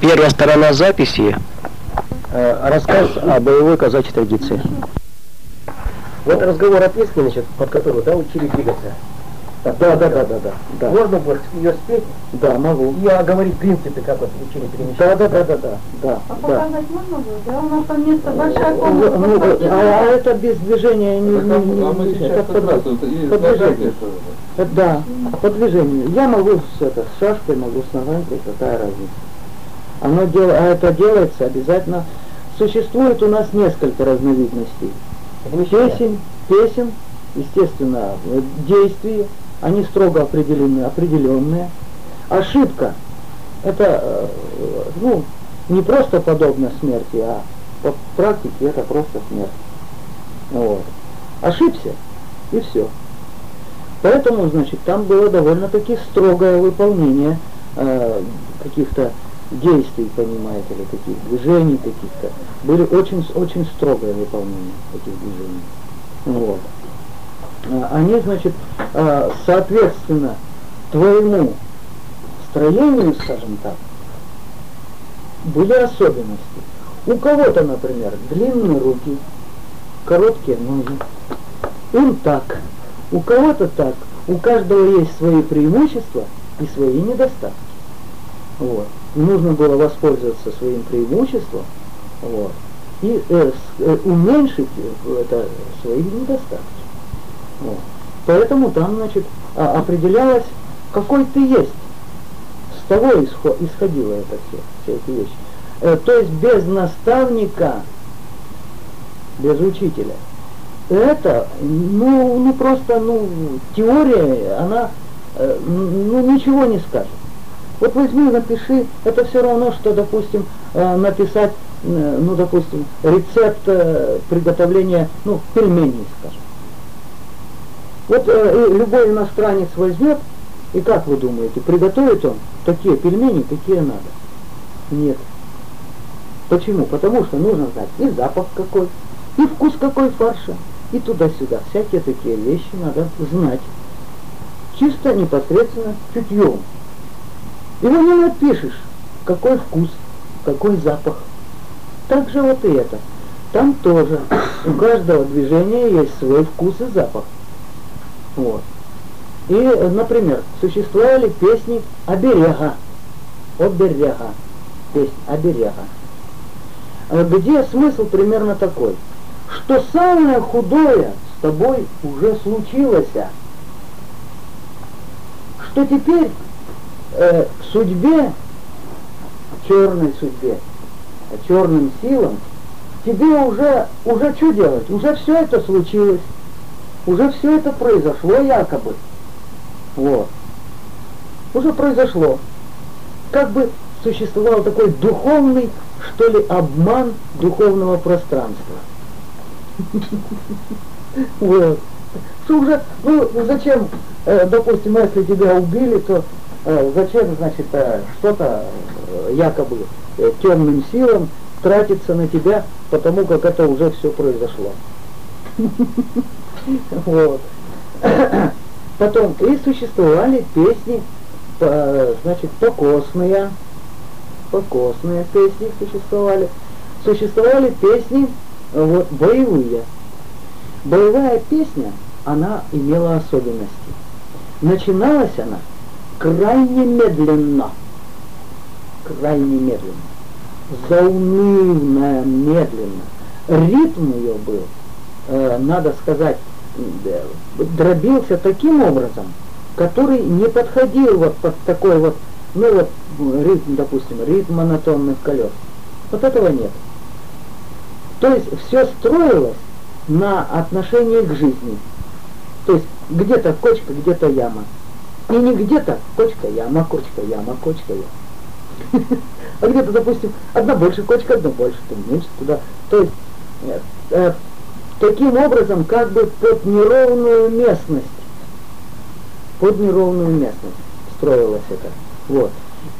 Первая сторона записи э, рассказ о боевой казачьей традиции. Вот разговор о песне, значит, под которую, да, учили двигаться. Да, да, да, да, да. да. Можно было ее спеть Да, могу. и оговорить принципы, как вот учили Да, перемещаться. да, да, да, да, да. А да. показать можно будет? Да, у нас там место большая Ну, комната. ну, а, а это без движения не, не, а не- а мы не- сейчас это под- раз под? Э, Да, по движению. Я могу с, это, с шашкой, могу с ногами, какая разница. Оно дел, а это делается обязательно. Существует у нас несколько разновидностей. Песен, песен, естественно, действия, они строго определены, определенные. Ошибка, это, э, ну, не просто подобно смерти, а по практике это просто смерть. Вот. Ошибся, и все. Поэтому, значит, там было довольно-таки строгое выполнение э, каких-то действий, понимаете ли, таких движений каких-то. Были очень, очень строгое выполнение этих движений. Вот. А, Они, значит, э, соответственно твоему строению, скажем так, были особенности. У кого-то, например, длинные руки, короткие ноги. Он так. У кого-то так. У каждого есть свои преимущества и свои недостатки. Вот. Нужно было воспользоваться своим преимуществом вот, и э, с- э, уменьшить э, это, свои недостатки. Вот. Поэтому там, значит, а- определялось, какой ты есть. С того исхо- исходило это все, все эти вещи. Э, то есть без наставника, без учителя. Это, ну, ну просто, ну, теория, она, э, ну, ничего не скажет. Вот возьми, напиши, это все равно, что, допустим, э, написать, э, ну, допустим, рецепт э, приготовления, ну, пельменей, скажем. Вот и любой иностранец возьмет, и как вы думаете, приготовит он такие пельмени, какие надо? Нет. Почему? Потому что нужно знать и запах какой, и вкус какой фарша, и туда-сюда. Всякие такие вещи надо знать. Чисто непосредственно чутьем. Его не напишешь, какой вкус, какой запах. Так же вот и это. Там тоже у каждого движения есть свой вкус и запах. Вот. И, например, существовали песни оберега. Оберега. Песня оберега. Э, Где смысл примерно такой, что самое худое с тобой уже случилось, что теперь э, судьбе, черной судьбе, э, черным силам, тебе уже, уже что делать? Уже все это случилось, уже все это произошло якобы. Вот. Уже произошло. Как бы существовал такой духовный, что ли, обман духовного пространства. Вот. Что уже, ну зачем, э, допустим, если тебя убили, то зачем, значит, э, что-то э, якобы э, темным силам тратиться на тебя, потому как это уже все произошло. Вот. Потом и существовали песни, значит, покосные, покосные песни существовали. Существовали песни вот, боевые. Боевая песня, она имела особенности. Начиналась она крайне медленно. Крайне медленно. Заунывная, медленно. Ритм ее был, э, надо сказать, э, дробился таким образом, который не подходил вот под такой вот, ну вот ритм, допустим, ритм монотонных колес. Вот этого нет. То есть все строилось на отношении к жизни. То есть где-то кочка, где-то яма. И не где-то кочка, яма, кочка, яма, кочка, яма. А где-то, допустим, одна больше кочка, одна больше, там меньше туда. То есть э, э, таким образом как бы под неровную местность, под неровную местность строилось это. Вот.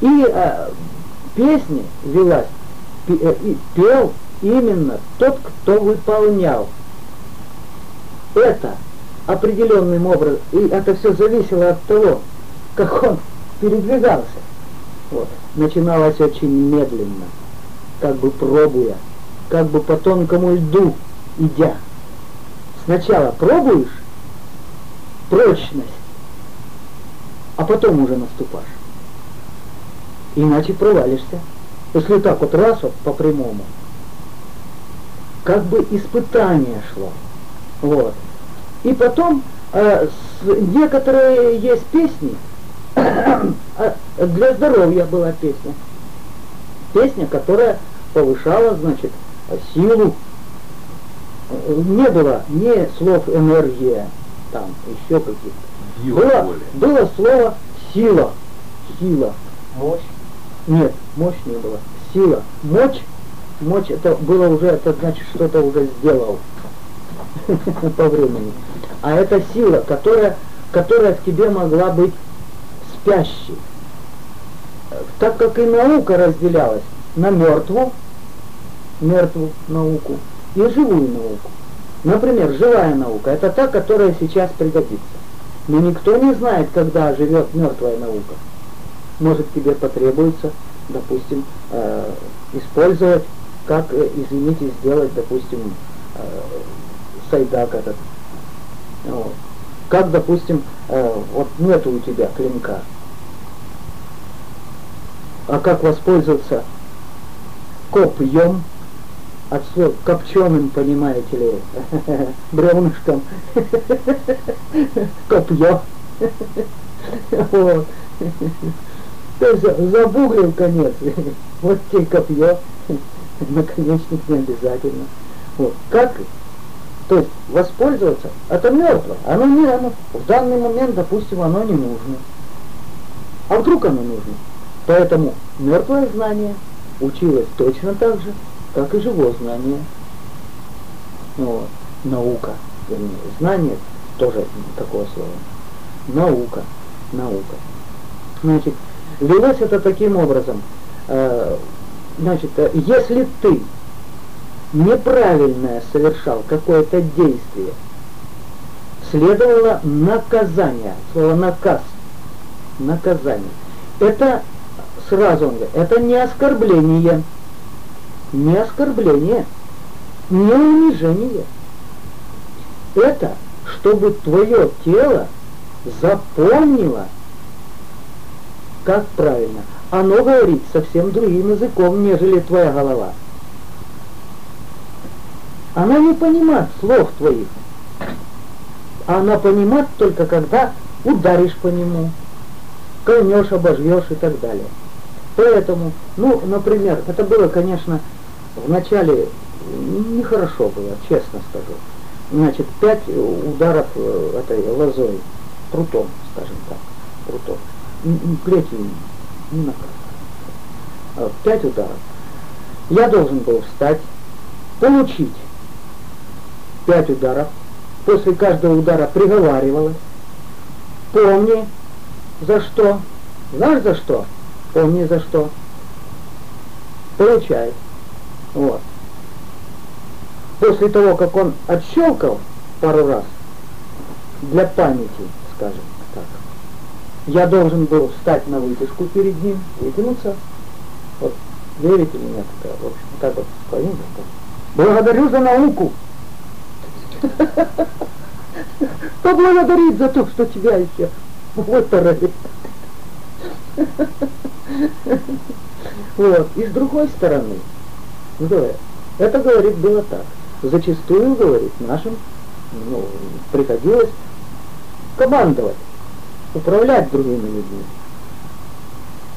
И э, песни велась, пе- э, и пел именно тот, кто выполнял это определенным образом, и это все зависело от того, как он передвигался. Вот. начиналось очень медленно, как бы пробуя, как бы по тонкому льду идя. Сначала пробуешь прочность, а потом уже наступаешь. Иначе провалишься. Если так вот раз вот по прямому, как бы испытание шло. Вот. И потом э, с, некоторые есть песни, а, для здоровья была песня. Песня, которая повышала, значит, силу. Не было ни слов энергия, там еще каких-то. Было, было слово сила. Сила. Мощь. Нет, мощь не было. Сила. Мощь. Мощь это было уже, это значит что-то уже сделал по времени. А это сила, которая, которая в тебе могла быть спящей. Так как и наука разделялась на мертвую, мертвую науку и живую науку. Например, живая наука – это та, которая сейчас пригодится. Но никто не знает, когда живет мертвая наука. Может, тебе потребуется, допустим, э, использовать, как, э, извините, сделать, допустим, э, сайдак этот. Вот. Как, допустим, э, вот нету у тебя клинка, а как воспользоваться копьем, от слов копченым, понимаете ли, бревнышком, копье. Вот. То есть забугрил конец, вот тебе копье, наконечник не обязательно. Вот. Как то есть воспользоваться, это мертвое, оно не оно, в данный момент, допустим, оно не нужно. А вдруг оно нужно? Поэтому мертвое знание училось точно так же, как и живое знание. Вот. Наука, вернее, знание тоже такое слово. Наука, наука. Значит, велось это таким образом. Э, значит, э, если ты неправильное совершал какое-то действие, следовало наказание, слово наказ, наказание. Это сразу он говорит, это не оскорбление, не оскорбление, не унижение. Это чтобы твое тело запомнило, как правильно. Оно говорит совсем другим языком, нежели твоя голова. Она не понимает слов твоих. Она понимает только когда ударишь по нему, колнешь, обожьешь и так далее. Поэтому, ну, например, это было, конечно, вначале нехорошо было, честно скажу. Значит, пять ударов э, этой лозой, прутом, скажем так, прутом. Плетью не наказывают. А пять ударов. Я должен был встать, получить пять ударов. После каждого удара приговаривалось. Помни, за что. Знаешь за что? Помни за что. Получай. Вот. После того, как он отщелкал пару раз, для памяти, скажем так, я должен был встать на вытяжку перед ним, вытянуться. Вот, верите меня, такая, в общем, так вот, Благодарю за науку. Поблагодарить за то, что тебя еще вытарали. Вот. И с другой стороны, говоря, это, говорит, было так. Зачастую, говорит, нашим ну, приходилось командовать, управлять другими людьми,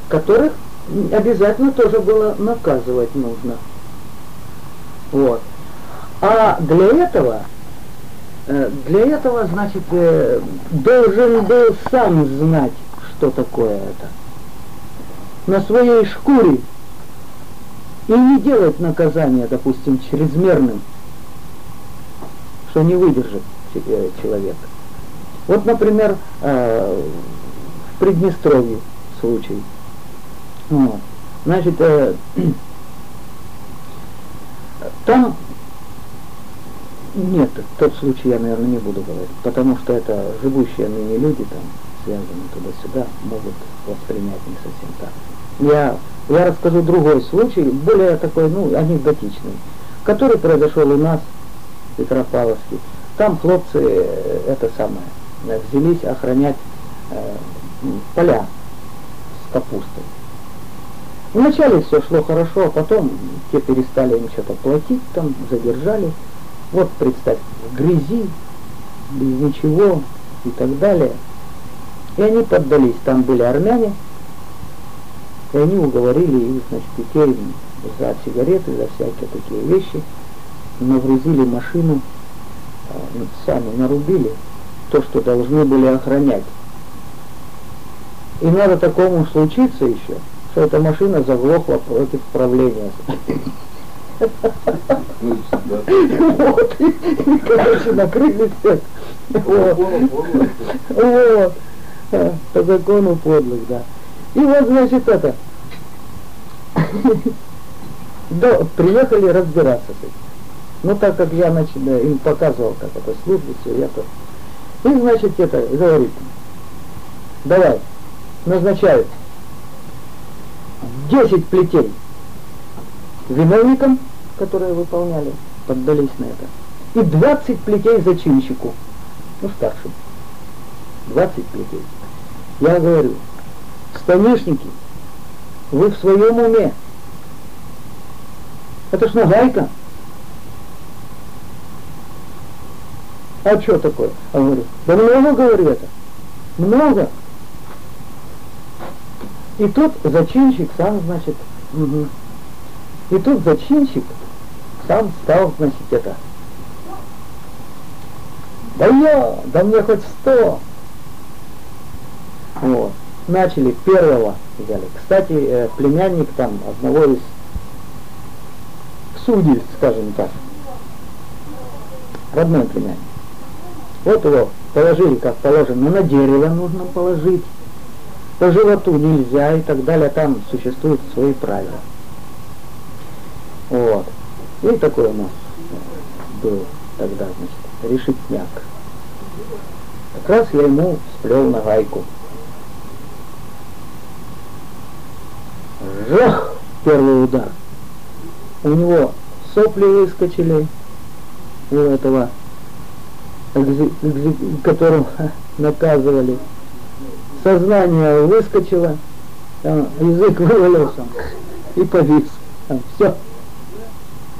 которых обязательно тоже было наказывать нужно. Вот. А для этого для этого, значит, э, должен был сам знать, что такое это. На своей шкуре. И не делать наказание, допустим, чрезмерным, что не выдержит э, человек. Вот, например, в Приднестровье случай. Вот. Значит, там нет, тот случай я, наверное, не буду говорить, потому что это живущие ныне люди там, связанные туда-сюда, могут воспринять не совсем так. Я, я расскажу другой случай, более такой, ну, анекдотичный, который произошел у нас в Петропавловске. Там хлопцы, э, это самое, взялись охранять э, поля с капустой. Вначале все шло хорошо, а потом те перестали им что-то платить, там задержали. Вот представь, в грязи, без ничего и так далее. И они поддались, там были армяне, и они уговорили их, значит, детей за сигареты, за всякие такие вещи, наврузили машину, а, сами нарубили то, что должны были охранять. И надо такому случиться еще, что эта машина заглохла против правления. Вот, и, короче, накрыли всех. Вот. Вот. По закону подлых, да. И вот, значит, это. Да, приехали разбираться с этим. Ну, так как я значит, им показывал, как это служит, все, я то. И, значит, это говорит, давай, назначают 10 плетей виновникам, которые выполняли, поддались на это, и 20 плетей зачинщику, ну, старшим. 20 плетей. Я говорю, станишники, вы в своем уме. Это ж нагайка. А что такое? А говорю, да много, говорю это. Много. И тут зачинщик сам, значит, угу. И тут зачинщик сам стал, значит, это. Да я, да мне хоть сто. Вот. Начали первого взяли. Кстати, э, племянник там одного из судей, скажем так. Родной племянник. Вот его положили, как положено, на дерево нужно положить по животу нельзя и так далее, там существуют свои правила. Вот. И такой у нас был тогда, значит, решительняк. Как раз я ему сплел на гайку. Жах! Первый удар. У него сопли выскочили у этого, которого наказывали сознание выскочило, язык вывалился и повис. Все,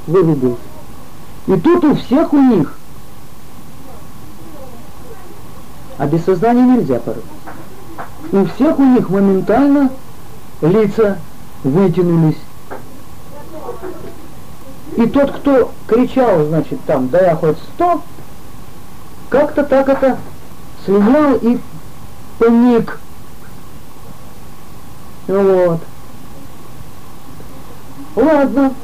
вырубился. И тут у всех у них, а без сознания нельзя порой, у всех у них моментально лица вытянулись. И тот, кто кричал, значит, там, да я хоть сто, как-то так это слинял и паник. Вот. Ладно.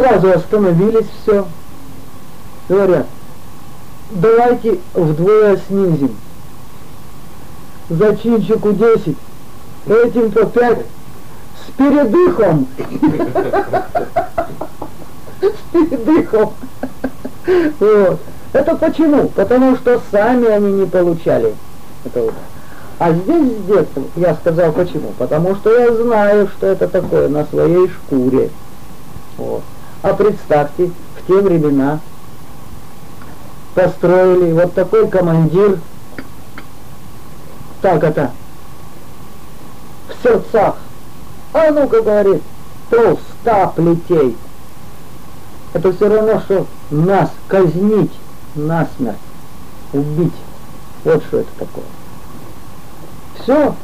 Сразу остановились все. Говорят, давайте вдвое снизим. Зачинщику 10, этим по 5, с передыхом. С передыхом. Вот. Это почему? Потому что сами они не получали этого. А здесь с детства я сказал почему? Потому что я знаю, что это такое на своей шкуре. Вот. А представьте, в те времена построили вот такой командир, так это, в сердцах. А ну-ка, говорит, полста плетей. Это все равно, что нас казнить насмерть, убить. Вот что это такое. Все.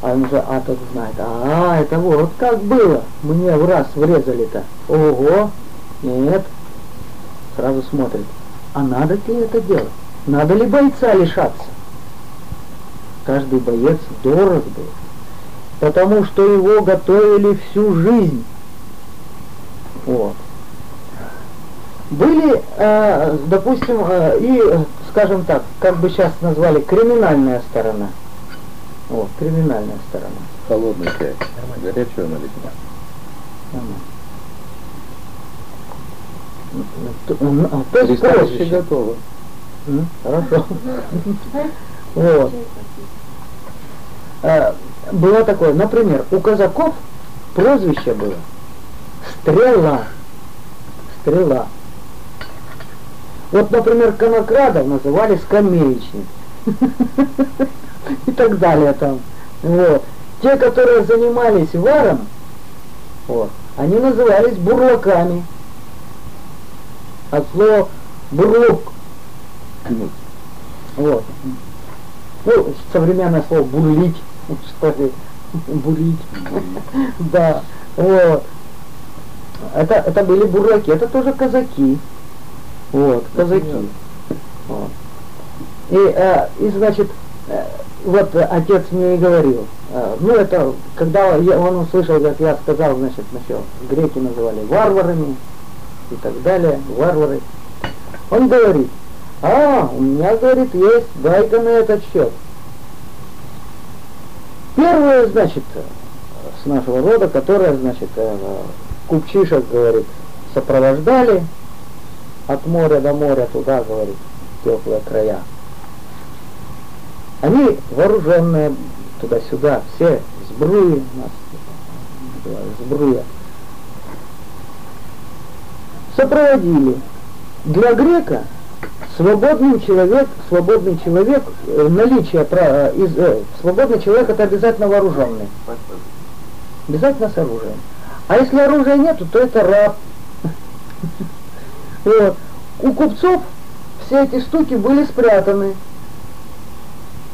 А он же, а тот знает, а, это вот как было. Мне в раз врезали-то. Ого, нет. Сразу смотрит, а надо ли это делать? Надо ли бойца лишаться? Каждый боец дорог был, потому что его готовили всю жизнь. Вот были, э, допустим, э, и, скажем так, как бы сейчас назвали, криминальная сторона. Вот, криминальная сторона. Холодный чай. Горячего налить. То есть проще. готово. Хорошо. Вот. Э, было такое, например, у казаков прозвище было Стрела. Стрела. Вот, например, конокрадов называли скамеечник. И так далее там. Вот. Те, которые занимались варом, вот, они назывались бурлаками. От слова бурлук. Вот. Ну, современное слово бурлить, что ли, бурить. Да, вот. Это, это были бурлаки, это тоже казаки. Вот, казаки. Вот. И, э, и значит, вот отец мне и говорил, э, ну это, когда он услышал, как я сказал, значит, насчет, греки называли варварами и так далее, варвары. Он говорит, а, у меня, говорит, есть гайка на этот счет. Первое, значит, с нашего рода, которая, значит, э, купчишек, говорит, сопровождали от моря до моря туда, говорит, теплые края. Они вооруженные туда-сюда, все сбруи, у нас сбруя. Сопроводили. Для грека свободный человек, свободный человек, э, наличие про, из, э, свободный человек это обязательно вооруженный. Обязательно с оружием. А если оружия нету, то это раб. Вот. У купцов все эти штуки были спрятаны.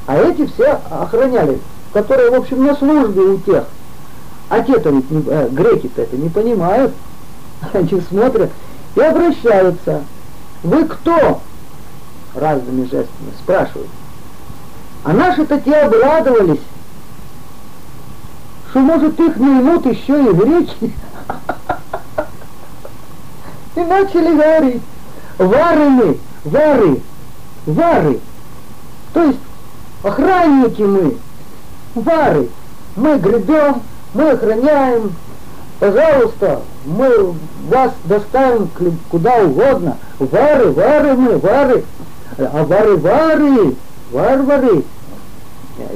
А эти все охраняли, которые, в общем, на службе у тех. А те-то ведь, не, э, греки-то это не понимают. Они смотрят и обращаются. Вы кто? Разными жестами спрашивают. А наши-то те обрадовались, что может их наймут еще и греки. И начали говорить, вары мы, вары, вары. То есть охранники мы, вары. Мы гребем, мы охраняем, пожалуйста, мы вас доставим куда угодно. Вары, вары мы, вары. А вары, вары, варвары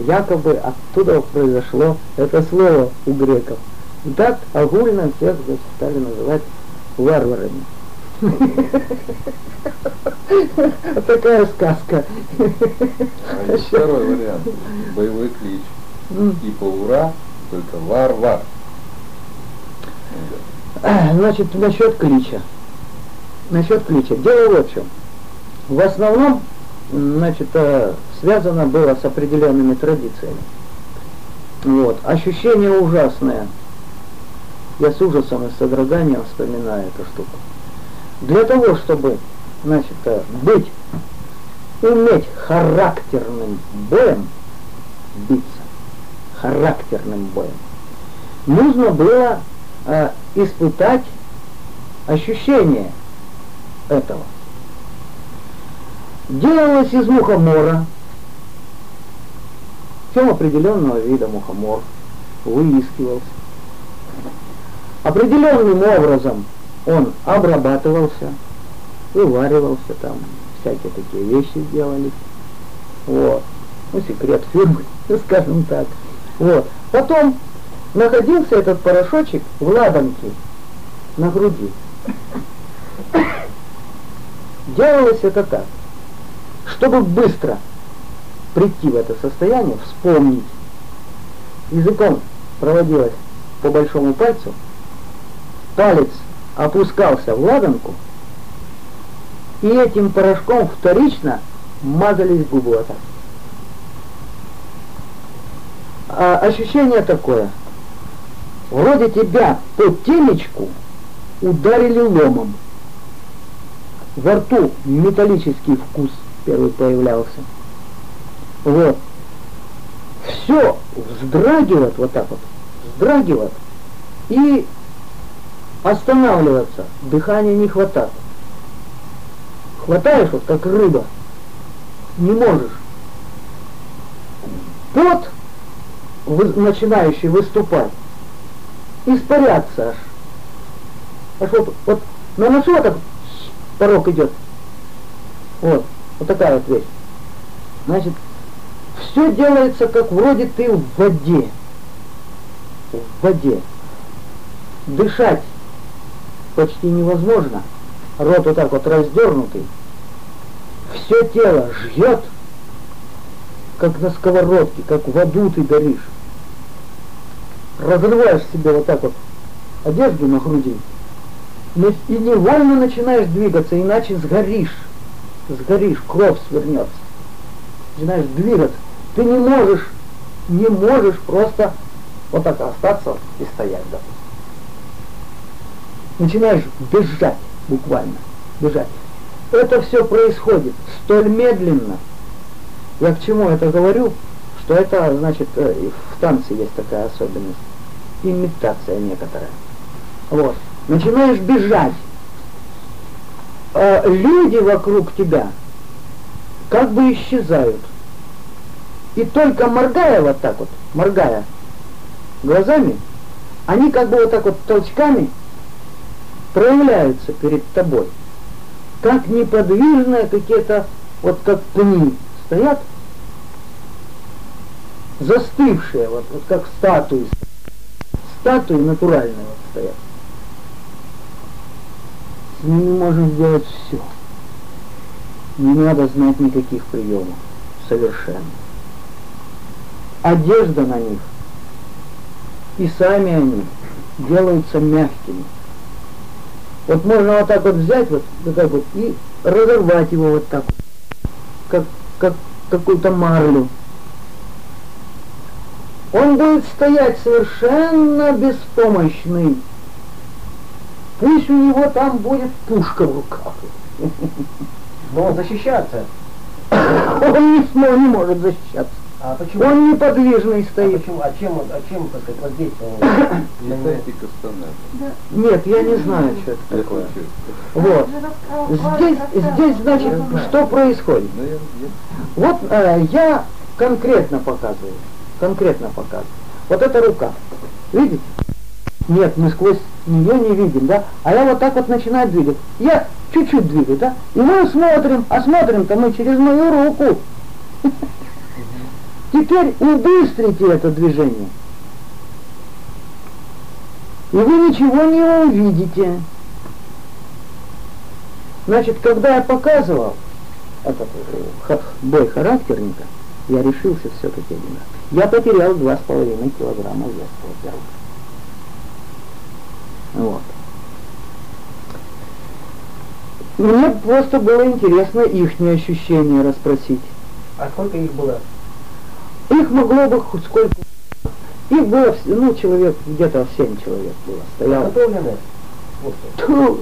якобы оттуда произошло это слово у греков. Так огульно всех стали называть варварами. Такая сказка. А есть второй вариант. Боевой клич. Типа ура, только вар-вар. Значит, насчет клича. Насчет клича. Дело вот в чем. В основном, значит, э, связано было с определенными традициями. Вот. Ощущение ужасное. Я с ужасом и содроганием вспоминаю эту штуку. Для того, чтобы значит, э, быть, уметь характерным боем, биться, характерным боем, нужно было э, испытать ощущение этого. Делалось из мухомора, чем определенного вида мухомор выискивался. Определенным образом он обрабатывался, вываривался там, всякие такие вещи делались. Вот. Ну, секрет фирмы, скажем так. Вот. Потом находился этот порошочек в ладанке на груди. Делалось это так, чтобы быстро прийти в это состояние, вспомнить. Языком проводилось по большому пальцу, палец опускался в ладанку, и этим порошком вторично мазались губы. А ощущение такое. Вроде тебя по темечку ударили ломом. Во рту металлический вкус первый появлялся. Вот. Все вздрагивает вот так вот, вздрагивает. И останавливаться, дыхания не хватает. Хватаешь вот как рыба, не можешь. Пот, начинающий выступать, испаряться аж. Аж вот, вот на носу вот так порог идет. Вот, вот такая вот вещь. Значит, все делается, как вроде ты в воде. В воде. Дышать почти невозможно. Рот вот так вот раздернутый. Все тело жжет, как на сковородке, как в аду ты горишь. Разрываешь себе вот так вот одежду на груди, и невольно начинаешь двигаться, иначе сгоришь. Сгоришь, кровь свернется. Начинаешь двигаться. Ты не можешь, не можешь просто вот так остаться и стоять, допустим. Начинаешь бежать, буквально, бежать. Это все происходит столь медленно. Я к чему это говорю? Что это, значит, э, в танце есть такая особенность. Имитация некоторая. Вот. Начинаешь бежать. А люди вокруг тебя как бы исчезают. И только моргая вот так вот, моргая глазами, они как бы вот так вот толчками проявляются перед тобой. Как неподвижные какие-то, вот как пни стоят, застывшие, вот, вот как статуи. Статуи натуральные вот стоят. С ними можно сделать все. Не надо знать никаких приемов. Совершенно. Одежда на них и сами они делаются мягкими. Вот можно вот так вот взять вот, вот так вот и разорвать его вот так, как, как какую-то марлю. Он будет стоять совершенно беспомощный. Пусть у него там будет пушка в руках. Но он защищаться. Он не, не может защищаться. А почему? Он неподвижный А стоит. почему? А чем он, а чем, так сказать, воздействовал? Кастанет. Нет, я не знаю, что это Я такое. хочу. Вот. Здесь, здесь, значит, что происходит? Я Вот э, я конкретно показываю. Конкретно показываю. Вот эта рука. Видите? Нет, мы сквозь нее не видим, да? А я вот так вот начинаю двигать. Я чуть-чуть двигаю, да? И мы смотрим, а смотрим-то мы через мою руку. Теперь убыстрите это движение. И вы ничего не увидите. Значит, когда я показывал этот э, бой характерника, я решился все-таки один раз. Я потерял два с половиной килограмма веса. Вот. Мне просто было интересно их ощущения расспросить. А сколько их было? Их могло бы хоть сколько. Их было, ну, человек, где-то семь человек было, стояло. Что. Тьфу!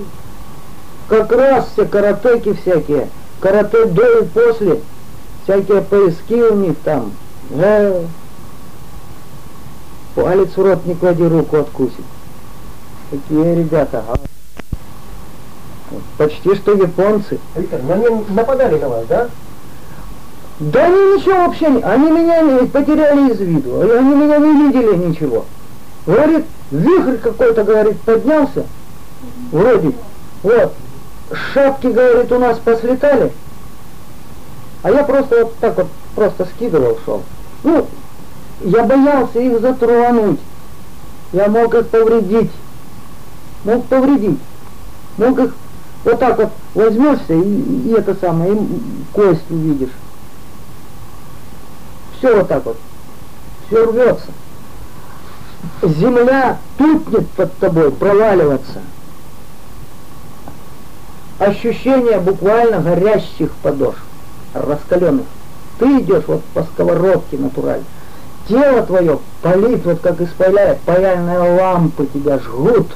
Как раз все каратеки всякие, карате до и после, всякие поиски у них там. Э, палец в рот не клади, руку откусит. Такие ребята. а. Почти что японцы. Виктор, они нападали на вас, да? Да они ничего вообще не... Они меня не потеряли из виду. Они меня не видели ничего. Говорит, вихрь какой-то, говорит, поднялся. Вроде. Вот. Шапки, говорит, у нас послетали. А я просто вот так вот просто скидывал шел. Ну, я боялся их затронуть. Я мог их повредить. Мог повредить. Мог их вот так вот возьмешься и, и это самое, и кость увидишь. Все вот так вот. Все рвется. Земля тупнет под тобой, проваливаться. Ощущение буквально горящих подошв, раскаленных. Ты идешь вот по сковородке натурально. Тело твое палит, вот как испаляет, паяльные лампы тебя жгут,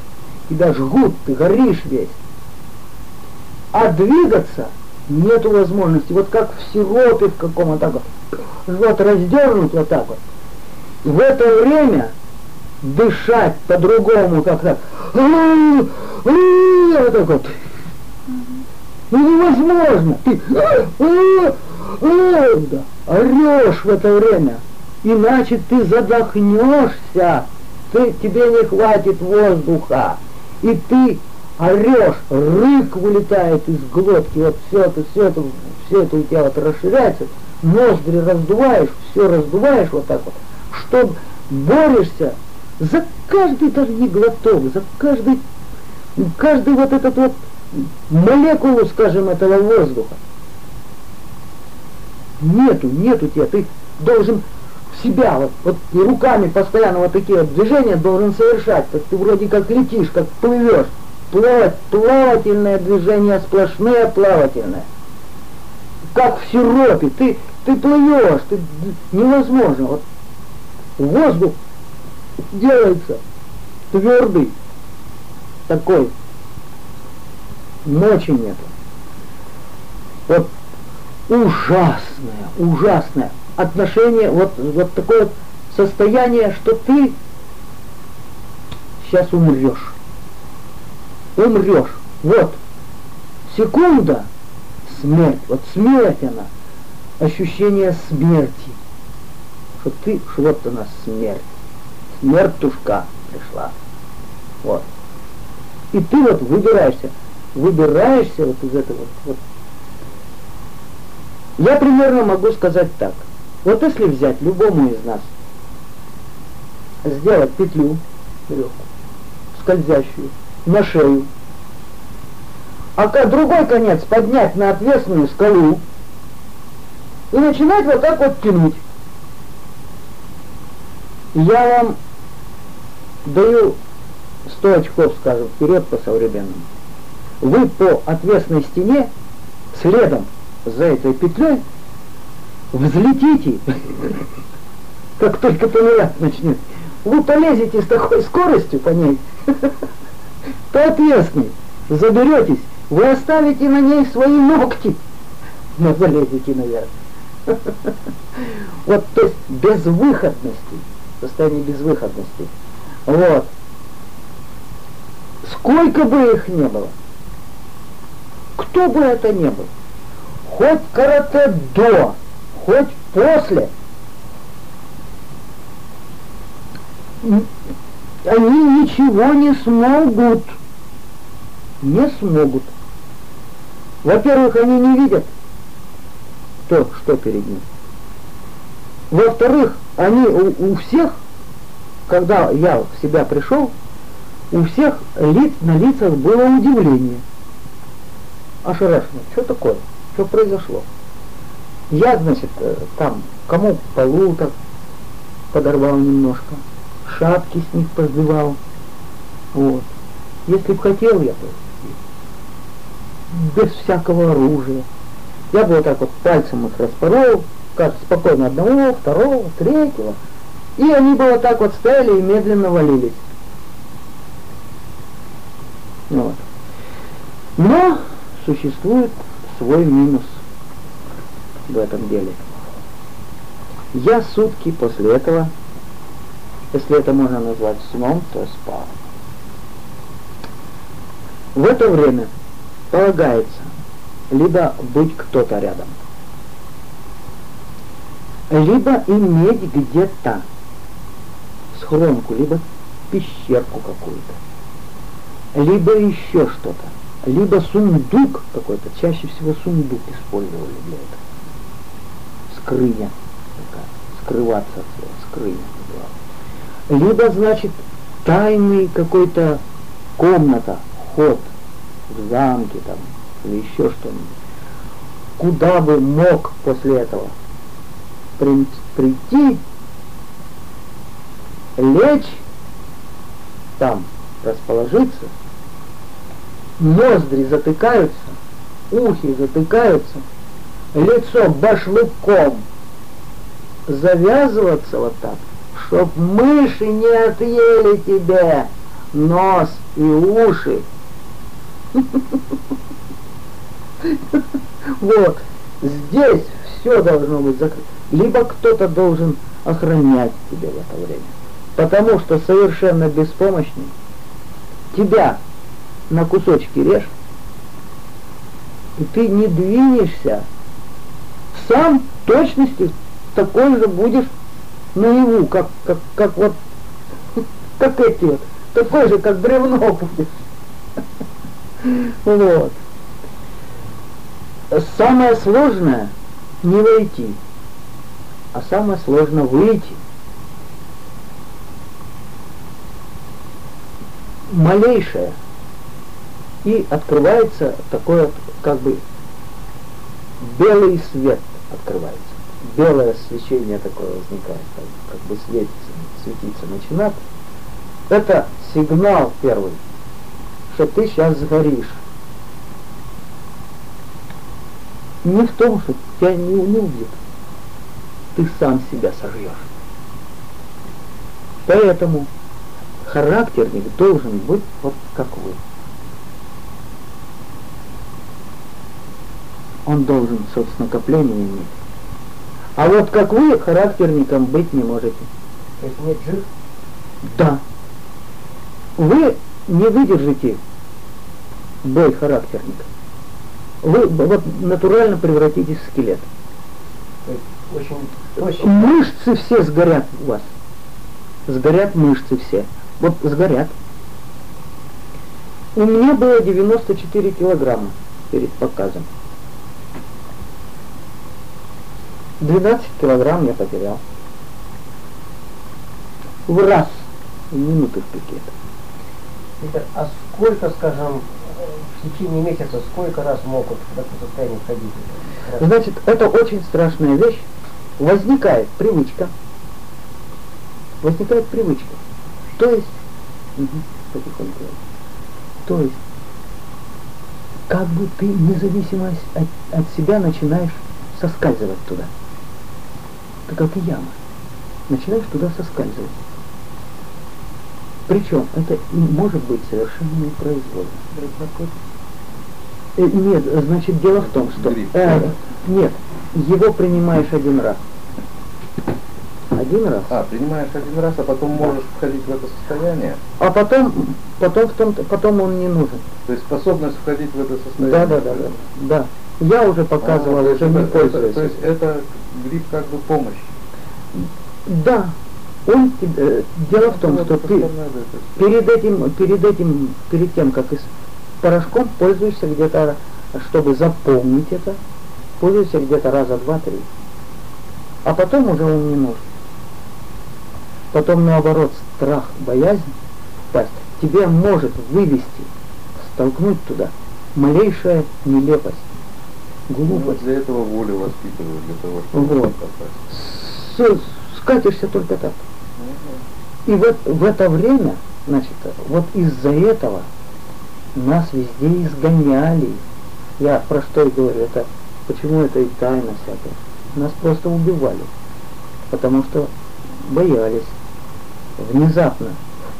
тебя жгут, ты горишь весь. А двигаться нету возможности. Вот как в сиропе в каком-то так вот, вот раздернуть вот так вот. И в это время дышать по-другому, как так. Вот так вот. Ну невозможно. Ты орешь в это время. Иначе ты задохнешься. Ты, тебе не хватит воздуха. И ты орешь, рык вылетает из глотки, вот все это, все это, все это у тебя вот расширяется, ноздри раздуваешь, все раздуваешь вот так вот, что борешься за каждый даже не глоток, за каждый, каждый вот этот вот молекулу, скажем, этого воздуха. Нету, нету тебя, ты должен себя вот, вот руками постоянно вот такие вот движения должен совершать, как ты вроде как летишь, как плывешь, плавать, плавательное движение, сплошное плавательное. Как в сиропе, ты, ты плывешь, ты невозможно. Вот воздух делается твердый, такой, мочи нету. Вот ужасное, ужасное отношение, вот, вот такое состояние, что ты сейчас умрешь. Умрешь. Вот. Секунда смерть. Вот смерть она. Ощущение смерти. Что ты, что вот у нас смерть. Смертушка пришла. Вот. И ты вот выбираешься, выбираешься вот из этого вот. Я примерно могу сказать так. Вот если взять любому из нас, сделать петлю веревку, скользящую, на шею, а другой конец поднять на ответственную скалу и начинать вот так вот тянуть. Я вам даю 100 очков, скажем, вперед по современному. Вы по ответственной стене следом за этой петлей взлетите, как только толерат начнет. Вы полезете с такой скоростью по ней, то ответственный, заберетесь, вы оставите на ней свои ногти, но залезете наверх. Вот, то есть безвыходности, состояние безвыходности. Вот. Сколько бы их не было, кто бы это ни был, хоть карате до, хоть после, они ничего не смогут. Не смогут. Во-первых, они не видят то, что перед ним. Во-вторых, они у, у всех, когда я в себя пришел, у всех лиц, на лицах было удивление. Ошарашено. Что такое? Что произошло? Я, значит, э, там, кому полу так подорвал немножко, шапки с них позбивал. Вот. Если б хотел я бы, без всякого оружия. Я бы вот так вот пальцем их распорол, как спокойно одного, второго, третьего. И они бы вот так вот стояли и медленно валились. Вот. Но существует свой минус в этом деле. Я сутки после этого, если это можно назвать сном, то спал. В это время полагается либо быть кто-то рядом, либо иметь где-то схронку, либо пещерку какую-то, либо еще что-то, либо сундук какой-то, чаще всего сундук использовали для этого. Скрыня, такая, скрываться от слова, скрыня Либо, значит, тайный какой-то комната, ход в замке там, или еще что-нибудь. Куда бы мог после этого прийти, лечь, там расположиться, ноздри затыкаются, ухи затыкаются, лицо башлыком. Завязываться вот так, чтоб мыши не отъели тебе нос и уши. Вот, здесь все должно быть закрыто. Либо кто-то должен охранять тебя в это время. Потому что совершенно беспомощный тебя на кусочки режь, и ты не двинешься сам точности такой же будешь наяву, как, как, как вот, как эти вот, такой же, как бревно будешь. Вот. Самое сложное не войти, а самое сложное выйти. Малейшее. И открывается такой вот, как бы белый свет открывается. Белое свечение такое возникает, как, как бы светится, светиться начинает. Это сигнал первый, что ты сейчас сгоришь. Не в том, что тебя не, не убьют. Ты сам себя сожжешь. Поэтому характерник должен быть вот как вы. Он должен соцнакопление иметь. А вот как вы характерником быть не можете. То есть нет жив? Да. Вы не выдержите бой характерника. Вы вот натурально превратитесь в скелет. То есть очень точно. Мышцы все сгорят у вас. Сгорят мышцы все. Вот сгорят. У меня было 94 килограмма перед показом. 12 килограмм я потерял. В раз, в минуты в пикет. Виктор, а сколько, скажем, в течение месяца, сколько раз могут в таком состоянии входить? Раз. Значит, это очень страшная вещь. Возникает привычка. Возникает привычка. То есть, мгм, потихоньку. То есть, как бы ты независимость от, от себя начинаешь соскальзывать туда. Это как и яма. Начинаешь туда соскальзывать. Причем это и может быть совершенно непроизвольно. Э, Нет, значит, дело в том, что... Э, нет, его принимаешь один раз. Один раз. А, принимаешь один раз, а потом можешь входить в это состояние. А потом, потом, в том, потом он не нужен. То есть способность входить в это состояние. Да, да, да, да. да. Я уже показывал, А, уже не пользуюсь. То есть это грипп как бы помощь. Да, он тебе- э, дело в том, Ну, что это ты перед этим, перед этим, перед тем, как и с порошком пользуешься где-то, чтобы запомнить это, пользуешься где-то раза два-три. А потом уже он не нужен. Потом наоборот, страх, боязнь впасть тебе может вывести, столкнуть туда малейшая нелепость, Ну, вот глупость. для этого волю воспитывают, для того, чтобы Вот. попасть. Скатишься только так. Ну, И вот в это время, значит, вот из-за этого нас везде изгоняли. Я про что и говорю, это почему это и тайна всякая. Нас просто убивали, потому что боялись внезапно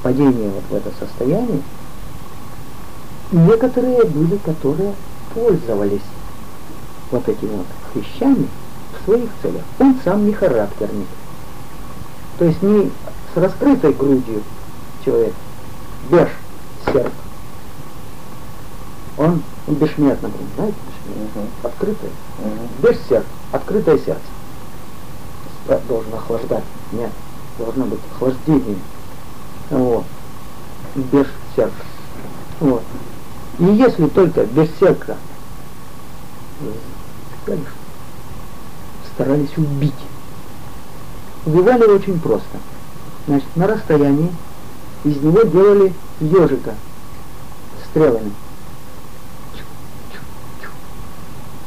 впадения вот в это состояние. Некоторые были, которые пользовались вот этими вот вещами в своих целях. Он сам не характерник. То есть не с раскрытой грудью человек, беш, серп. Он бешмет, например, знаете, бешмет? Открытый. Мгм. Без сердца, открытое сердце. Страх должен охлаждать. Нет, должно быть охлаждение. Вот. Без сердца. Вот. И если только без сердца э, конечно, старались убить. Убивали очень просто. Значит, на расстоянии из него делали ежика стрелами.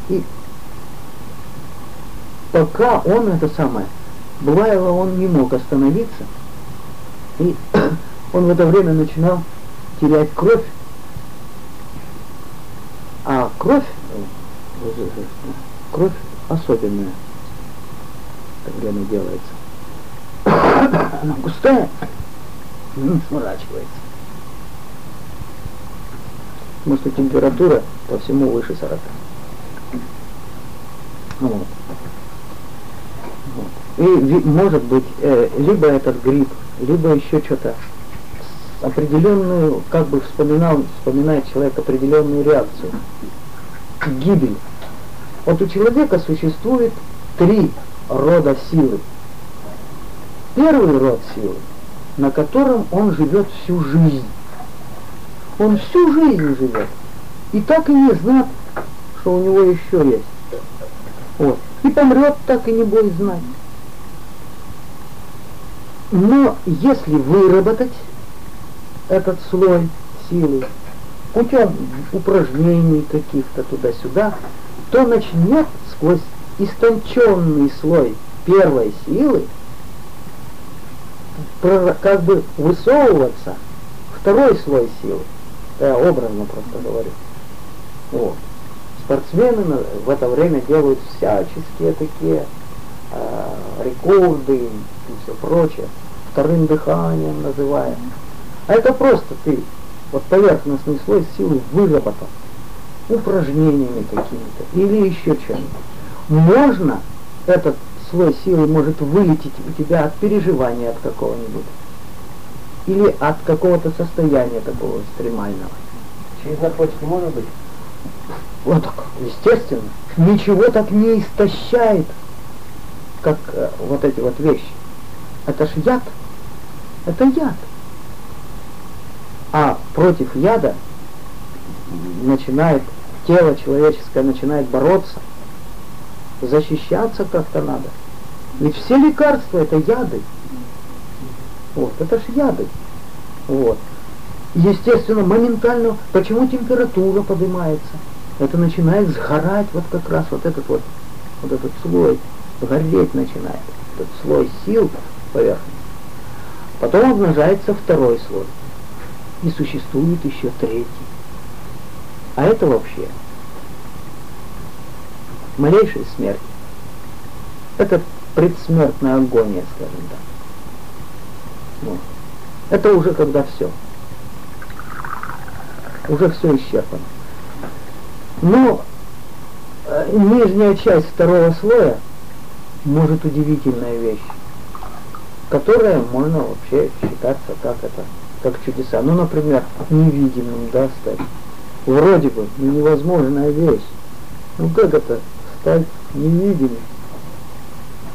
И пока он это самое, бывало, он не мог остановиться, и он в это время начинал терять кровь, а кровь, кровь особенная, это время делается. Она густая, м, сморачивается. Потому что температура по всему выше 40. Вот. И может быть, э, либо этот грипп, либо еще что-то определенную, как бы вспоминал, вспоминает человек определенную реакцию. Гибель. Вот у человека существует три рода силы. Первый род силы, на котором он живет всю жизнь. Он всю жизнь живет. И так и не знает, что у него еще есть. Вот. И помрет, так и не будет знать. Но если выработать этот слой силы путем упражнений каких-то туда-сюда, то начнет сквозь истонченный слой первой силы как бы высовываться второй слой силы. Я образно просто говорю. Вот. Спортсмены в это время делают всяческие такие э, рекорды и все прочее, вторым дыханием называем. А это просто ты вот поверхностный слой силы выработал упражнениями какими-то или еще чем-то. Можно этот слой силы может вылететь у тебя от переживания от какого-нибудь или от какого-то состояния такого экстремального. Через наркотики может быть? Вот так, естественно. Ничего так не истощает, как э, вот эти вот вещи. Это ж яд. Это яд. А против яда начинает тело человеческое начинает бороться, защищаться как-то надо. Ведь все лекарства это яды. Вот, это ж яды. Вот. Естественно, моментально, почему температура поднимается? Это начинает сгорать вот как раз вот этот вот, вот этот слой, гореть начинает, этот слой сил поверхности. Потом обнажается второй слой. И существует еще третий. А это вообще малейшая смерть. Это предсмертная агония, скажем так. Вот. Это уже когда все. Уже все исчерпано. Но э, нижняя часть второго слоя может удивительная вещь, которая можно вообще считаться как это, как чудеса. Ну, например, невидимым, да, стать. Вроде бы невозможная вещь. Ну как это стать невидимым?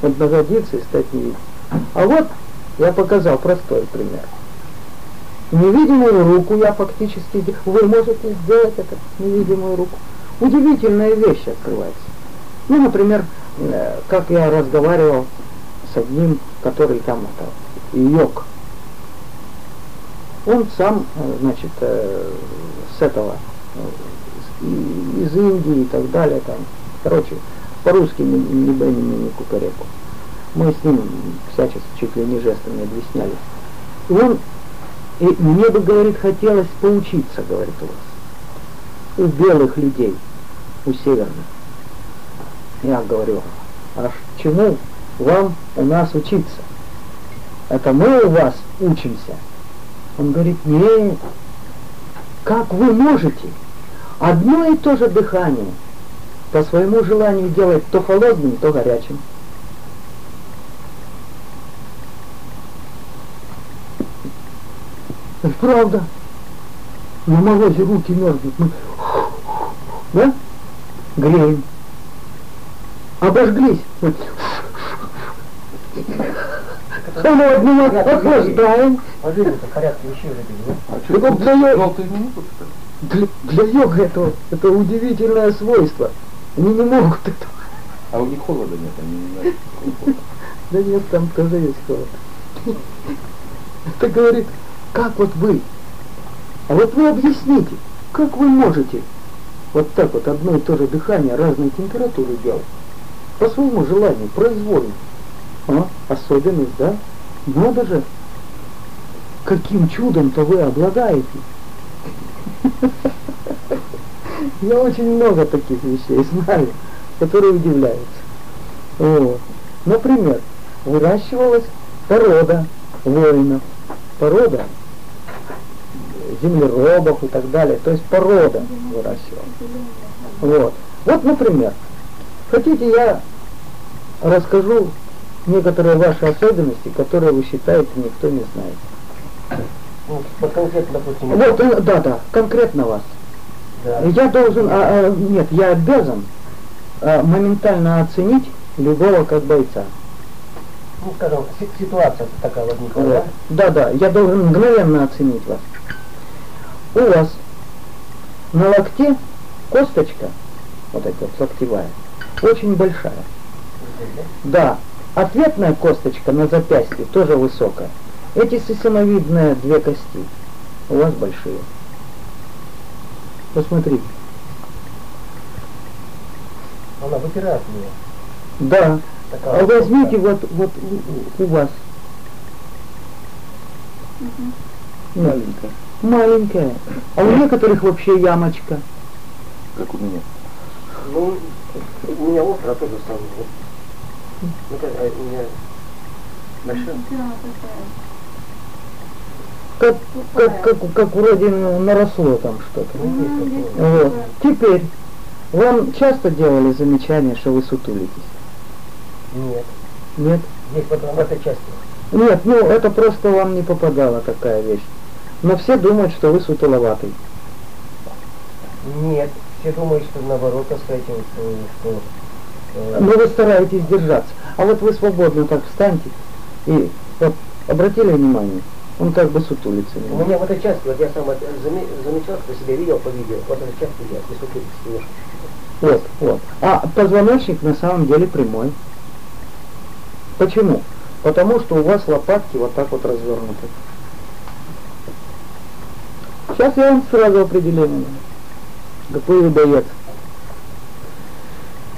Вот находиться и стать невидимым. А вот я показал простой пример. Невидимую руку я фактически... Вы можете сделать это, невидимую руку. Удивительная вещь открывается. Ну, например, э, как я разговаривал с одним, который там это, йог. Он сам, э, значит, э, с этого, из Индии и так далее, там, короче, по-русски не, не Бенни, не Кукареку. Мы с ним всячески чуть ли не жестами объясняли. И он, и мне бы, говорит, хотелось поучиться, говорит, у вас, у белых людей, у северных. Я говорю, а чему вам у нас учиться? Это мы у вас учимся. Он говорит, нет, как вы можете одно и то же дыхание по своему желанию делать то холодным, то горячим? Это правда. На морозе руки мерзнут. Мы да? греем. Обожглись. Холодного охлаждаем. Ложись, это порядке вещей уже без, А для, йога- ты минуту, что ли? Для, для йога это, это удивительное свойство. Они не могут этого. А у них холода нет, они не знают. Да нет, там тоже есть холод. Это говорит, как вот вы? А вот вы объясните, как вы можете вот так вот одно и то же дыхание разной температуры делать? По своему желанию, произвольно. А, особенность, да? Надо же, каким чудом-то вы обладаете. Я очень много таких вещей знаю, которые удивляются. Вот. Например, выращивалась порода воинов, порода землеробов и так далее, то есть порода выращивалась. Вот. Вот, например, хотите я расскажу некоторые ваши особенности, которые вы считаете никто не знает. Ну, вот конкретно, допустим, Вот, э, да, да, конкретно вас. да. Я должен, а, а, нет, я обязан а, моментально оценить любого как бойца. ну, скажем, си- ситуация такая возникла, да? Да, да, я должен мгновенно оценить вас. У вас на локте косточка, вот эта вот локтевая, очень большая. Да, ответная косточка на запястье тоже высокая. Эти сисамовидные две кости у вас большие. Посмотрите. Она выпирает меня. Да. Такая А возьмите вот. вот, вот у, у вас. Маленькая. Маленькая. А у некоторых вообще ямочка. Как у меня. Ну, у меня остро тоже самое. Ну, у меня большая. Да, такая. Как, как, как, как вроде наросло там что-то. Ну, Вот. Теперь, вам часто делали замечание, что вы сутулитесь? Нет. Нет? Здесь вот в этой части. Нет, ну это просто вам не попадала такая вещь. Но все думают, что вы сутуловатый. Нет. Все думают, что наоборот, так сказать, э, что... э, Но вы стараетесь держаться. А вот вы свободно так встаньте и вот обратили внимание, он как бы сутулится. У меня в этой части, вот я сам замечал, что себя видел по видео, вот эта часть я высокий немножко. Вот, вот. А позвоночник на самом деле прямой. Почему? Потому что у вас лопатки вот так вот развернуты. Сейчас я вам сразу определение. Какой вы боец.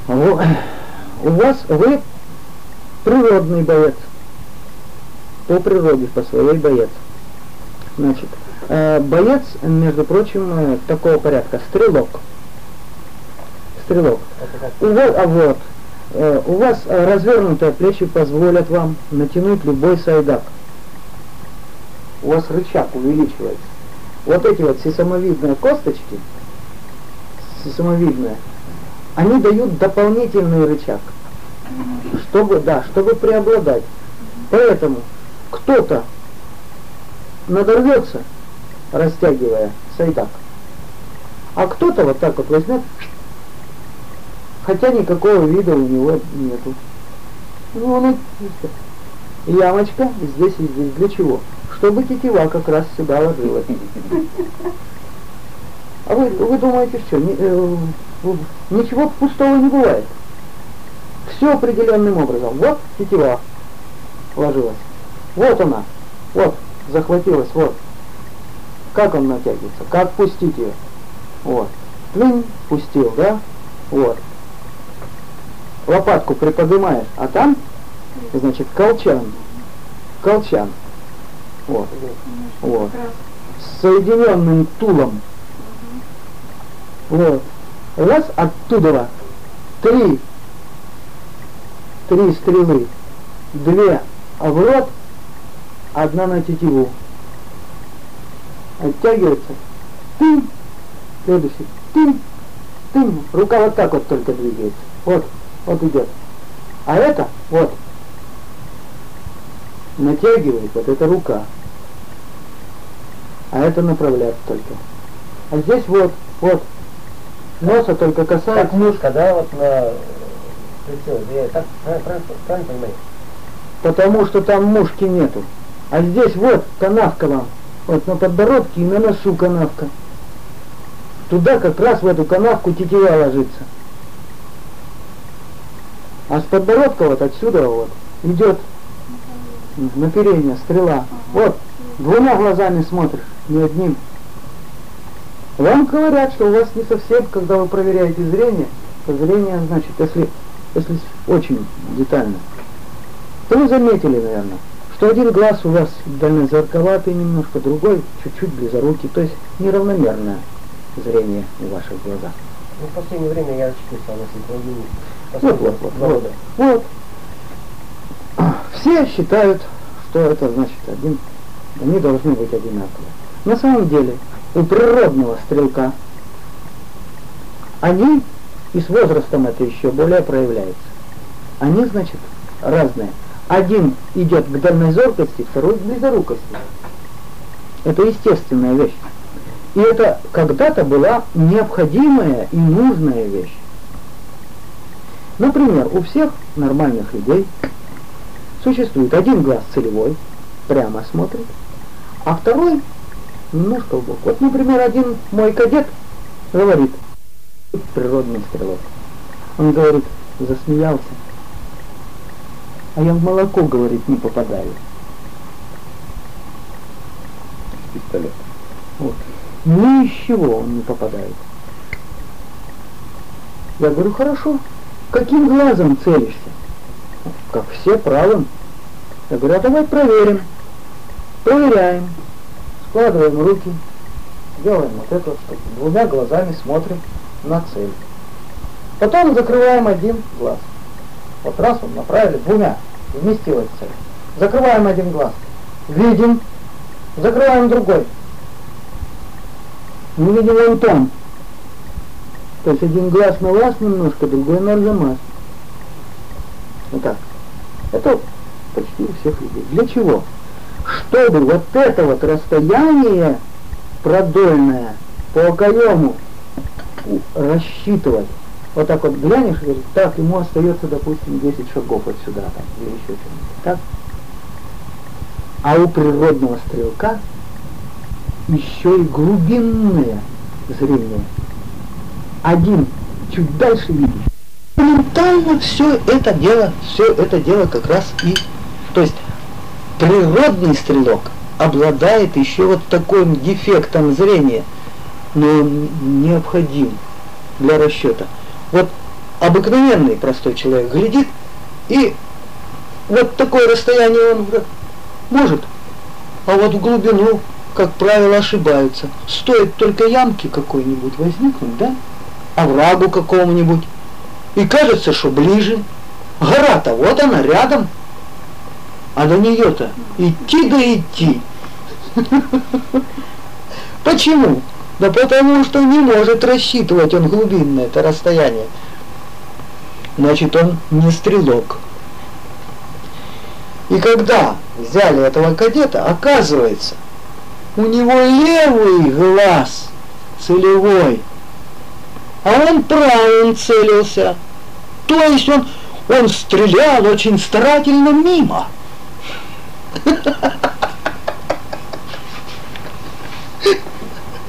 У вас вы природный боец. По природе, по своей боец. Значит, э, боец, между прочим, э, такого порядка, стрелок. Стрелок. Это как У вас, а вот, э, у вас э, развернутые плечи позволят вам натянуть любой сайдак. У вас рычаг увеличивается. Вот эти вот сисамовидные косточки, сисамовидные, они дают дополнительный рычаг, чтобы, да, чтобы преобладать. Поэтому кто-то надорвется, растягивая сайдак, а кто-то вот так вот возьмет Хотя никакого вида у него нету. Ну, он и- ямочка здесь и здесь. Для чего? Чтобы тетива как раз сюда ложилась. А вы, вы думаете, что ни- э, в- ничего пустого не бывает? Все определенным образом. Вот тетива ложилась. Вот она. Вот, захватилась, вот. Как он натягивается? Как пустить ее? Вот. Плин, пустил, да? Вот лопатку приподнимаешь, а там, значит, колчан. Колчан. Вот. Вот. Раз. С соединенным тулом. Вот. Вас оттуда три, три стрелы. Две в рот, одна на тетиву. Оттягивается. Тым. Следующий. Тым. Тым. Рука вот так вот только двигается. Вот. Вот идет. А это, вот, натягивает, вот эта рука. А это направляет только. А здесь вот, вот, носа только Как касается. мушка, да, вот на прицел. Я так правильно понимаю? Потому что там мушки нету. А здесь вот канавка вам. Вот на подбородке и на носу канавка. Туда как раз в эту канавку тетива ложится. А с подбородка вот отсюда вот идет на оперение стрела. Вот, двумя глазами смотришь, не одним. Вам говорят, что у вас не совсем, когда вы проверяете зрение, то зрение, значит, если, если очень детально, то вы заметили, наверное, что один глаз у вас дальнозорковатый немножко, другой чуть-чуть близорукий, то есть неравномерное зрение в ваших глазах. Ну, в последнее время я очки стал носить, Вот, вот, вот, вот, вот. Все считают, что это значит один, они должны быть одинаковые. На самом деле, у природного стрелка они, и с возрастом это еще более проявляется, они, значит, разные. Один идет к дальней зоркости, второй к близорукости. Это естественная вещь. И это когда-то была необходимая и нужная вещь. Например, у всех нормальных людей существует один глаз целевой, прямо смотрит, а второй немножко в бок. Вот, например, один мой кадет говорит, природный стрелок, он говорит, засмеялся. А я в молоко, говорит, не попадаю. Пистолет. Вот. Ни из чего он не попадает. Я говорю, хорошо, каким глазом целишься? Как все, правым. Я говорю, а давай проверим. Проверяем. Складываем руки, делаем вот это, двумя глазами смотрим на цель. Потом закрываем один глаз. Вот раз он направили двумя, вместилась цель. Закрываем один глаз. Видим. Закрываем другой. Мы видим вон там. То есть один глаз на вас немножко, другой на Арзамас. Вот так. Это почти у всех людей. Для чего? Чтобы вот это вот расстояние продольное по окоему рассчитывать. Вот так вот глянешь и говоришь, так, ему остается, допустим, 10 шагов от сюда, там, или еще что-нибудь. Так? А у природного стрелка еще и глубинное зрение. Один чуть дальше видишь. Ментально все это дело, все это дело как раз и... То есть природный стрелок обладает еще вот таким дефектом зрения, но необходим для расчета. Вот обыкновенный простой человек глядит, и вот такое расстояние он может, а вот в глубину, как правило, ошибаются. Стоит только ямки какой-нибудь возникнуть, да? Оврагу какому-нибудь. И кажется, что ближе. Гора-то вот она рядом. А до нее-то идти да идти. Почему? Да потому что не может рассчитывать он глубинное это расстояние. Значит, он не стрелок. И когда взяли этого кадета, оказывается, у него левый глаз целевой, а он правым целился. То есть он, он стрелял очень старательно мимо.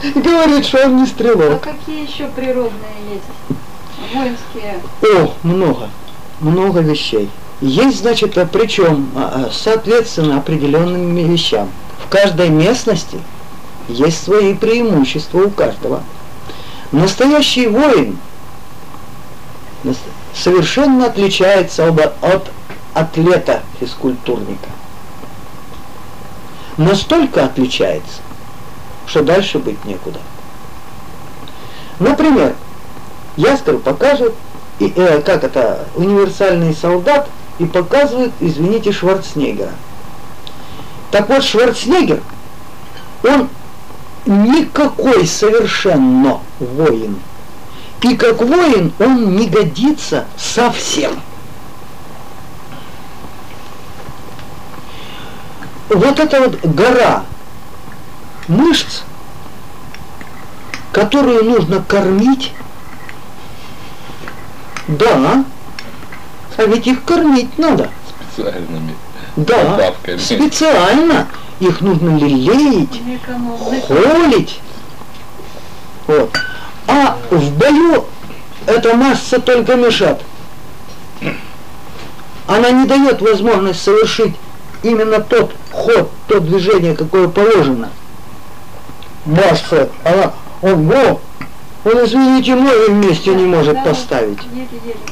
Говорит, что он не стрелок. А какие еще природные есть? Воинские? О, много. Много вещей. Есть, значит, а причем, а, а, соответственно, определенным вещам. В каждой местности есть свои преимущества у каждого. Настоящий воин совершенно отличается от атлета-физкультурника. Настолько отличается, что дальше быть некуда. Например, Яскер покажет, и, э, как это, универсальный солдат, и показывает, извините, Шварценеггера. Так вот, Шварценеггер, он никакой совершенно воин. И как воин он не годится совсем. Вот эта вот гора мышц, которую нужно кормить. Да, а ведь их кормить надо. Специальными да, добавками. специально. Их нужно лелеять, холить. Вот. А в бою эта масса только мешает. Она не дает возможность совершить именно тот ход, то движение, какое положено. Масса, она, он, во, он, извините, ноги вместе не может Да, поставить.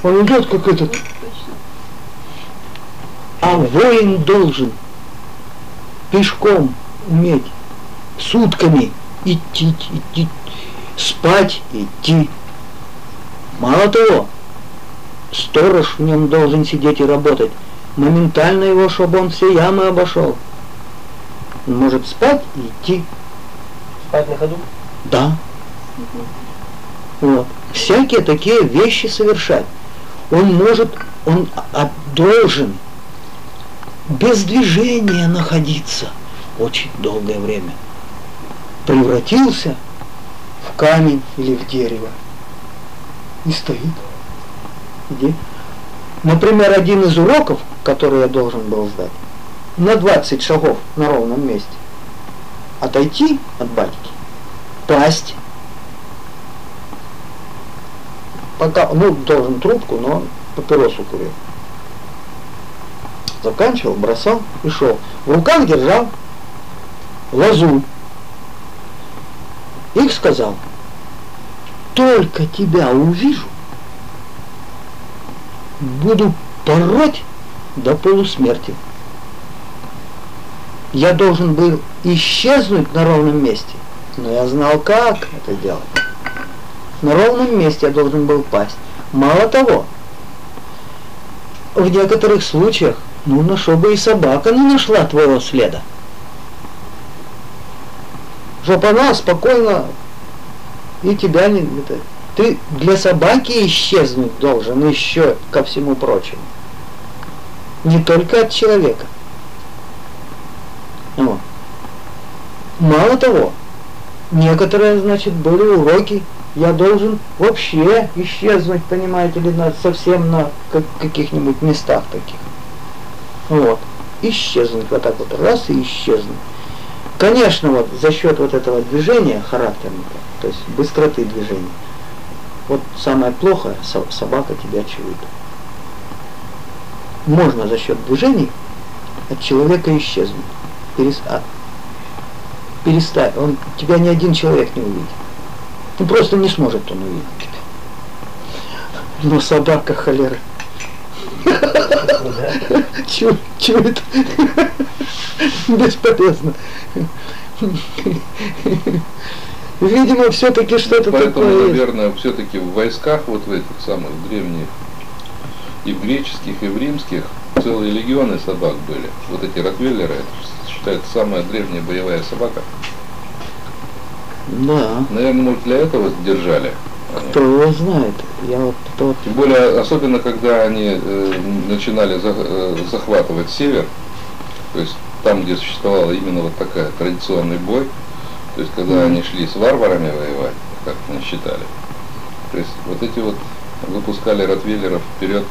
Он идет как этот. А воин должен пешком уметь сутками идти, идти, спать, идти. Мало того, сторож в нем должен сидеть и работать. Моментально его, чтобы он все ямы обошел. Он может спать и идти. Спать на ходу? Да. Вот. Всякие такие вещи совершать. Он может, он должен без движения находиться очень долгое время. Превратился в камень или в дерево. И стоит. Где? Например, один из уроков, который я должен был сдать, на 20 шагов на ровном месте. Отойти от батьки, пасть. Пока, ну, должен трубку, но папиросу курил. заканчивал, бросал и шел. В руках держал лозу. Их сказал, только тебя увижу, буду пороть до полусмерти. Я должен был исчезнуть на ровном месте, но я знал, как это делать. На ровном месте я должен был пасть. Мало того, в некоторых случаях нужно, чтобы и собака не нашла твоего следа. Чтобы она спокойно и тебя не... Это, ты для собаки исчезнуть должен еще ко всему прочему. Не только от человека. Вот. Мало того, некоторые, значит, были уроки, я должен вообще исчезнуть, понимаете ли, на, совсем на как, каких-нибудь местах таких. Вот. Исчезнуть вот так вот, раз и исчезнуть. Конечно, вот за счет вот этого движения характерного, то есть быстроты движения, вот самое плохое, собака тебя чует. Можно за счет движений от человека исчезнуть. Перес... А, перестать. Он, тебя ни один человек не увидит. Ну просто не сможет он увидеть тебя. Но собака холера. Чует. Бесполезно. Видимо, все-таки что-то Поэтому, такое наверное, все-таки в войсках, вот в этих самых древних, и в греческих, и в римских, целые легионы собак были. Вот эти ротвейлеры, это считается самая древняя боевая собака. Да. Наверное, может, для этого держали. Кто его знает? Я вот тот. Тем более, особенно когда они э, начинали за, э, захватывать север, то есть там, где существовала именно вот такая традиционный бой, то есть когда mm. они шли с варварами воевать, как они считали, то есть вот эти вот выпускали ротвейлеров вперед.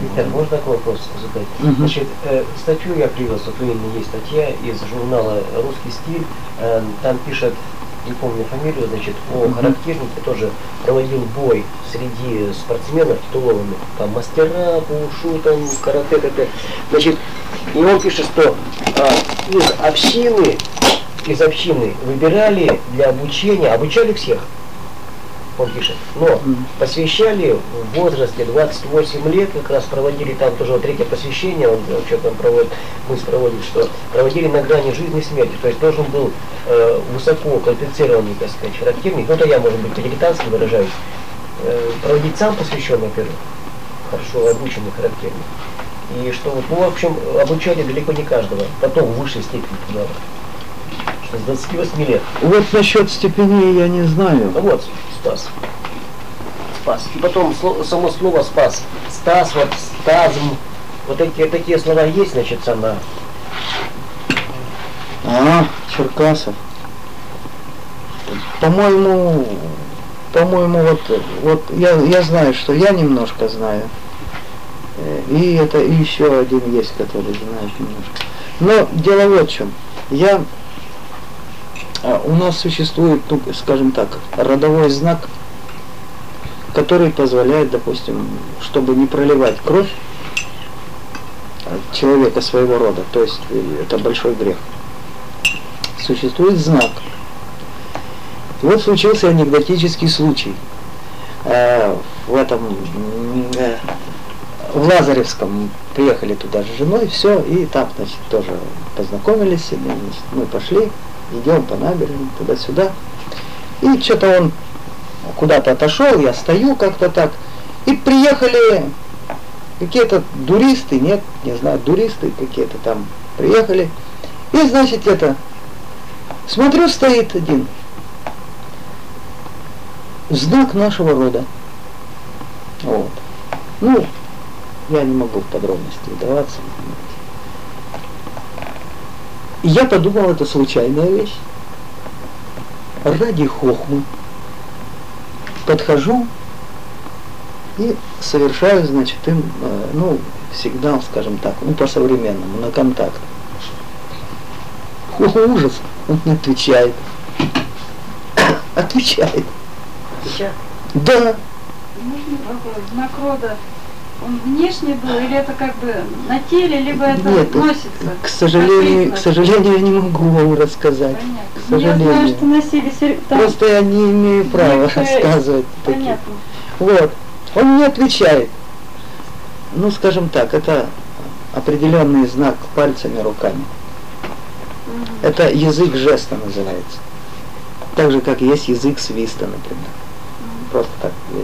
Виктор, можно такой вопрос задать? Мгм. Значит, э, статью я привез, вот у меня есть статья из журнала «Русский стиль», Э, там пишет, не помню фамилию, значит, о Мгм. характернике тоже проводил бой среди спортсменов титулованных, там мастера по ушу, там карате, т.д. Значит, и он пишет, что а, из общины, из общины выбирали для обучения, обучали всех, он пишет, но посвящали в возрасте 28 лет, как раз проводили там тоже вот третье посвящение, он э, что там проводит, мы проводим, что проводили на грани жизни и смерти, то есть должен был э, высоко квалифицированный, так сказать, характерник, ну это я, может быть, по-дилетантски выражаюсь, э, проводить сам посвященный, во-первых, хорошо обученный характерник. И что ну, в общем, обучали далеко не каждого, потом в высшей степени туда, с 28 лет. Вот насчет степеней я не знаю. Ну вот, спас. Спас. И потом само слово спас. Стас, вот стазм. Вот эти такие слова есть, значит, сама. А, Черкасов. По-моему, по-моему, вот, вот я, я знаю, что я немножко знаю. Э, И это и еще один есть, который знает немножко. Но дело вот в чем. Я, у нас существует, ну, скажем так, родовой знак, который позволяет, допустим, чтобы не проливать кровь человека своего рода, то есть э, это большой грех существует знак. И вот случился анекдотический случай. Э, в этом, э, в Лазаревском приехали туда с женой, все, и там, значит, тоже познакомились, и, значит, мы пошли, идем по набережной, туда-сюда. И что-то он куда-то отошел, я стою как-то так, и приехали какие-то дуристы, нет, не знаю, дуристы какие-то там приехали, и, значит, это, Смотрю, стоит один. Знак нашего рода. Вот. Ну, я не могу в подробности вдаваться. Я подумал, это случайная вещь. Ради хохмы. Подхожу и совершаю, значит, им, э, ну, сигнал, скажем так, ну, по-современному, на контакт. О, ужас! Он не отвечает. Отвечает. Сейчас. Да. Можно вопрос? Знак рода Он внешне был, или это как бы на теле, либо это Нет, носится? К сожалению, к сожалению, я не могу вам рассказать. Понятно. К Ну, Я знаю, сожалению. что носили там, Просто я не имею права некоторые- рассказывать такие. Понятно. Вот. Он мне отвечает. Ну, скажем так, это определенный знак пальцами, руками. Мгм. Это язык жеста называется. Так же, как есть язык свиста, например. Просто так э,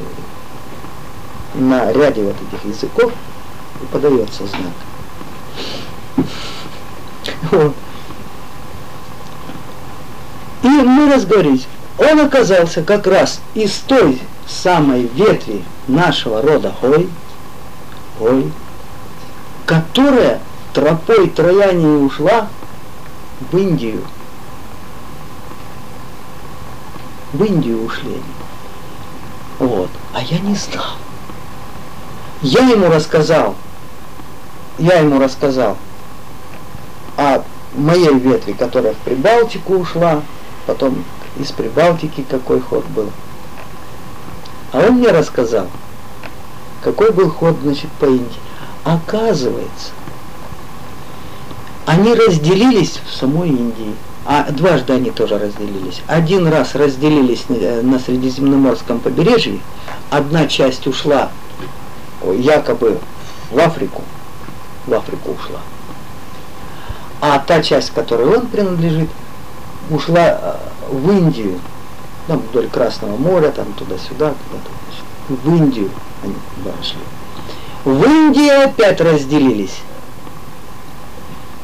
на ряде вот этих языков и подается знак. И мы разговорились. Он оказался как раз из той самой ветви нашего рода Хой, Хой, которая тропой Трояне ушла в Индию. В Индию ушли. Вот. А я не знал. Я ему рассказал, я ему рассказал о моей ветви, которая в Прибалтику ушла, потом из Прибалтики какой ход был. А он мне рассказал, какой был ход, значит, по Индии. Оказывается, они разделились в самой Индии. А дважды они тоже разделились. Один раз разделились на- на Средиземноморском побережье. Одна часть ушла якобы в Африку. В Африку ушла. А та часть, которой он принадлежит, ушла э, в Индию. Там вдоль Красного моря, там туда-сюда, значит, В Индию они пошли. В Индии опять разделились.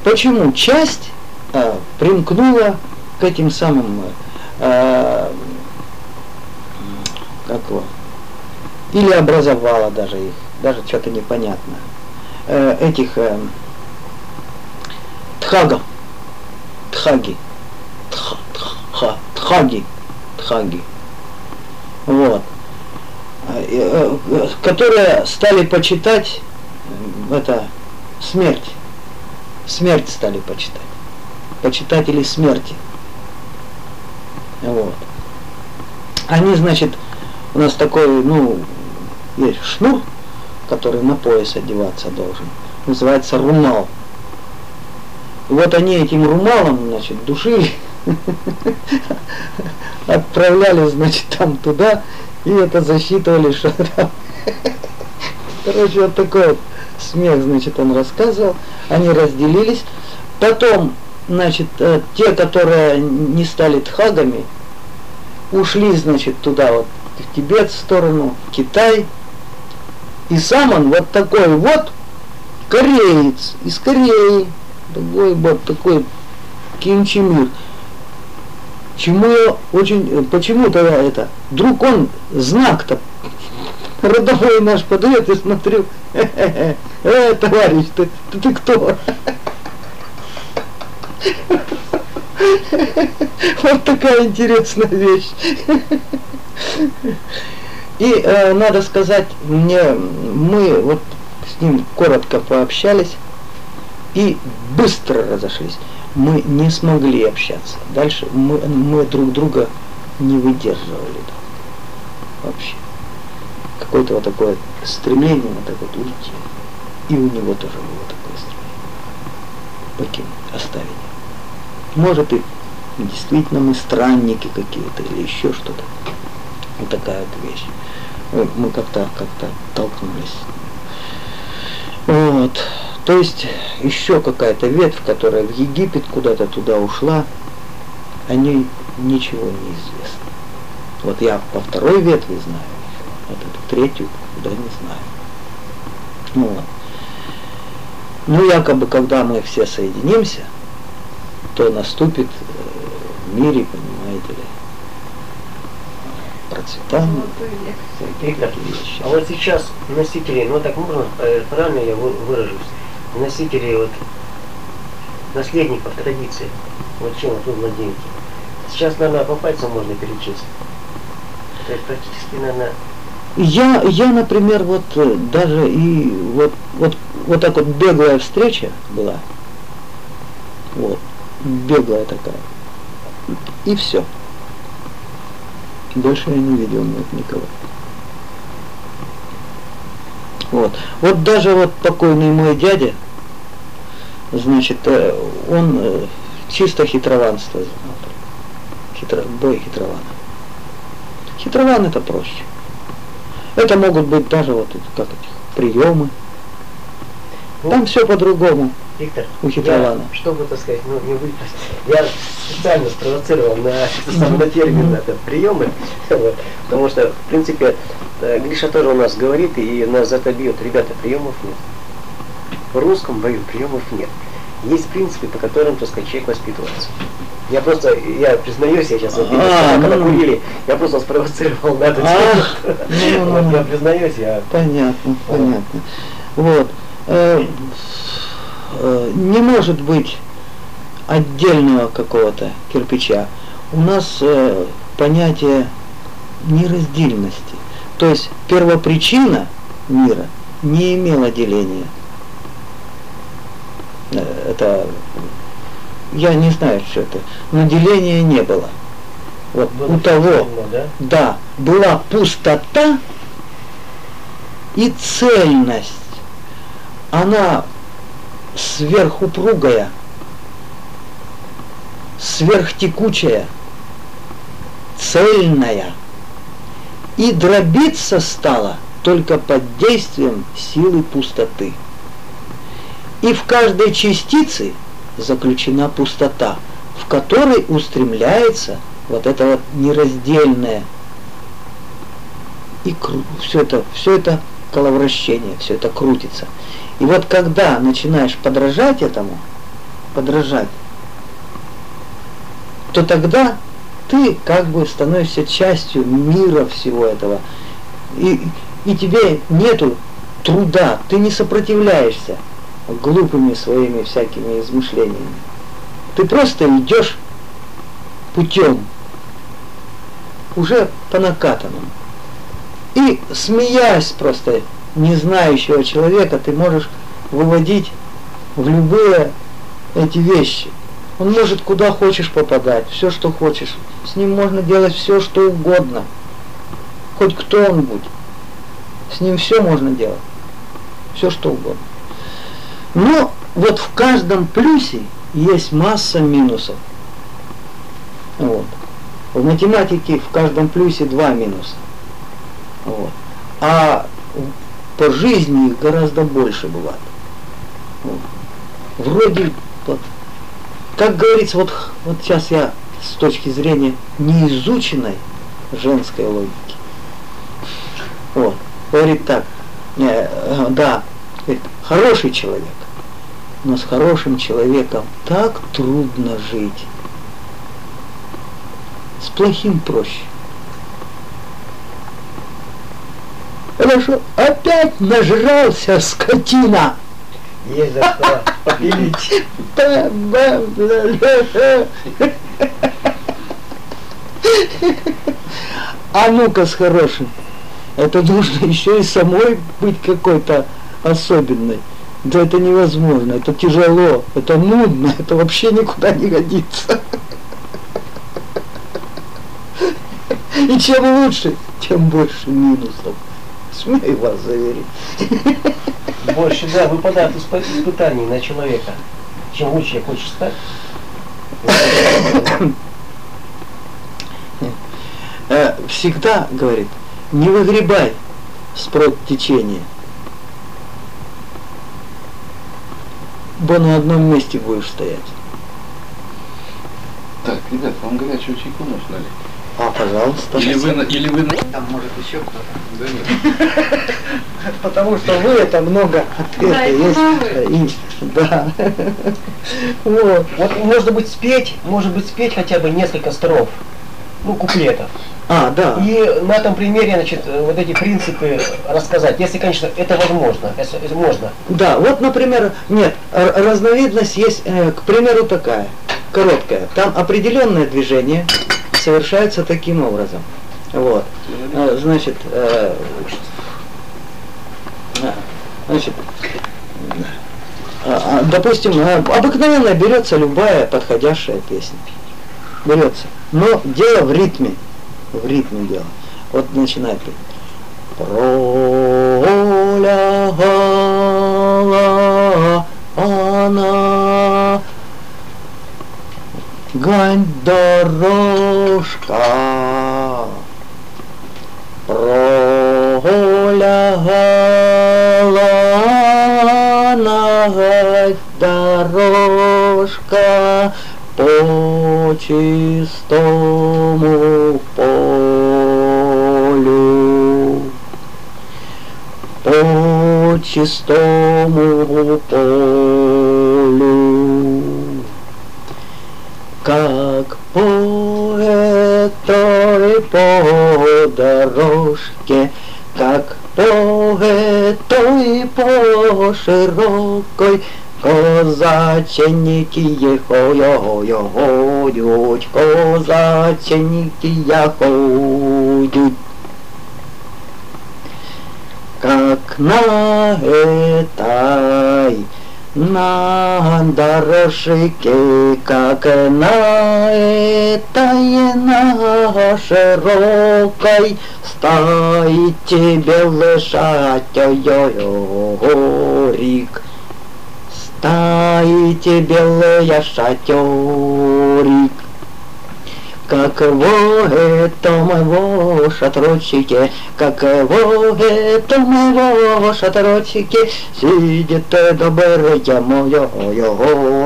Почему? Часть э, примкнула к этим самым, э, как его, или образовала даже их, даже что-то непонятно, э, этих э, тхагов, тхаги, тха, тха, тхаги, тхаги, вот, Э, э, которые стали почитать это смерть, смерть стали почитать, почитатели смерти, вот. Они, значит, у нас такой, ну, есть шнур, который на пояс одеваться должен, называется румал. И вот они этим румалом, значит, душили, отправляли, значит, там туда, и это засчитывали, что там. Короче, вот такой вот смех, значит, он рассказывал. Они разделились. Потом, значит, э, те, которые не стали тхагами, ушли, значит, туда вот, в Тибет в сторону, в Китай. И сам он вот такой вот кореец, из Кореи. Такой вот такой Ким Чен Ир. Чему я очень, э, почему-то я это, вдруг он знак-то родовой наш подает и смотрю, э, товарищ, ты, ты, ты кто? Вот такая интересная вещь. И э, надо сказать, мне мы вот с ним коротко пообщались и быстро разошлись. Мы не смогли общаться. Дальше мы, мы друг друга не выдерживали вообще. Какое-то вот такое стремление вот так вот уйти. И у него тоже было такое стремление. Покинуть, оставить. Может и действительно мы странники какие-то или еще что-то. Вот такая вот вещь. Мы, как-то как-то толкнулись. Вот. То есть еще какая-то ветвь, которая в Египет куда-то туда ушла, о ней ничего не известно. Вот я по второй ветви знаю, вот эту третью куда не знаю. Ну вот. Ну, якобы, когда мы все соединимся, то наступит э, в мире, понимаете ли, Золотой век. Виктор, а вот сейчас носители, ну так можно, э, правильно я вы- выражусь, носители вот наследников традиции, вот чем вот вы владеете. Сейчас, наверное, по пальцам можно перечислить. То есть практически, наверное, Я, я, например, вот э, даже и вот, вот, вот так вот беглая встреча была. Вот, беглая такая. И все. Больше я не видел нет никого. Вот. Вот даже вот покойный мой дядя, значит, э, он э, чисто хитрованство знал. Хитро, бой хитрована. Хитрован это проще. Это могут быть даже вот как эти, приемы. Там все по-другому Виктор, я, чтобы, так сказать, ну, не выпасть, я специально спровоцировал на, это на термин это, приемы, вот, потому что, в принципе, э, Гриша тоже у нас говорит, и нас за это бьет, ребята, приемов нет. В русском бою приемов нет. Есть принципы, по которым, так сказать, человек воспитывается. Я просто, я признаюсь, я сейчас, вот, А, когда ну. курили, я просто спровоцировал на этот А, ну, ну. Я признаюсь, я Понятно, понятно. Вот. Э, Не может быть отдельного какого-то кирпича. У нас э, понятие нераздельности. То есть первопричина мира не имела деления. Э, Это я не знаю, что это, но деления не было. Вот было у того, темно, да? да, была пустота и цельность. Она сверхупругая, сверхтекучая, цельная. И дробиться стала только под действием силы пустоты. И в каждой частице заключена пустота, в которой устремляется вот это вот нераздельное. И все это, все это коловращение, все это крутится. И вот когда начинаешь подражать этому, подражать, то тогда ты как бы становишься частью мира всего этого. И, и тебе нету труда, ты не сопротивляешься глупыми своими всякими измышлениями. Ты просто идешь путем, уже по накатанному. И смеясь просто незнающего человека, ты можешь выводить в любые эти вещи. Он может куда хочешь попадать, все, что хочешь. С ним можно делать все, что угодно. Хоть кто он будь. С ним все можно делать. Все, что угодно. Но вот в каждом плюсе есть масса минусов. Вот. В математике в каждом плюсе два минуса. Вот. А по жизни их гораздо больше бывает. Вроде, вот, как говорится, вот, вот сейчас я с точки зрения неизученной женской логики. Вот. Говорит так, э, да, говорит, хороший человек, но с хорошим человеком так трудно жить. С плохим проще. Хорошо, опять нажрался скотина. Есть за что попилить. А ну-ка с хорошим. Это нужно еще и самой быть какой-то особенной. Да это невозможно, это тяжело, это нудно, это вообще никуда не годится. И чем лучше, тем больше минусов. Смею вас заверить. Больше, да, выпадает исп- испытаний на человека. Чем лучше хочешь стать, Э, всегда, говорит, не выгребай с прод течения. Бо на одном месте будешь стоять. Так, ребят, вам горячего чайку нужно ли? А, пожалуйста. Или вы, на- или вы... Там может еще кто-то. Да нет. Потому что вы это много ответа есть. И, да. Вот. Вот можно быть спеть, может быть спеть хотя бы несколько строф, ну, куплетов. А, да. И на этом примере, значит, вот эти принципы рассказать, если, конечно, это возможно, если, если можно. Да, вот, например, нет, разновидность есть, э, к примеру, такая, короткая. Там определенное движение совершается таким образом. Вот. Э, Значит, э, значит, э, а, допустим, обыкновенно берется любая подходящая песня. Берется. Но дело в ритме. В ритме дело. Вот начинает. полягала она. Гань дорожка пролягала на гать дорожка по чистому чистому полю, как по этой по дорожке, как по этой по широкой Козаченики ехою ходять, козаченики я ходять. Как на этой, на дорожке, как на этой, на широкой, стоит тебе лошадь, ой-ой-ой, Таите белые шатерик, как в этом его шатрочке, как в этом его шатрочке сидит добрый мой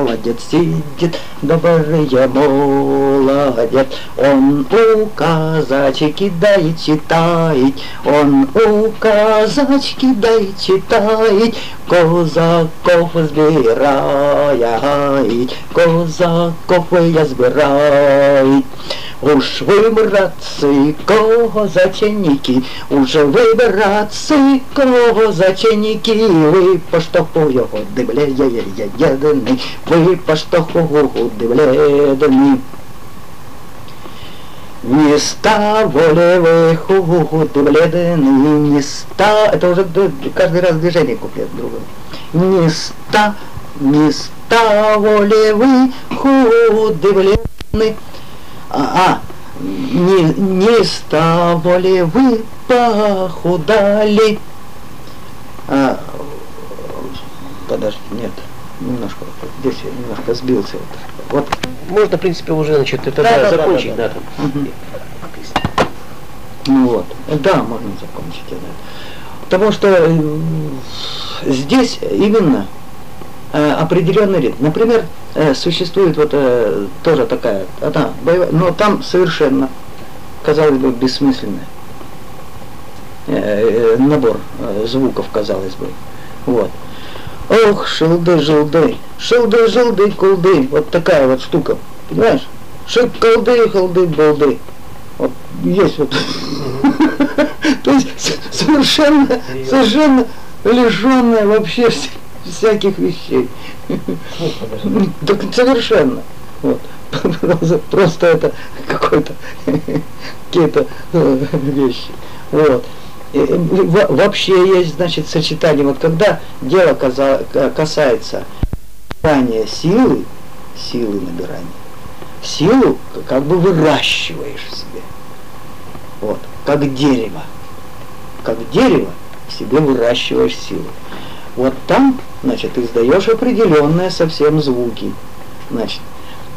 молодец, сидит добрый молодец. Он у казачки дай читает, он у казачки дай читает, козаков збирает, козаков я збирает. Уж вы, братцы, козаченики, уже вы, братцы, козаченики, вы по штоху бледны, вы по штоху бледны. Не того ли вы худы бледны, не ста... Это уже каждый раз движение куплет другое. Не ста... Не того ли вы худы бледны, а, а не, не с того ли вы похудали? А, подожди, нет, немножко, здесь я немножко сбился. Вот. Можно, в принципе, уже, значит, это Да, да, да, да, закончить, да, да, да. там. Мгм. Ну вот, да, можно закончить это. Потому что здесь именно определенный ритм. Например, э, существует вот э, тоже такая, одна боевая, но там совершенно, казалось бы, бессмысленный э, э, набор э, звуков, казалось бы. Вот. Ох, шелды, желды, шелды, желды, колды. Вот такая вот штука, понимаешь? Шик, колды, холды, балды. Вот есть вот. То есть совершенно, совершенно лишенная вообще вся- всяких вещей. Так совершенно. Вот. Просто- это какой-то какие-то э, вещи. Вот. Э, Вообще есть, значит, сочетание. Вот когда дело к- касается набирания силы, силы набирания, силу как бы выращиваешь в себе. Вот, как дерево. Как дерево в себе выращиваешь силу. Вот там, значит, издаешь определенные совсем звуки. Значит,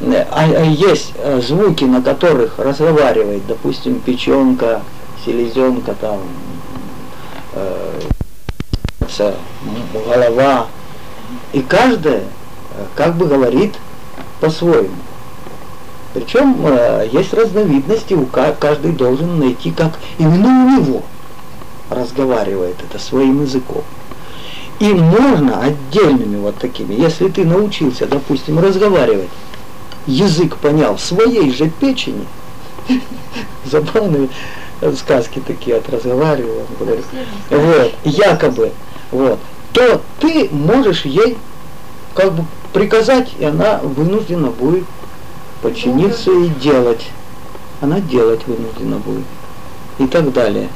э, а, а есть э, звуки, на которых разговаривает, допустим, печенка, селезенка, там, э, голова. И каждая э, как бы говорит по-своему. Причем э, есть разновидности, у ка- каждый должен найти, как именно у него разговаривает это своим языком. И можно отдельными вот такими, если ты научился, допустим, разговаривать, язык понял в своей же печени, забавные сказки такие от разговаривания, вот, якобы, вот, то ты можешь ей как бы приказать, и она вынуждена будет подчиниться и делать. Она делать вынуждена будет. И так далее.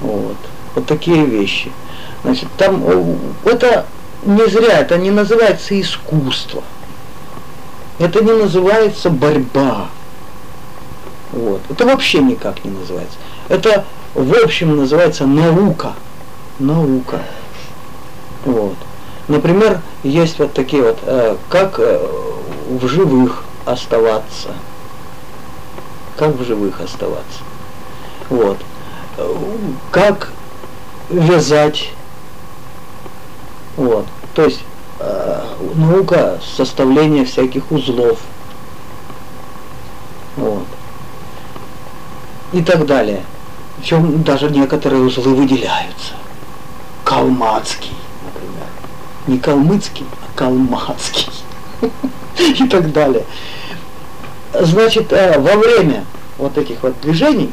Вот. Вот такие вещи. Значит, там это не зря, это не называется искусство. Это не называется борьба. Вот. Это вообще никак не называется. Это в общем называется наука. Наука. Вот. Например, есть вот такие вот, э, как э, в живых оставаться. Как в живых оставаться. Вот. Э, Как вязать. Вот. То есть э, наука составления всяких узлов. Вот. И так далее. Причем даже некоторые узлы выделяются. Калмацкий, например. Не калмыцкий, а калмацкий. И так далее. Значит, э, во время вот этих вот движений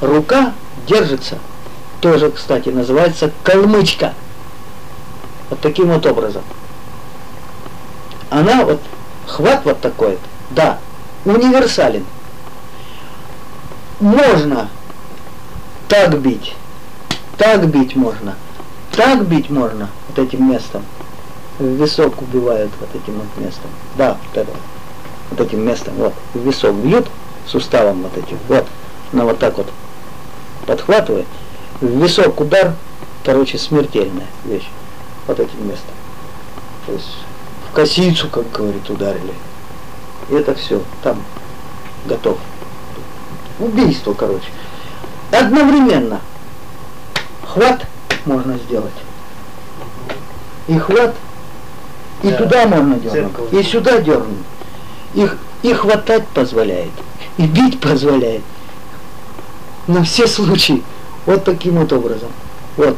рука держится, тоже, кстати, называется калмычка. Вот таким вот образом. Она вот, хват вот такой, да, универсален. Можно так бить, так бить можно, так бить можно вот этим местом. В висок убивают вот этим вот местом. Да, вот это вот, этим местом, вот, в висок бьют суставом вот этим, вот, на вот так вот подхватывает. В висок удар, короче, смертельная вещь. Вот этим местом. То есть в косицу, как говорит, ударили. И это все, там готов. Убийство, короче. Одновременно хват можно сделать. И хват, и Да. туда можно дернуть, и сюда дернуть. И, и хватать позволяет, и бить позволяет. На все случаи. Вот таким вот образом. Вот.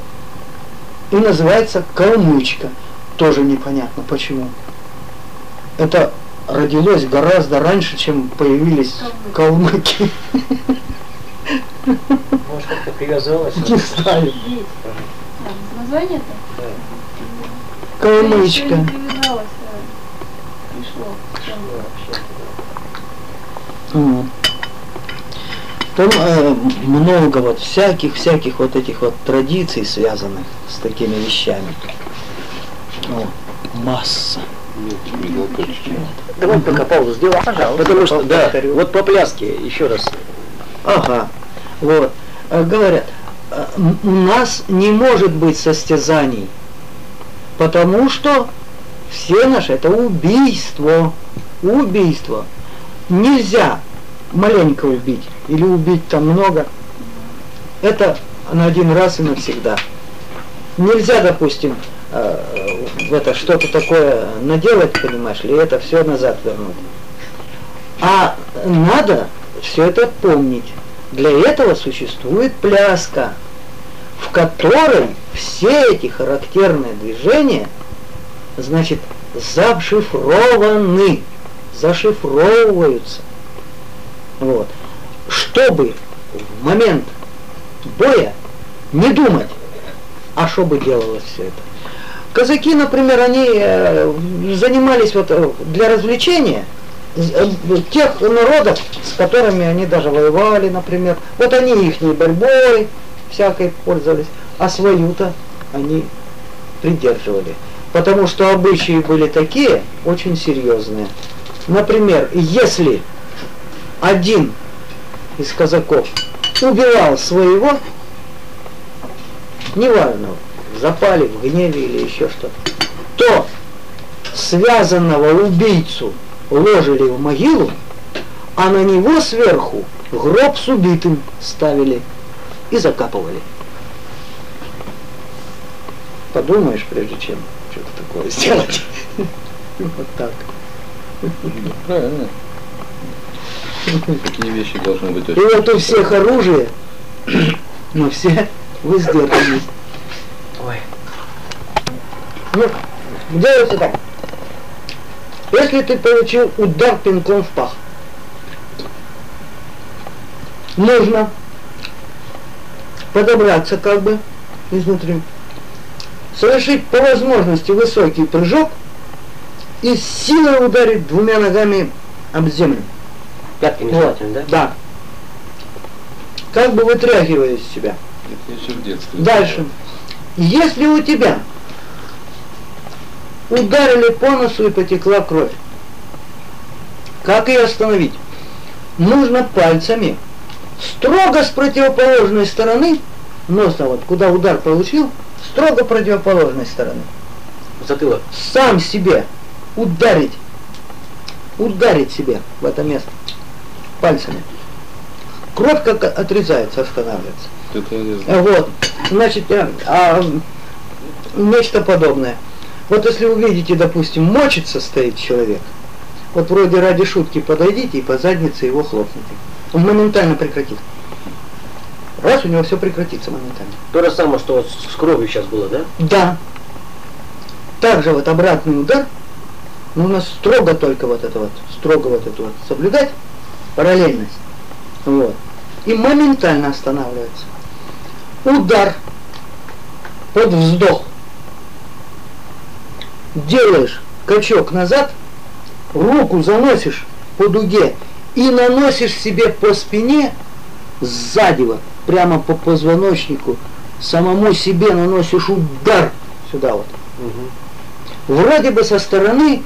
И называется калмычка. Тоже непонятно почему. Это родилось гораздо раньше, чем появились калмыки. Может, как-то привязалась? Не знаю. Название-то? Да. Калмычка. Привязалась, а пришло. Ну, вообще-то, да. Вот. Там э, много вот всяких-всяких вот этих вот традиций, связанных с такими вещами. О, масса. Давай пока паузу сделаем. Потому что, да, вот по пляске, еще раз. Ага, вот. Э, Говорят, э, у нас не может быть состязаний, потому что все наши это убийство. Убийство. Нельзя маленько убить или убить там много. Это на один раз и навсегда. Нельзя, допустим, э, в это что-то такое наделать, понимаешь ли, это все назад вернуть. А надо все это помнить. Для этого существует пляска, в которой все эти характерные движения, значит, зашифрованы, зашифровываются. Вот. Чтобы в момент боя не думать, а что бы делалось все это. Казаки, например, они э, занимались вот э, для развлечения э, тех народов, с которыми они даже воевали, например. Вот они их борьбой всякой пользовались, а свою-то они придерживали. Потому что обычаи были такие, очень серьезные. Например, если один из казаков убивал своего, неважно, в запале, в гневе или еще что-то, то связанного убийцу ложили в могилу, а на него сверху гроб с убитым ставили и закапывали. Подумаешь, прежде чем что-то такое сделать. Вот так. Правильно. Такие вещи должны быть И очень... вот у всех оружие, но все воздержаны. Ой. Ну, делается так. Если ты получил удар пинком в пах, нужно подобраться как бы изнутри, совершить по возможности высокий прыжок и с силой ударить двумя ногами об землю. Пятками Вот, желательно, да? Да. Как бы вытряхивая из себя. Это еще в детстве. Дальше. Если у тебя ударили по носу и потекла кровь, как ее остановить? Нужно пальцами строго с противоположной стороны носа, вот куда удар получил, строго противоположной стороны. Затылок. сам себе ударить, ударить себе в это место пальцами. Кровь как отрезается, останавливается. Вот, значит, э, а, нечто подобное. Вот если вы видите, допустим, мочится стоит человек, вот вроде ради шутки подойдите и по заднице его хлопните. Он моментально прекратит. Раз, у него все прекратится моментально. То же самое, что вот с кровью сейчас было, да? Да. Также вот обратный удар, нужно строго только вот это вот, строго вот это вот соблюдать, параллельность. Вот. И моментально останавливается. Удар под вздох. Делаешь качок назад, руку заносишь по дуге и наносишь себе по спине сзади вот, прямо по позвоночнику, самому себе наносишь удар сюда вот. Вроде бы со стороны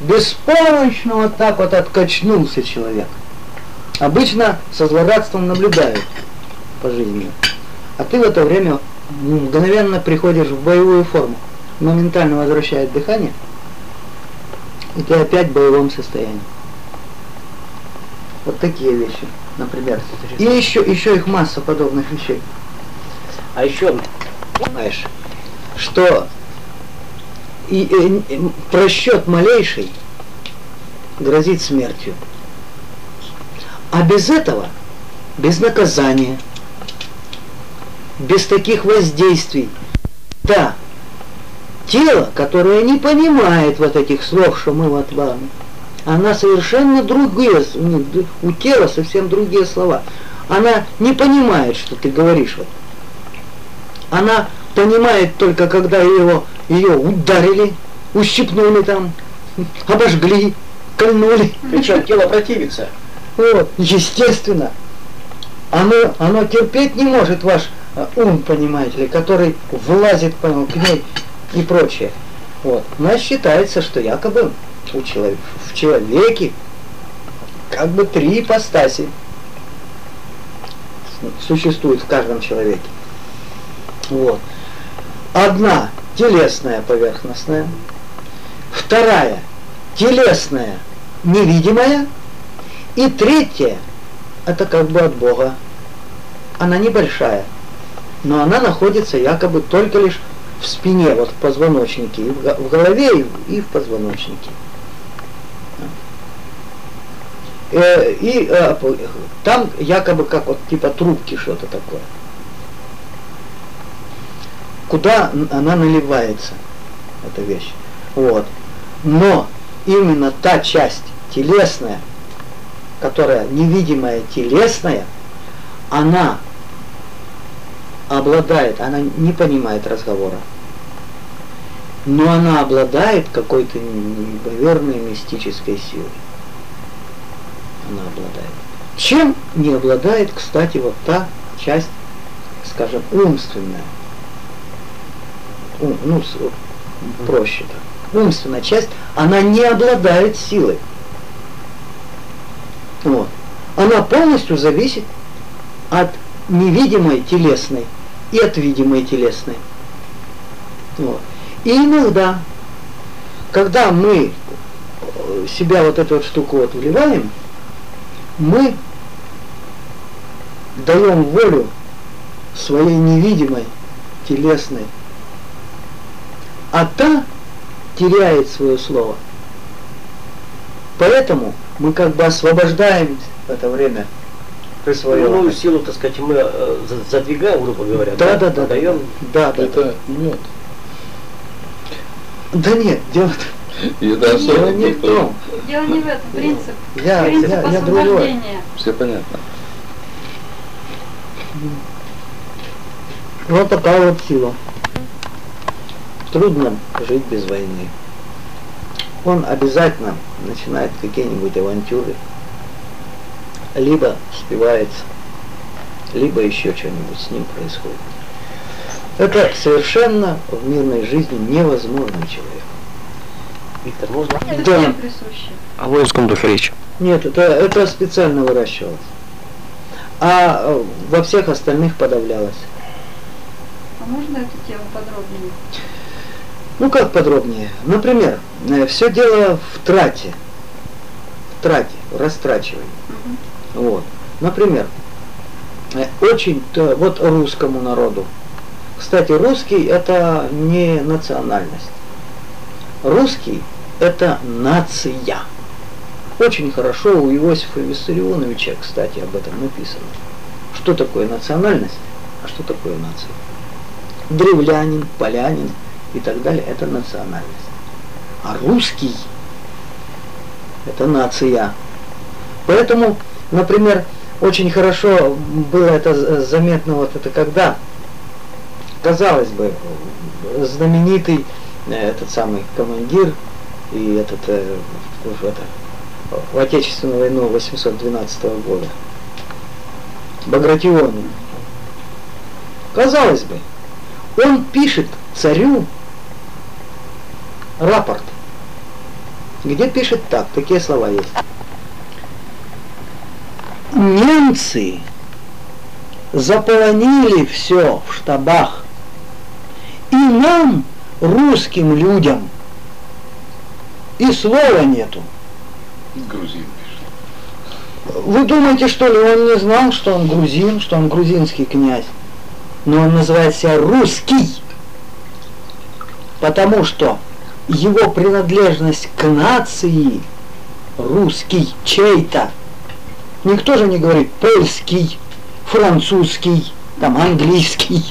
беспомощно вот так вот откачнулся человек. Обычно со злорадством наблюдают по жизни. А ты в это время мгновенно приходишь в боевую форму, моментально возвращает дыхание, и ты опять в боевом состоянии. Вот такие вещи, например. И еще, еще их масса подобных вещей. А еще, Знаешь, что и, и- и просчет малейший грозит смертью. А без этого, без наказания, без таких воздействий, да, тело, которое не понимает вот этих слов, что мы вот вам, она совершенно другие, с- у них д- у тела совсем другие слова. Она не понимает, что ты говоришь. Вот. Она понимает только, когда его, ее ударили, ущипнули там, обожгли, кольнули. причем тело противится. Вот, естественно. Оно, оно терпеть не может ваш э, ум, понимаете ли, который влазит по к ней и прочее. Вот. Но считается, что якобы у человека, в человеке как бы три ипостаси существует в каждом человеке. Вот. Одна телесная поверхностная, вторая телесная невидимая, и третья это как бы от Бога. Она небольшая, но она находится якобы только лишь в спине, вот в позвоночнике, и в го- в голове, и в- и позвоночнике. Э, И э, п- там якобы как вот типа трубки что-то такое. Куда она наливается, эта вещь. Вот. Но именно та часть телесная, которая невидимая телесная, она обладает, она не понимает разговора. Но она обладает какой-то неимоверной мистической силой. Она обладает. Чем не обладает, кстати, вот та часть, скажем, умственная. Ум- ну, проще так. Умственная часть, она не обладает силой. Вот. Она полностью зависит от невидимой телесной и от видимой телесной. Вот. И иногда, когда мы э, себя вот эту вот штуку вот вливаем, мы даем волю своей невидимой телесной, а та теряет свое слово. Поэтому мы как бы освобождаем в это время свое. Иную силу, так сказать, мы э, за- задвигаем, грубо говоря, Да, да, да. даем. Да, да, да. Это мед. Да нет, дело И это дело не в том. Дело не в этом, принцип. Я, принцип я, я другой. освобождения. Все понятно. Вот такая вот сила. Трудно жить без войны. Он обязательно начинает какие-нибудь авантюры, либо спивается, либо еще что-нибудь с ним происходит. Это совершенно в мирной жизни невозможный человек. Виктор, можно? Это Да. всем присуще. О воинском духе речь. Нет, это, это специально выращивалось. А э, во всех остальных подавлялось. А можно эту тему подробнее? Ну как подробнее? Например, все дело в трате. В трате, в растрачивании. Вот. Например, э, очень, то- вот русскому народу. Кстати, русский это не национальность. Русский это нация. Очень хорошо у Иосифа Виссарионовича, кстати, об этом написано. Что такое национальность, а что такое нация? Древлянин, полянин и так далее – это национальность. А русский – это нация. Поэтому, например, очень хорошо было это заметно вот это когда, казалось бы, знаменитый э, этот самый командир и этот э, это, в Отечественную войну 812 года, Багратионович. Казалось бы, он пишет царю рапорт, где пишет так, такие слова есть. Немцы заполонили все в штабах, и нам, русским людям, и слова нету. Грузин пишет. Вы думаете, что ли, он не знал, что он грузин, что он грузинский князь? Но он называет себя русский, потому что его принадлежность к нации русский, чей-то. Никто же не говорит польский, французский, там английский.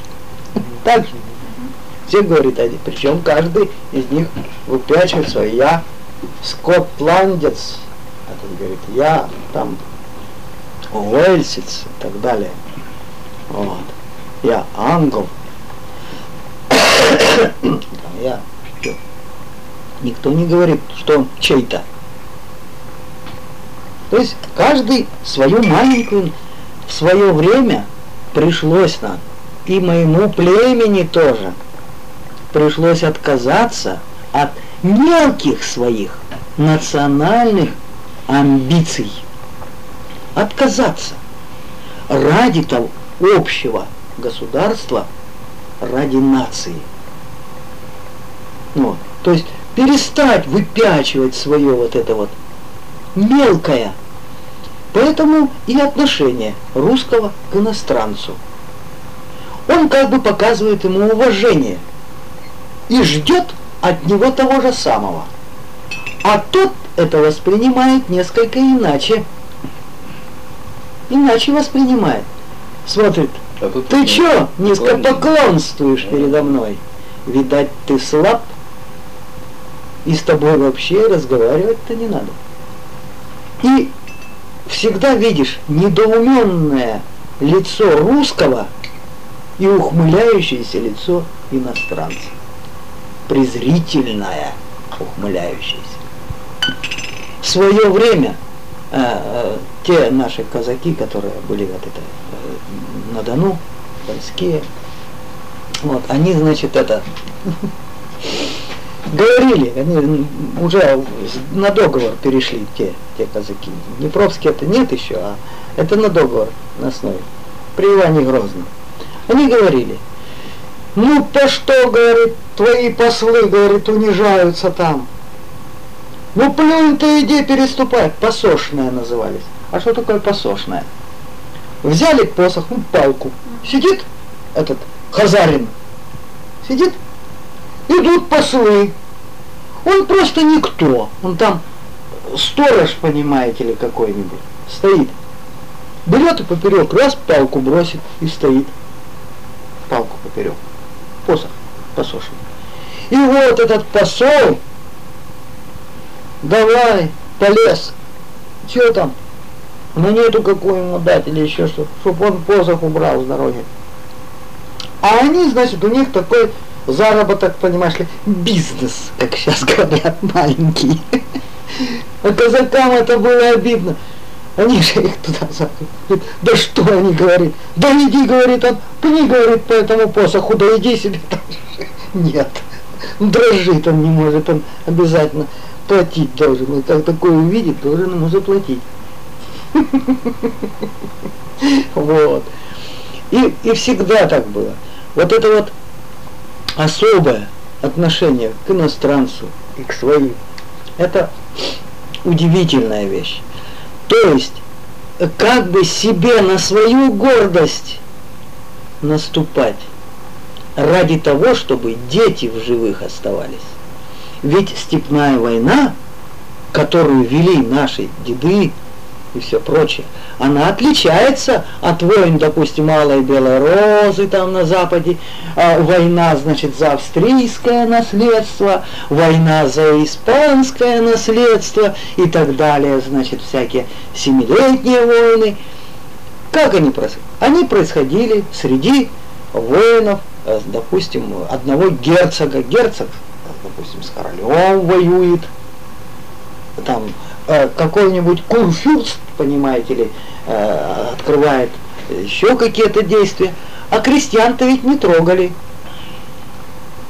Так. Все говорят они, причем каждый из них выпячивает свое «я скотландец», этот говорит «я там уэльсец» и так далее. Вот. Я англ. Я? Никто не говорит, что он чей-то. То есть каждый свою маленькую в свое время пришлось нам, и моему племени тоже, пришлось отказаться от мелких своих национальных амбиций. Отказаться ради того общего государства, ради нации. Вот. То есть перестать выпячивать свое вот это вот мелкое. Поэтому и отношение русского к иностранцу. Он как бы показывает ему уважение и ждет от него того же самого. А тот это воспринимает несколько иначе. Иначе воспринимает. Смотрит, А ты чё, низко поклонение. поклонствуешь передо мной? Видать, ты слаб, и с тобой вообще разговаривать-то не надо. И всегда видишь недоуменное лицо русского и ухмыляющееся лицо иностранца. Презрительное ухмыляющееся. В свое время э, э, те наши казаки, которые были вот это э, на Дону, донские, вот, они, значит, это говорили, они уже на договор перешли те, те казаки. Днепровские это нет еще, а это на договор на основе. При Иване Грозном. Они говорили, ну по что, говорит, твои послы, говорит, унижаются там. Ну плюнь ты, иди переступай. Посошная назывались. А что такое посошная? Взяли к посоху палку. Сидит этот хазарин. Сидит. Идут послы. Он просто никто. Он там сторож, понимаете ли, какой-нибудь. Стоит. Берет и поперек, раз палку бросит и стоит. Палку поперек. Посох посошенный. И вот этот посол, давай, полез. Че там? Монету какую ему дать или еще что, чтобы он посох убрал с дороги. А они, значит, у них такой заработок, понимаешь ли, бизнес, как сейчас говорят, маленький. А казакам это было обидно. Они же их туда закрыли. Да что они говорит? Да иди, говорит он, пни, говорит, по этому посоху, да иди себе там. Нет, дрожит он не может, он обязательно платить должен. И как такое увидит, должен ему заплатить. Вот. И, и всегда так было. Вот это вот особое отношение к иностранцу и к своим. Это удивительная вещь. То есть, как бы себе на свою гордость наступать ради того, чтобы дети в живых оставались. Ведь степная война, которую вели наши деды и все прочее, она отличается от войн, допустим, Малой Белой Розы там на Западе, а война, значит, за австрийское наследство, война за испанское наследство и так далее, значит, всякие семилетние войны. Как они происходили? Они происходили среди воинов, э, допустим, одного герцога. Герцог, допустим, с королем воюет, там э, какой-нибудь курфюрст, понимаете ли, э, открывает еще какие-то действия, а крестьян-то ведь не трогали.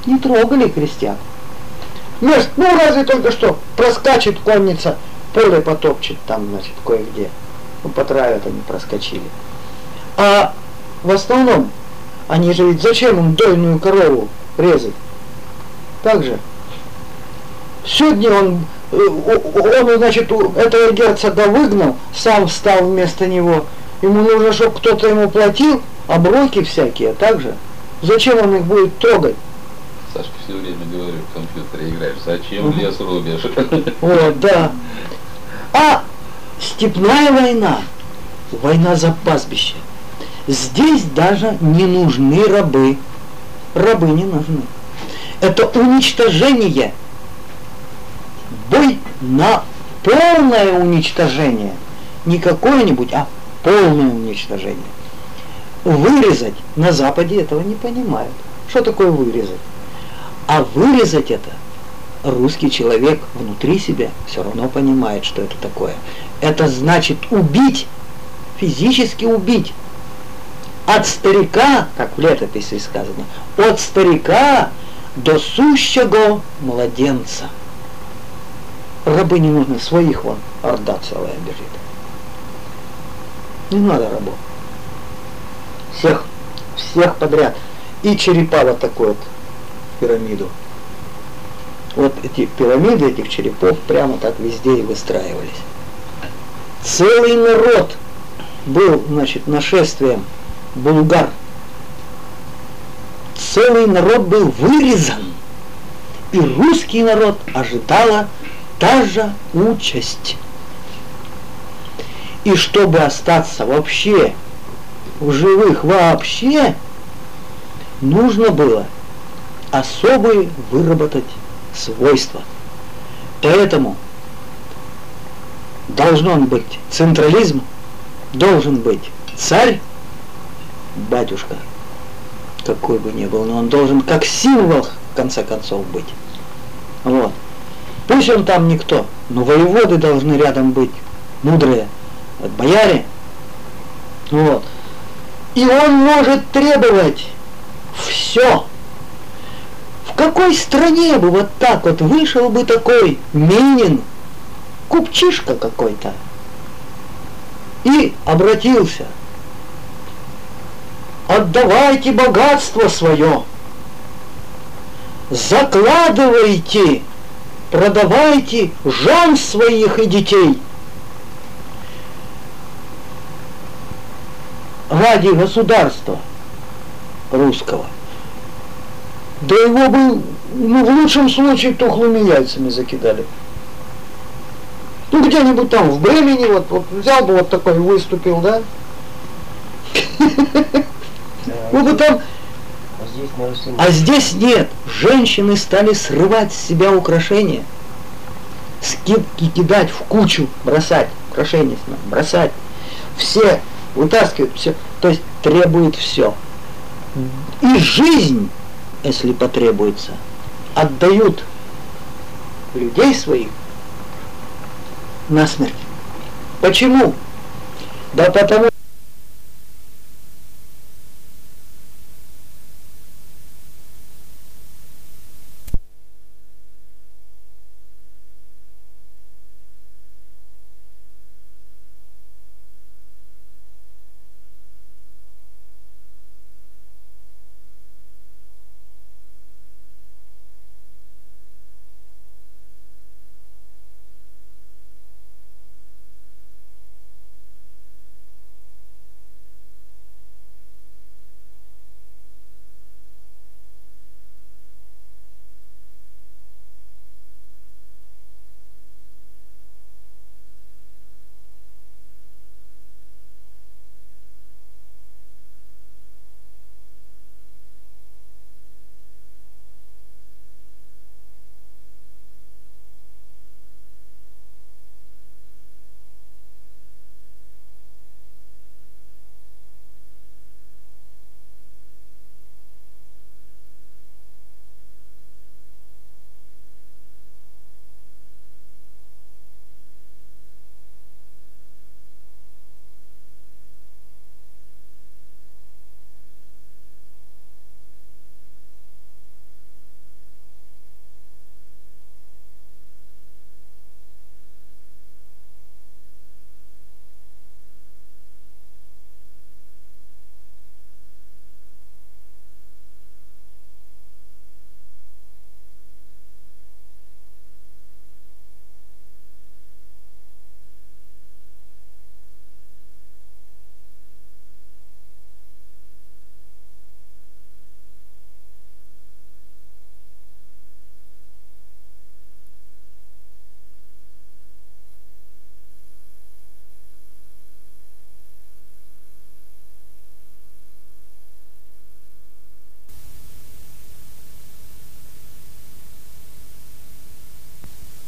Не трогали крестьян. Мест, ну разве только что проскачет конница, поле потопчет там, значит, кое-где. Ну, потравят они, проскочили. А в основном, они же ведь зачем им дойную корову резать? Так же. Сегодня он он, значит, этого герцога выгнал, сам встал вместо него. Ему нужно, чтобы кто-то ему платил, оброки всякие, также. Зачем он их будет трогать? Сашка все время говорю, в компьютере играешь, зачем угу. лес рубишь? Вот, да. А степная война, война за пастбище. Здесь даже не нужны рабы. Рабы не нужны. Это уничтожение бой на полное уничтожение. Не какое-нибудь, а полное уничтожение. Вырезать на Западе этого не понимают. Что такое вырезать? А вырезать это русский человек внутри себя все равно понимает, что это такое. Это значит убить, физически убить. От старика, как в летописи сказано, от старика до сущего младенца – Рабы не нужны, своих вон, орда целая бежит. Не надо рабов. Всех, всех подряд. И черепа вот такой вот пирамиду. Вот эти пирамиды этих черепов прямо так везде и выстраивались. Целый народ был, значит, нашествием булгар. Целый народ был вырезан. И русский народ ожидала та же участь. И чтобы остаться вообще в живых вообще, нужно было особые выработать свойства. Поэтому должен быть централизм, должен быть царь, батюшка, какой бы ни был, но он должен как символ, в конце концов, быть. Вот. Пусть он там никто, но воеводы должны рядом быть, мудрые, бояре. Вот. И он может требовать все. В какой стране бы вот так вот вышел бы такой Минин, купчишка какой-то, и обратился. Отдавайте богатство свое, закладывайте продавайте жен своих и детей ради государства русского. Да его бы, ну, в лучшем случае, тухлыми яйцами закидали. Ну, где-нибудь там, в Бремени, вот, вот взял бы вот такой, выступил, да? Ну, бы там А здесь нет. Женщины стали срывать с себя украшения. Скидки кидать в кучу, бросать. Украшения бросать. Все вытаскивают все. То есть требуют все. И жизнь, если потребуется, отдают людей своих на смерть. Почему? Да потому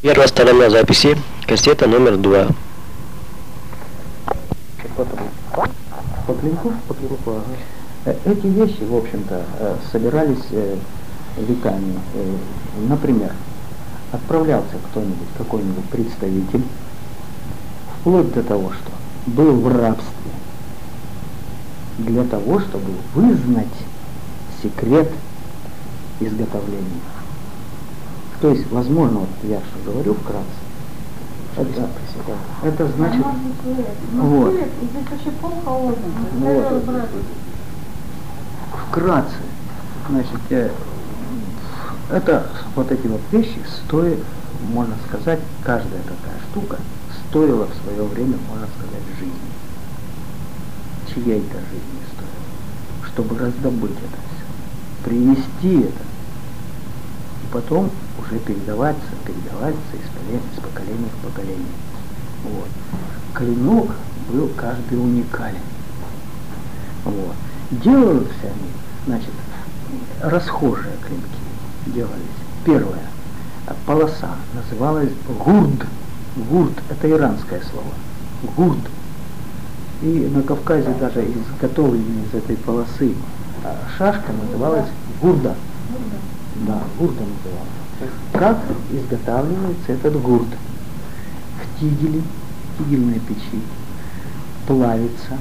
Первая сторона записи, кассета номер два. По клинку? По клинку, ага. Э, Эти вещи, в общем-то, э, собирались э, веками. Например, отправлялся кто-нибудь, какой-нибудь представитель, вплоть до того, что был в рабстве, для того, чтобы вызнать секрет изготовления. То есть, возможно, вот я что говорю вкратце, это, это значит, Вот. Вот. Вкратце, значит, э, это вот эти вот вещи стоят, можно сказать, каждая такая штука стоила в свое время, можно сказать, жизни. Чьей-то жизни стоила, чтобы раздобыть это все, привести это, и потом уже передаваться, передаваться из поколения, из поколения в поколение. Вот. Клинок был каждый уникален. Вот. Делаются они, значит, расхожие клинки делались. Первое, полоса называлась гурд. Гурд – это иранское слово. Гурд. И на Кавказе даже изготовленная из этой полосы а, шашка называлась гурда. Да, гурда называлась. Как изготавливается этот гурд? В тигеле, тигельной печи, плавится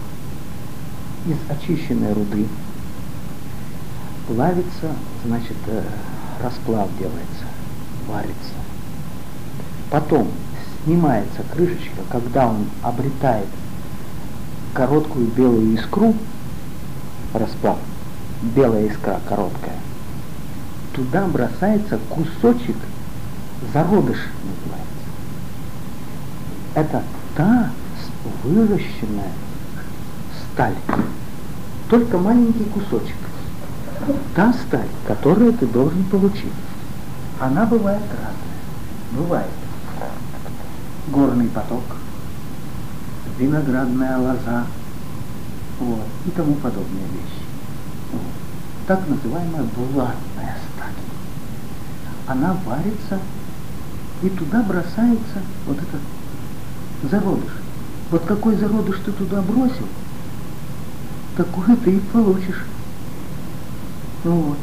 из очищенной руды. Плавится, значит, э, расплав делается, варится. Потом снимается крышечка, когда он обретает короткую белую искру, расплав, белая искра короткая, туда бросается кусочек, зародыш называется. Это та выращенная сталь, только маленький кусочек. Та сталь, которую ты должен получить. Она бывает разная. Бывает горный поток, виноградная лоза вот, и тому подобные вещи. Так называемая булатная сталь. Она варится, и туда бросается вот этот зародыш. Вот какой зародыш ты туда бросил, такой ты и получишь. Ну вот.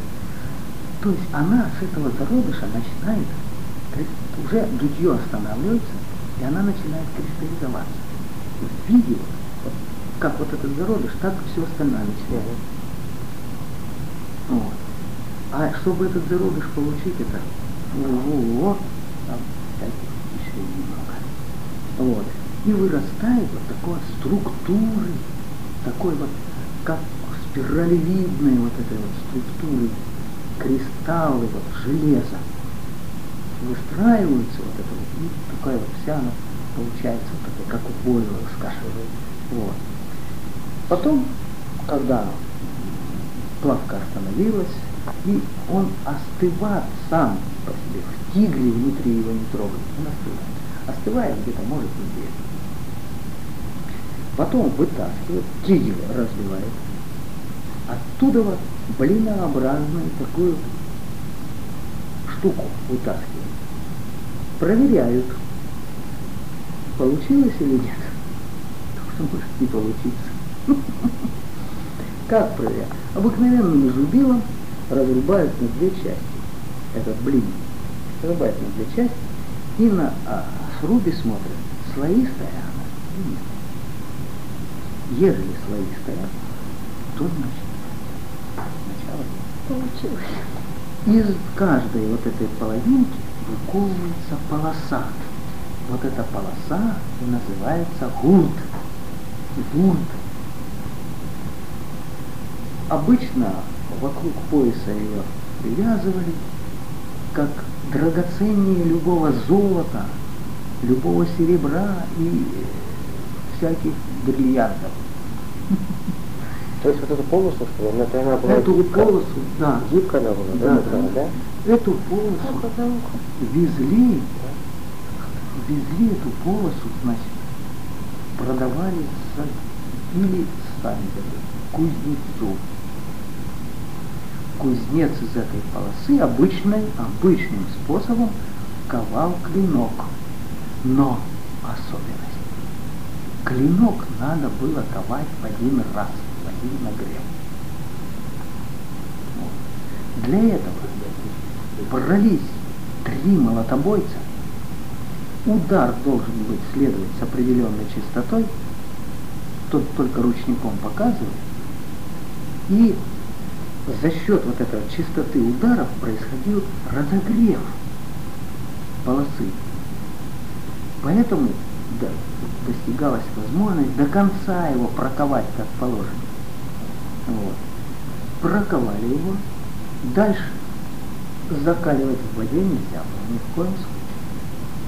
То есть она с этого зародыша начинает, уже дутье останавливается, и она начинает кристаллизоваться. В виде, как вот этот зародыш, так и все остальное начинает. Вот. А чтобы этот зародыш получить, это вот, там всяких еще немного. Вот. И вырастает вот такой вот структуры, такой вот, как спиралевидной вот этой вот структуры, кристаллы, вот железа. Выстраиваются вот это вот, и такая вот вся она получается вот такая, как у бойла, скажем. Вот. Потом, когда плавка остановилась, и он остывает сам по себе, в тигре внутри его не трогает, он остывает. Остывает где-то, может, неделю. Потом вытаскивает, тигель разбивает, оттуда вот блинообразную такую штуку вытаскивают. Проверяют, получилось или нет. Потому что может не получиться. Как проверяют? Обыкновенным зубилом разрубают на две части этот блин. Разрубают на две части и на а, срубе смотрят, слоистая она или нет. Ежели слоистая, то значит сначала Получилось. из каждой вот этой половинки выковывается полоса. Вот эта полоса и называется гурт. Гурт. Обычно вокруг пояса ее привязывали, как драгоценнее любого золота, любого серебра и всяких бриллиантов. То есть вот эту полосу, что ли, она, она была Эту гибкая? полосу, да, Гибкая она была, да? Да, такая, да. да? эту полосу везли, везли эту полосу, значит, продавали с- или сами кузнецу. Кузнец из этой полосы обычной, обычным способом ковал клинок. Но особенность. Клинок надо было ковать в один раз, в один нагрев. Для этого брались три молотобойца, удар должен быть следовать с определенной частотой, тот только ручником показывает, и за счет вот этого чистоты ударов происходил разогрев полосы. Поэтому да, достигалась возможность до конца его проковать как положено. Вот. Проковали его. Дальше закаливать в воде нельзя было ни в коем случае.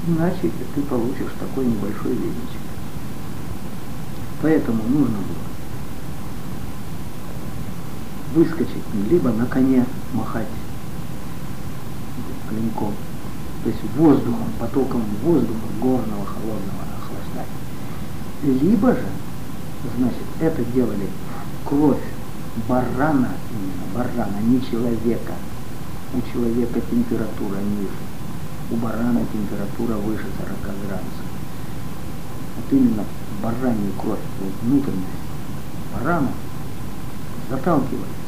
Иначе ты получишь такой небольшой веничек. Поэтому нужно было выскочить либо на коне махать клинком, то есть воздухом, потоком воздуха горного, холодного охлаждать. Либо же, значит, это делали кровь барана, именно барана, не человека. У человека температура ниже, у барана температура выше 40 градусов. Вот именно баранью кровь, вот внутренность барана заталкивали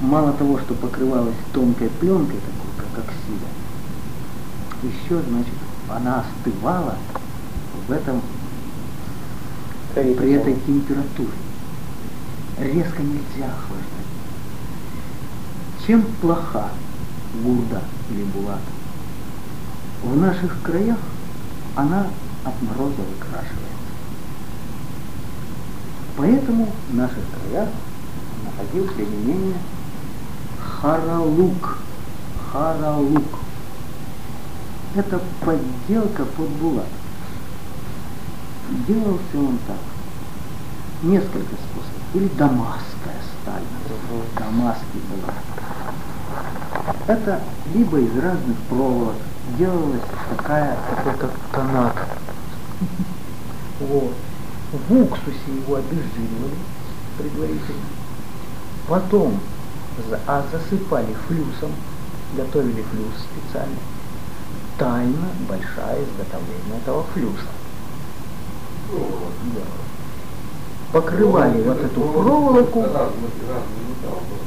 мало того, что покрывалась тонкой пленкой, такой, как оксида, еще, значит, она остывала в этом, при этой температуре. Резко нельзя охлаждать. Чем плоха гурда или булат? В наших краях она от мороза выкрашивается. Поэтому в наших краях находил применение харалук. Харалук. Это подделка под булат. Делался он так. Несколько способов. Или дамасская сталь. Дамасский булат. Это либо из разных проволок делалась такая, такой как канат. Вот. В уксусе его обезжиривали предварительно. Потом а засыпали флюсом, готовили флюс специально. Тайна большая изготовление этого флюса. Вот, Покрывали вот эту проволоку,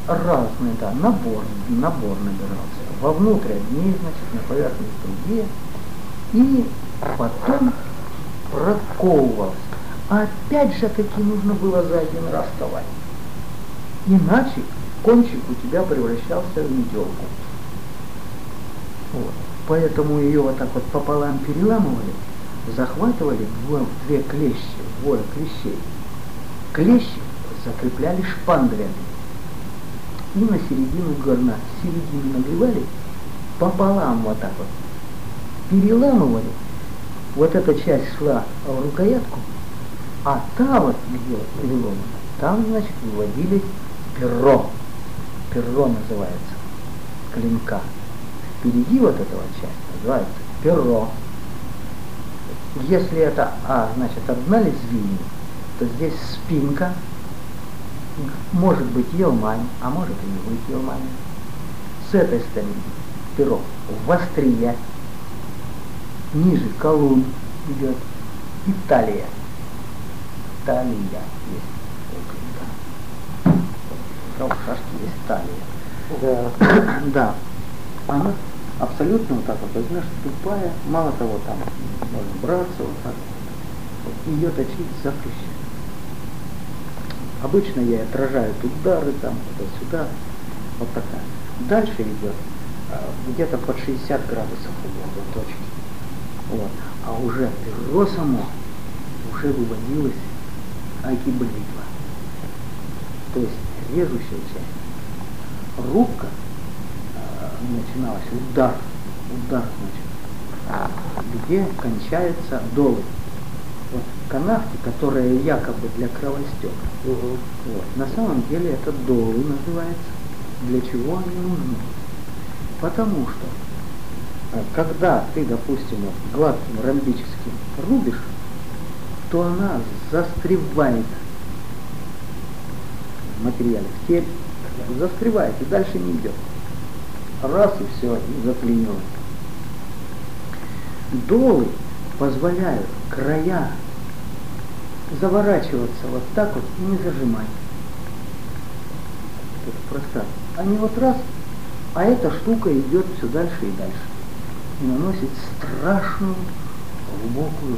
разный, да, набор, набор набирался. Вовнутрь одни, значит, на поверхность другие. И потом проковывался. А опять же таки нужно было за один раз вставать. Иначе кончик у тебя превращался в метелку. Вот. Поэтому ее вот так вот пополам переламывали, захватывали двое, две клещи, двое клещей. Клещи закрепляли шпандрями и на середину горна, середину нагревали, пополам вот так вот переламывали, вот эта часть шла в рукоятку, а та вот, где переломана, там, значит, выводили перо перо называется, клинка. Впереди вот этого часть называется перо. Если это, а, значит, одна лезвие, то здесь спинка, может быть елмань, а может и не быть елмань. С этой стороны перо в ниже колун идет и талия. Талия есть сказал, шашки есть талия. Да. да. Она абсолютно вот так вот возьмешь, тупая, мало того, там можно браться вот так, вот, ее точить запрещено. Обычно я отражаю удары там, туда-сюда, вот такая. Дальше идет а, где-то под 60 градусов угол точки. Вот. А уже перо само уже выводилось агибритва. То есть режущая часть. Рубка э, начиналась, удар, удар, значит, где кончается долы. Вот канавки, которые якобы для кровостека. Угу. Вот. На самом деле это долы называется. Для чего они нужны? Потому что э, когда ты, допустим, вот, гладким ромбическим рубишь, то она застревает материале, в теле, застревает и дальше не идет. раз и все, и заклинило. Долы позволяют края заворачиваться вот так вот и не зажимать. Это просто. Они вот раз, а эта штука идет все дальше и дальше. И наносит страшную глубокую.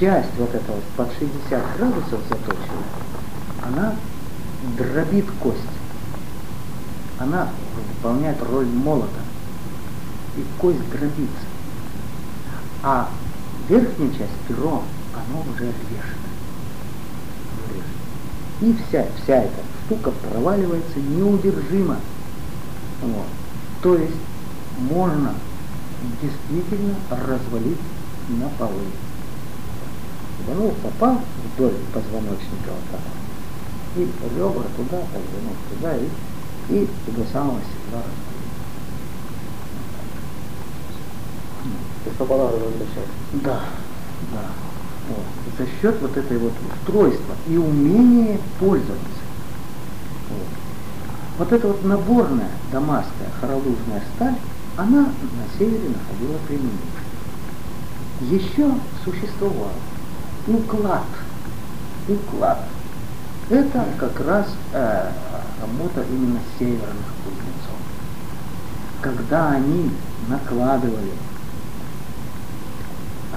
Часть вот этого под 60 градусов заточена, она дробит кость. Она выполняет роль молота. И кость дробится. А верхняя часть, перо, оно уже режет. И вся, вся эта штука проваливается неудержимо. Вот. То есть можно действительно развалить на полы. Ну, попал вдоль позвоночника вот так. И ребра туда, позвонок туда, и, и до самого седла. То есть пополам возвращается. Да, да. Вот. За счет вот этой вот устройства и умения пользоваться. Вот. вот эта вот наборная дамасская хоролужная сталь, она на севере находила применение. Еще существовал уклад. Уклад. Это как раз э, работа именно северных кузнецов. Когда они накладывали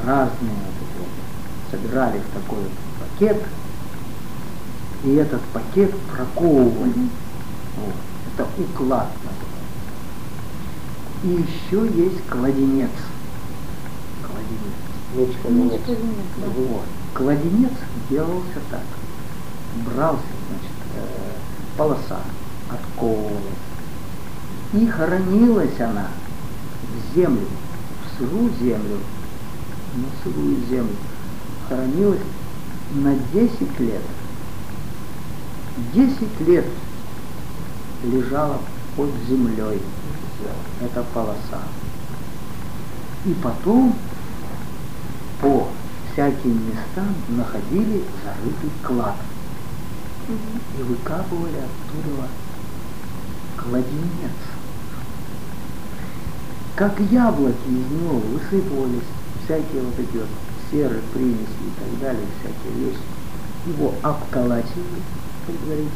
разные вот эти вот, собирали в такой вот пакет, и этот пакет проковывали. Вот. Это уклад называется. И еще есть кладенец. Кладенец. Меч кладенец. Вот. Кладенец делался так. Брался, значит, э, полоса, отковывалась. И хоронилась она в землю, в сырую землю, на сырую землю. Хоронилась на 10 лет. 10 лет лежала под землей эта полоса. И потом по всяким местам находили зарытый клад. И выкапывали оттуда кладенец. Как яблоки из него высыпывались всякие вот эти вот серые примеси и так далее, всякие вещи. Его обколачивали предварительно.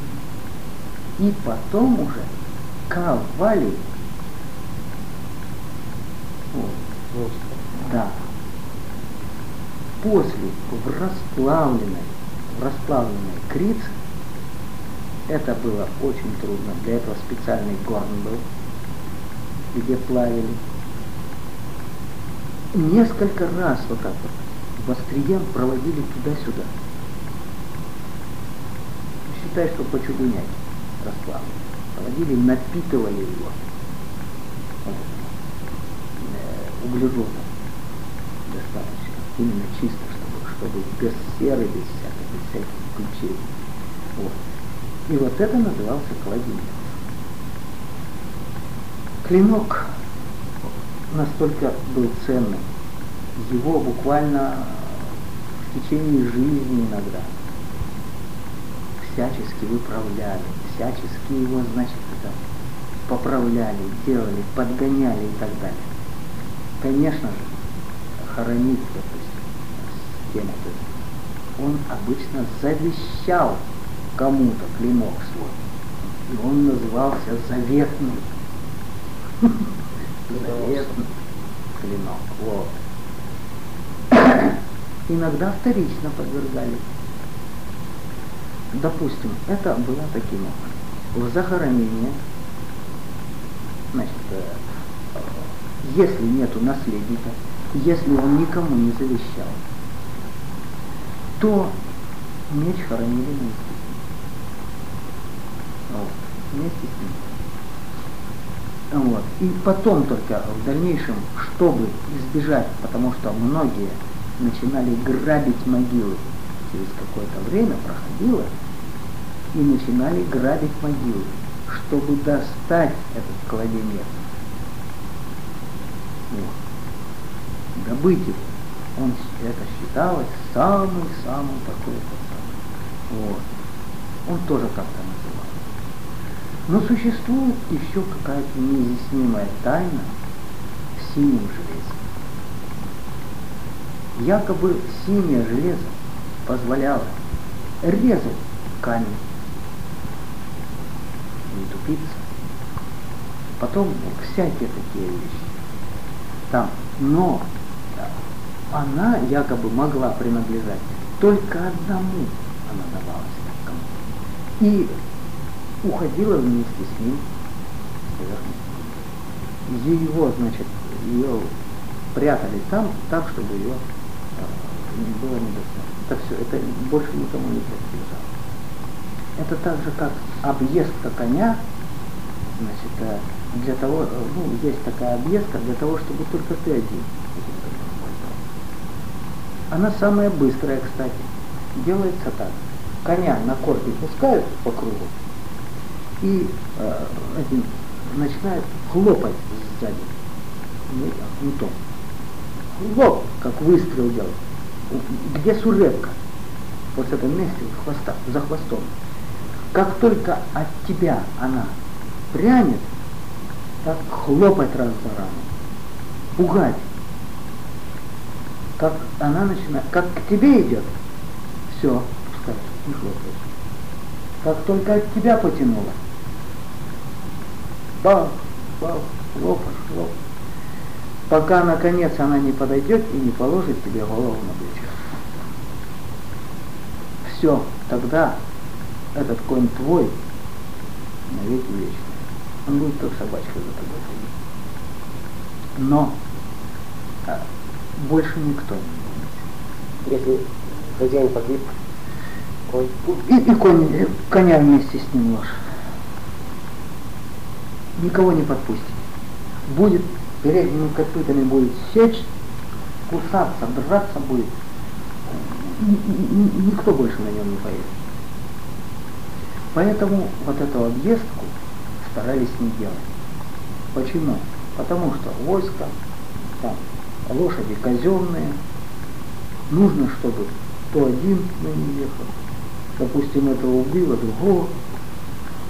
И потом уже ковали. Вот. Да. После в расплавленной, в расплавленной крице, это было очень трудно, для этого специальный горн был, где плавили. Несколько раз вот так вот вострием проводили туда-сюда. Считай, что почугунять расплавленный. Проводили, напитывали его вот, э, углеродом достаточно именно чисто, чтобы, чтобы без серы, без всяких, без всяких ключей. Вот. И вот это назывался кладенец. Клинок настолько был ценным, его буквально в течение жизни иногда всячески выправляли, всячески его, значит, это поправляли, делали, подгоняли и так далее. Конечно же, хоронить, вот он обычно завещал кому-то клинок свой. И он назывался заветный. Заветный клинок. Вот. Иногда вторично подвергали. Допустим, это было таким образом. В захоронение, значит, если нету наследника, если он никому не завещал, то меч хоронили вместе с ним. Вот, вместе с ним. Вот. И потом только в дальнейшем, чтобы избежать, потому что многие начинали грабить могилы, через какое-то время проходило, и начинали грабить могилы, чтобы достать этот кладенец. Вот. Добыть его. Он, это считалось самый-самый такой вот. Он тоже как-то называл. Но существует еще какая-то неизъяснимая тайна в синем железе. Якобы синее железо позволяло резать камень, не тупиться. Потом всякие такие вещи. Там. Но она якобы могла принадлежать только одному она давалась кому И уходила вместе с ним Его, значит, ее прятали там, так, чтобы ее э, было не достать. Это все, это больше никому не принадлежало. Это так же, как объездка коня, значит, э, для того, э, ну, есть такая объездка для того, чтобы только ты один. Она самая быстрая, кстати. Делается так. Коня на корпе пускают по кругу и э, один начинает хлопать сзади. Не, не то. Хлоп, как выстрел делать. Где сужетка? Вот в этом месте хвоста, за хвостом. Как только от тебя она прянет, так хлопать раз за рану, пугать. Как она начинает, как к тебе идет, все, пускай, не хлопаешь. Как только от тебя потянуло, бах, бах, хлопаешь, хлопаешь. Пока наконец она не подойдет и не положит тебе голову на плечо. Все, тогда этот конь твой навеки вечный. Он будет как собачка за тобой ходить. Но а, больше никто не будет. Если хозяин погиб, конь... И, и конь, коня вместе с ним ложь. Никого не подпустит. Будет передними копытами будет сечь, кусаться, драться будет. Никто больше на нем не поедет. Поэтому вот эту объездку старались не делать. Почему? Потому что войско, лошади казенные, нужно, чтобы то один на не ехал, допустим, этого убило, другого,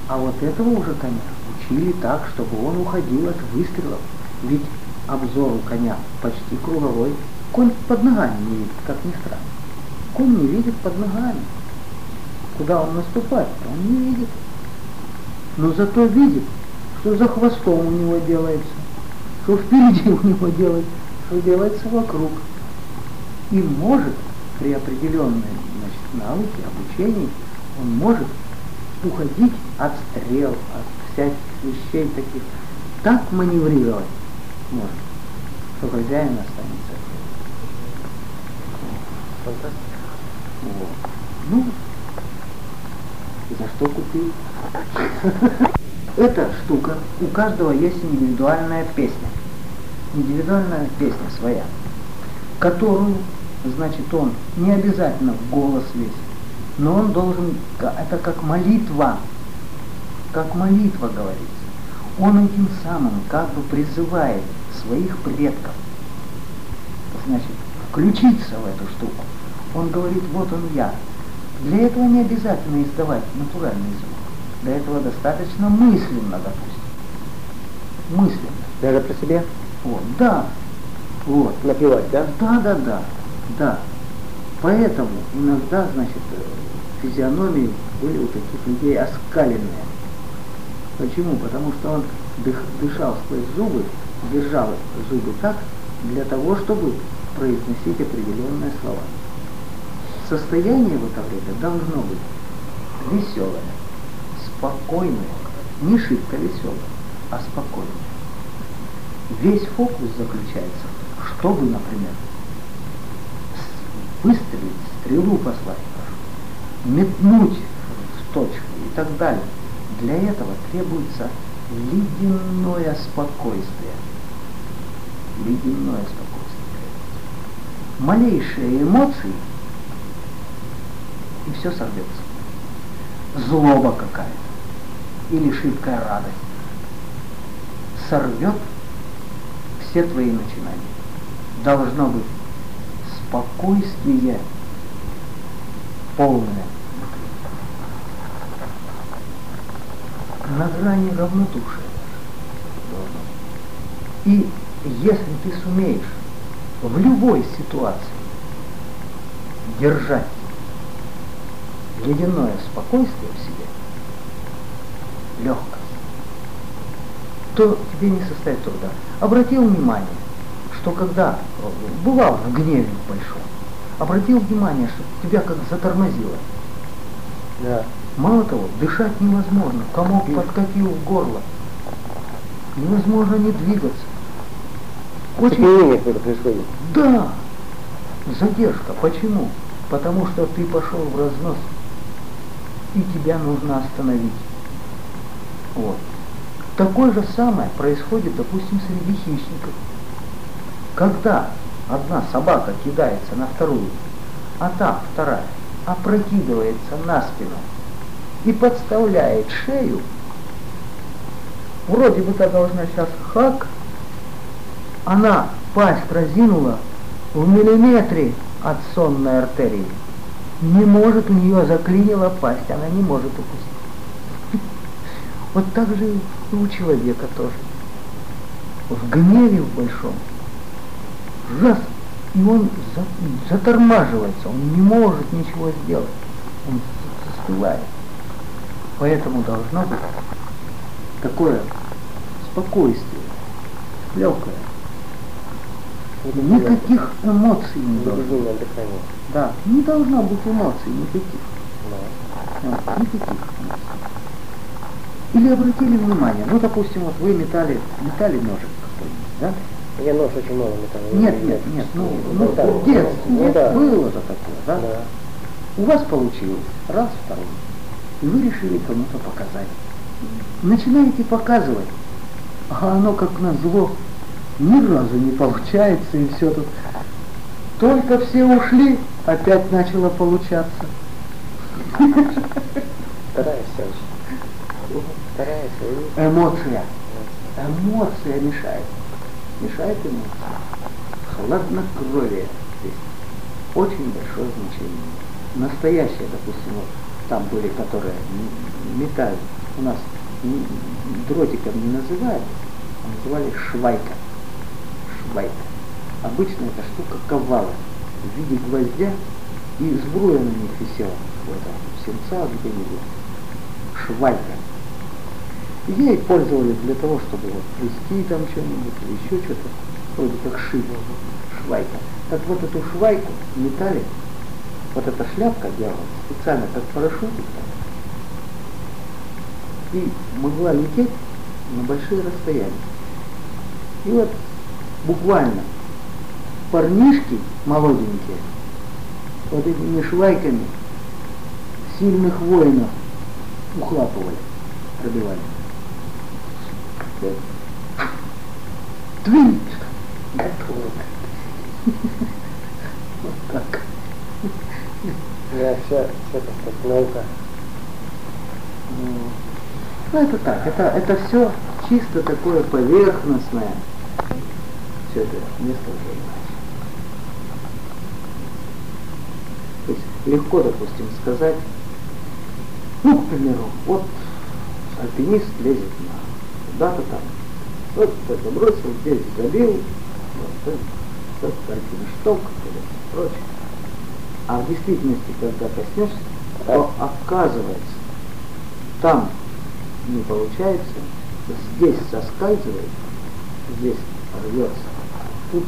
а вот этого уже коня учили так, чтобы он уходил от выстрелов. Ведь обзор у коня почти круговой. Конь под ногами не видит, как ни странно. Конь не видит под ногами. Куда он наступает, он не видит но зато видит, что за хвостом у него делается, что впереди у него делается, что делается вокруг. И может при определенной значит, навыке, обучении, он может уходить от стрел, от всяких вещей таких. Так маневрировать может, что хозяин останется. Вот. Ну, за что купил? Эта штука, у каждого есть индивидуальная песня. Индивидуальная песня своя, которую, значит, он не обязательно в голос весь, но он должен, это как молитва, как молитва говорится. Он этим самым как бы призывает своих предков, значит, включиться в эту штуку. Он говорит, вот он я, для этого не обязательно издавать натуральный звук. Для этого достаточно мысленно, допустим. Мысленно. Даже про себя? Вот, да. Вот. Напевать, да? Да, да, да. Да. Поэтому иногда, значит, физиономии были у таких людей оскаленные. Почему? Потому что он дых, дышал сквозь зубы, держал зубы так, для того, чтобы произносить определенные слова состояние в это время должно быть веселое, спокойное, не шибко веселое, а спокойное. Весь фокус заключается в том, чтобы, например, выстрелить, стрелу послать, метнуть в точку и так далее. Для этого требуется ледяное спокойствие. Ледяное спокойствие. Малейшие эмоции – и все сорвется. Злоба какая-то или шибкая радость сорвет все твои начинания. Должно быть спокойствие полное. на грани равнодушия. И если ты сумеешь в любой ситуации держать ледяное спокойствие в себе, легкость, то тебе не составит труда. Обратил внимание, что когда бывал в гневе большом, обратил внимание, что тебя как затормозило. Да. Мало того, дышать невозможно, комок подкатил в горло. Невозможно не двигаться. Очень... Цепенение какое-то происходит. Да, задержка. Почему? Потому что ты пошел в разнос, и тебя нужно остановить. Вот. Такое же самое происходит, допустим, среди хищников. Когда одна собака кидается на вторую, а та вторая опрокидывается на спину и подставляет шею, вроде бы та должна сейчас хак, она пасть разинула в миллиметре от сонной артерии. Не может у нее заклинила пасть, она не может упустить. Вот так же и у человека тоже. В гневе в большом. Раз, и он за, затормаживается, он не может ничего сделать. Он застывает. Поэтому должно быть такое спокойствие, легкое. Никаких эмоций не должно. Дыхание. Да, не должно быть эмоций никаких. Да. Никаких эмоций. Или обратили внимание, ну, допустим, вот вы метали, метали ножик какой-нибудь, да? Я нож очень много метал. Нет, нет, нет, ну, ну да, в детстве ну, да. было же такое, да? Да. У вас получилось, раз, второй, и вы решили кому-то показать. Начинаете показывать, а оно как назло ни разу не получается, и все тут. Только все ушли, опять начало получаться. Старайся очень. Эмоция. Эмоция мешает. Мешает эмоция. Хладнокровие здесь очень большое значение. Настоящее, допустим, вот там были, которые м- метали. У нас дротиком не называли, а называли швайка. Швайка. Обычно эта штука ковала в виде гвоздя, и сбруя на них висела в этом в сенцах где-нибудь. Швайка. Ей пользовались для того, чтобы вот плести там что-нибудь или еще что-то, вроде как шить, швайка. Так вот эту швайку метали, вот эта шляпка делалась специально как парашютик и могла лететь на большие расстояния. И вот буквально парнишки молоденькие вот этими швайками сильных воинов ухлапывали, пробивали. Твин! Готово. Вот так. Да, все, все так как наука. Ну, это так, это, это все чисто такое поверхностное. Все это место уже иначе. То есть легко, допустим, сказать, ну, к примеру, вот альпинист лезет на куда-то там, вот это бросил, здесь забил, вот это, вот альпиништок и прочее. А в действительности, когда коснешься, то оказывается, там не получается, здесь соскальзывает, здесь рвется. Тут...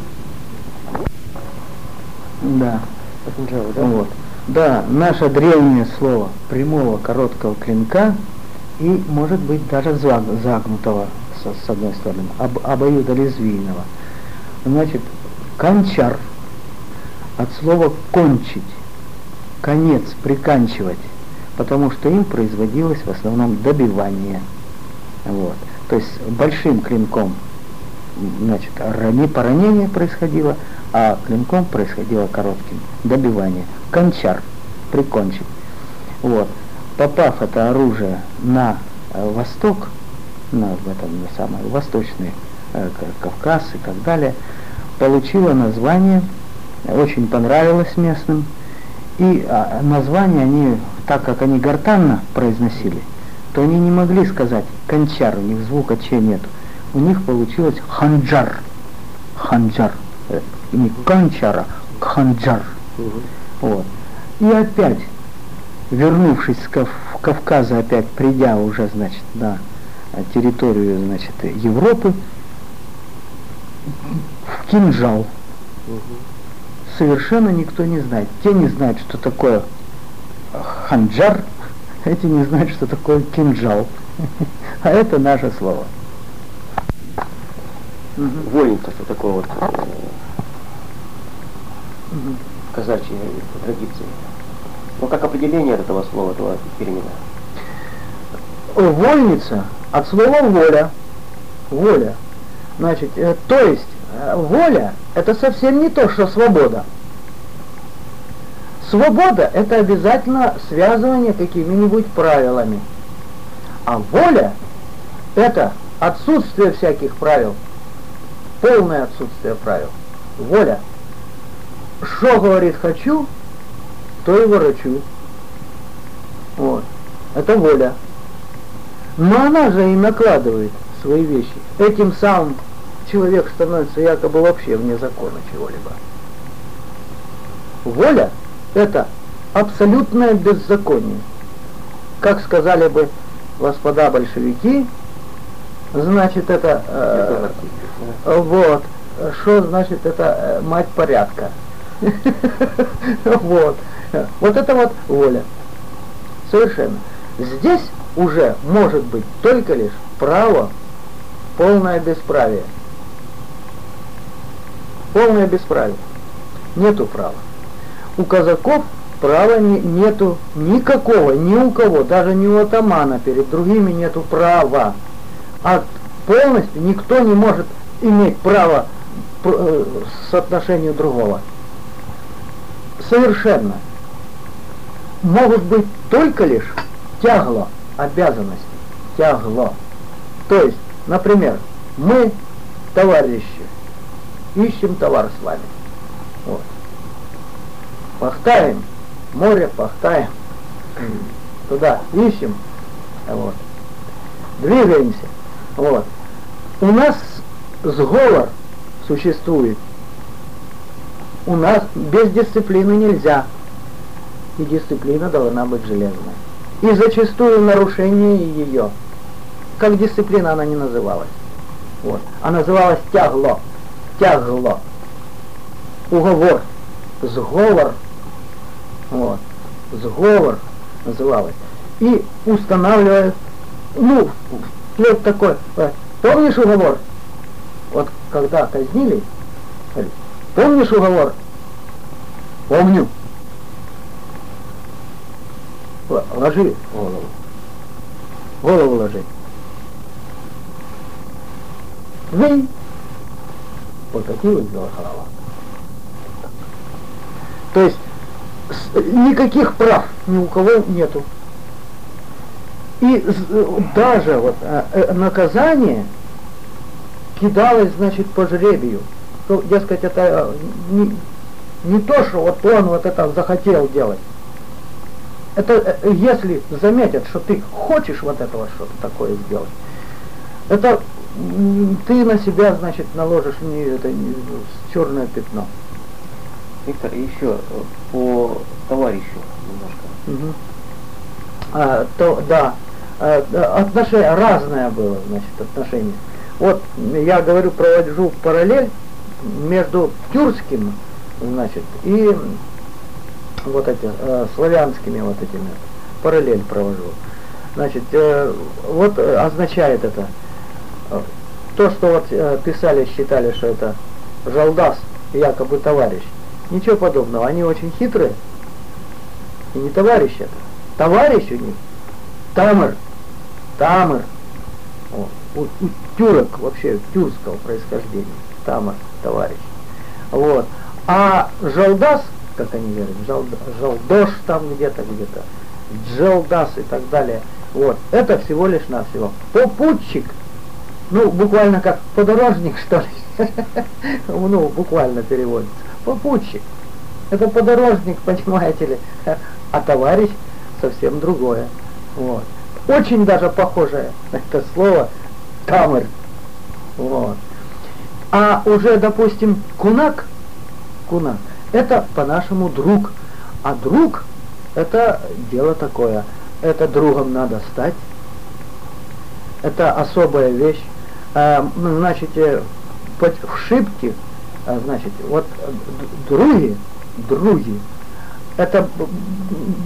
Да. Патинджава, да? Вот. Да, наше древнее слово прямого короткого клинка и, может быть, даже заг- загнутого со- с, одной стороны, об, обоюдолезвийного. Значит, кончар от слова кончить, конец, приканчивать, потому что им производилось в основном добивание. Вот. То есть большим клинком значит, рани, поранение происходило, а клинком происходило коротким добивание. Кончар, прикончить. Вот. Попав это оружие на э, восток, на, в этом на самый восточный э, Кавказ и так далее, получило название, очень понравилось местным, и а, название они, так как они гортанно произносили, то они не могли сказать кончар, у них звука че нет. У них получилось ханджар. Ханджар. Э, Не кончара, ханджар. Вот. И опять, вернувшись с Кав- Кавказа, опять придя уже, значит, на э, территорию, значит, Европы, в кинжал. Совершенно никто не знает. Те не знают, что такое ханджар, эти не знают, что такое кинжал. А это наше слово. Вольница, что такое вот э, казачьей традиции. Ну, как определение этого слова, этого термина? Вольница от слова воля. Воля. Значит, э, то есть э, воля это совсем не то, что свобода. Свобода это обязательно связывание какими-нибудь правилами. А воля это отсутствие всяких правил. Полное отсутствие правил. Воля. Что говорит хочу, то и ворочу. Вот. Это воля. Но она же и накладывает свои вещи. Этим самым человек становится якобы вообще вне закона чего-либо. Воля – это абсолютное беззаконие. Как сказали бы господа большевики, значит это э, вот, что значит это э, мать порядка. Вот. Вот это вот воля. Совершенно. Здесь уже может быть только лишь право, полное бесправие. Полное бесправие. Нету права. У казаков права не, нету никакого, ни у кого, даже ни у атамана перед другими нету права. А полностью никто не может иметь право пр- э, соотношению другого. Совершенно. Могут быть только лишь тягло обязанности. Тягло. То есть, например, мы товарищи, ищем товар с вами. Вот. Пахтаем, море пахтаем. Туда ищем. Вот. Двигаемся. Вот. У нас сговор существует. У нас без дисциплины нельзя. И дисциплина должна быть железной. И зачастую нарушение ее, как дисциплина она не называлась. Вот. А называлась тягло. Тягло. Уговор. Сговор. Вот. Сговор называлось. И устанавливает, ну, вот такой, э, помнишь уговор? Вот когда казнили, помнишь уговор? Помню. Ложи голову. Голову ложи. Вы покатилась голова. То есть никаких прав ни у кого нету. И даже вот э, э, наказание кидалось, значит, по жребию. То, дескать, это э, не, не то, что вот он вот это захотел делать. Это э, если заметят, что ты хочешь вот этого что-то такое сделать, это ты на себя, значит, наложишь не, это, не, черное пятно. Виктор, еще э, по товарищу немножко. Мгм. А, то, да, а, да, отношение разное было, значит, отношение. Вот я говорю, провожу параллель между тюркским, значит, и вот эти э, славянскими вот этими параллель провожу. Значит, э, вот э, означает это э, то, что вот э, писали, считали, что это Жалдас, якобы товарищ. Ничего подобного, они очень хитрые. И не товарищ это. Товарищ у них Тамыр. Тамыр. О, у, у тюрок вообще тюркского происхождения. Тамыр, товарищ. Вот. А Жалдас, как они Жалд, Жалдош там где-то, где-то, Джалдас и так далее. Вот. Это всего лишь навсего. Попутчик. Ну, буквально как подорожник, что ли. Ну, буквально переводится. Попутчик. Это подорожник, понимаете ли. А товарищ совсем другое. Вот. очень даже похожее это слово тамыр. Вот. А уже, допустим, кунак, кунак, это по-нашему друг. А друг это дело такое. Это другом надо стать. Это особая вещь. А, значит, э, в шибке, а, значит, вот други, други, это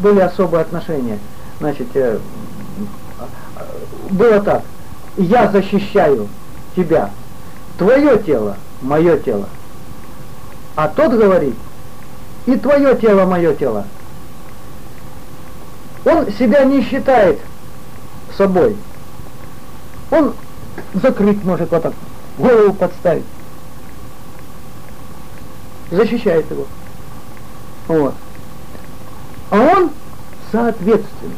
были особые отношения. Значит, э, было так, я защищаю тебя, твое тело, мое тело. А тот говорит, и твое тело, мое тело. Он себя не считает собой. Он закрыть может вот так, голову подставить. Защищает его. Вот. А он соответственно.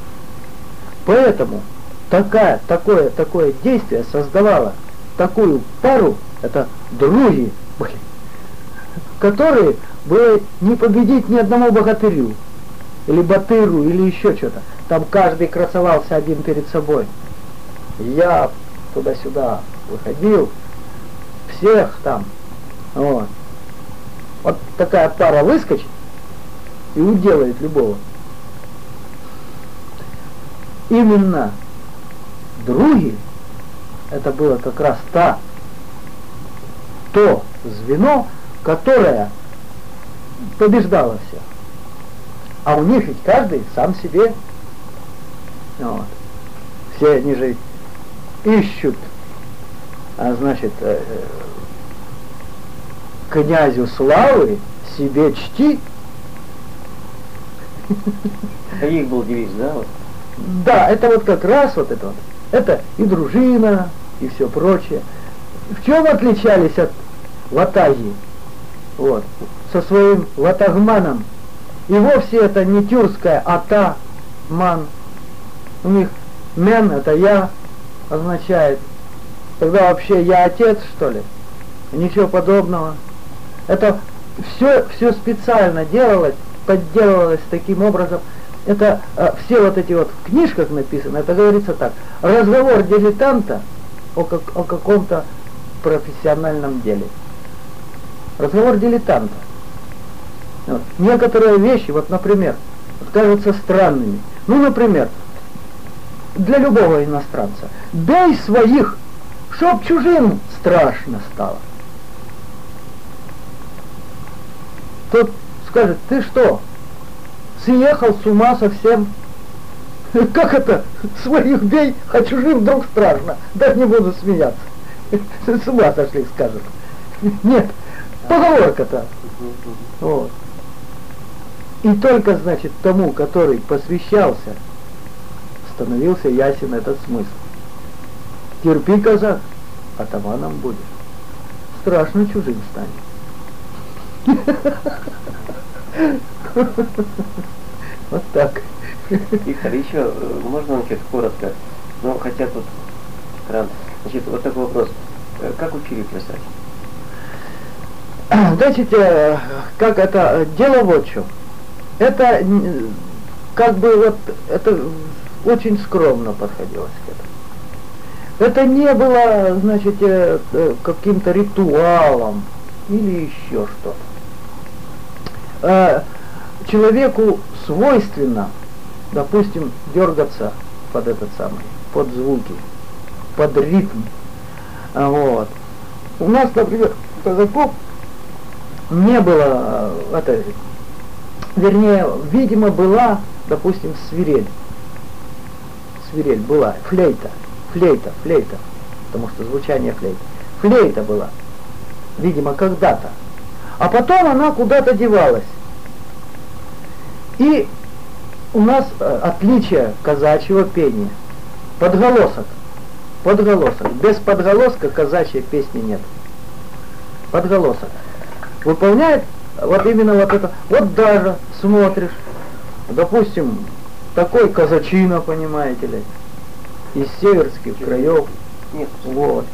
Поэтому такая, такое, такое действие создавало такую пару, это други которые было не победить ни одному богатырю, или батыру, или еще что-то. Там каждый красовался один перед собой. Я туда-сюда выходил, всех там. Вот. вот такая пара выскочит и уделает любого. Именно други, это было как раз та, то звено, которое побеждало всех. А у них ведь каждый сам себе. Вот. Все они же ищут, а значит, э, э, князю славы себе чти. А их был девиз, да? Вот? Да, это вот как раз вот это вот. Это и дружина, и все прочее. В чем отличались от ватаги? Вот, со своим ватагманом. И вовсе это не тюркская ата, ман. У них мен это я означает. Тогда вообще я отец, что ли? Ничего подобного. Это все, все специально делалось, подделывалось таким образом. Это э, все вот эти вот в книжках написано, это говорится так. Разговор дилетанта о, как, о каком-то профессиональном деле. Разговор дилетанта. Вот. Некоторые вещи, вот, например, кажутся странными. Ну, например, для любого иностранца. Бей своих, чтоб чужим страшно стало. Тот скажет, ты что, съехал с ума совсем? Как это? Своих бей, а чужим вдруг страшно. Даже не буду смеяться. С ума сошли, скажут. Нет, поговорка-то. Вот. И только, значит, тому, который посвящался, становился ясен этот смысл. Терпи, казах, атаманом будешь. Страшно чужим станет. Вот так. Виктор, еще э, можно значит, коротко, но хотя тут рано. Значит, вот такой вопрос. Э, как учили плясать? Значит, э, как это, дело вот в чем. Это как бы вот, это очень скромно подходилось к этому. Это не было, значит, каким-то ритуалом или еще что-то. Человеку свойственно допустим, дергаться под этот самый, под звуки, под ритм. А, вот. У нас, например, казаков не было, э, это, вернее, видимо, была, допустим, свирель. Свирель была, флейта, флейта, флейта, потому что звучание флейта. Флейта была, видимо, когда-то. А потом она куда-то девалась. И у нас э, отличие казачьего пения. Подголосок. Подголосок. Без подголоска казачьей песни нет. Подголосок. Выполняет вот именно вот это. Вот даже смотришь, допустим, такой казачина, понимаете ли, из северских краев. Нет. Вот.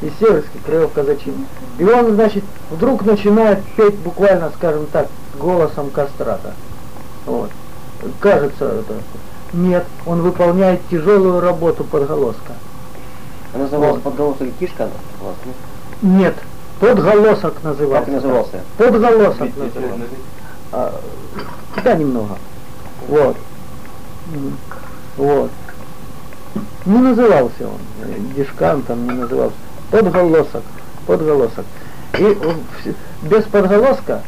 Из северских краев казачина. И он, значит, вдруг начинает петь буквально, скажем так, голосом кастрата. Вот кажется, это, Нет, он выполняет тяжелую работу подголоска. А назывался Вот. подголосок кишка? Нет, подголосок назывался. Как назывался? Подголосок назывался. А, да, немного. Вот. Вот. Не назывался он. э, Дишкан там не назывался. Подголосок. Подголосок. И без подголоска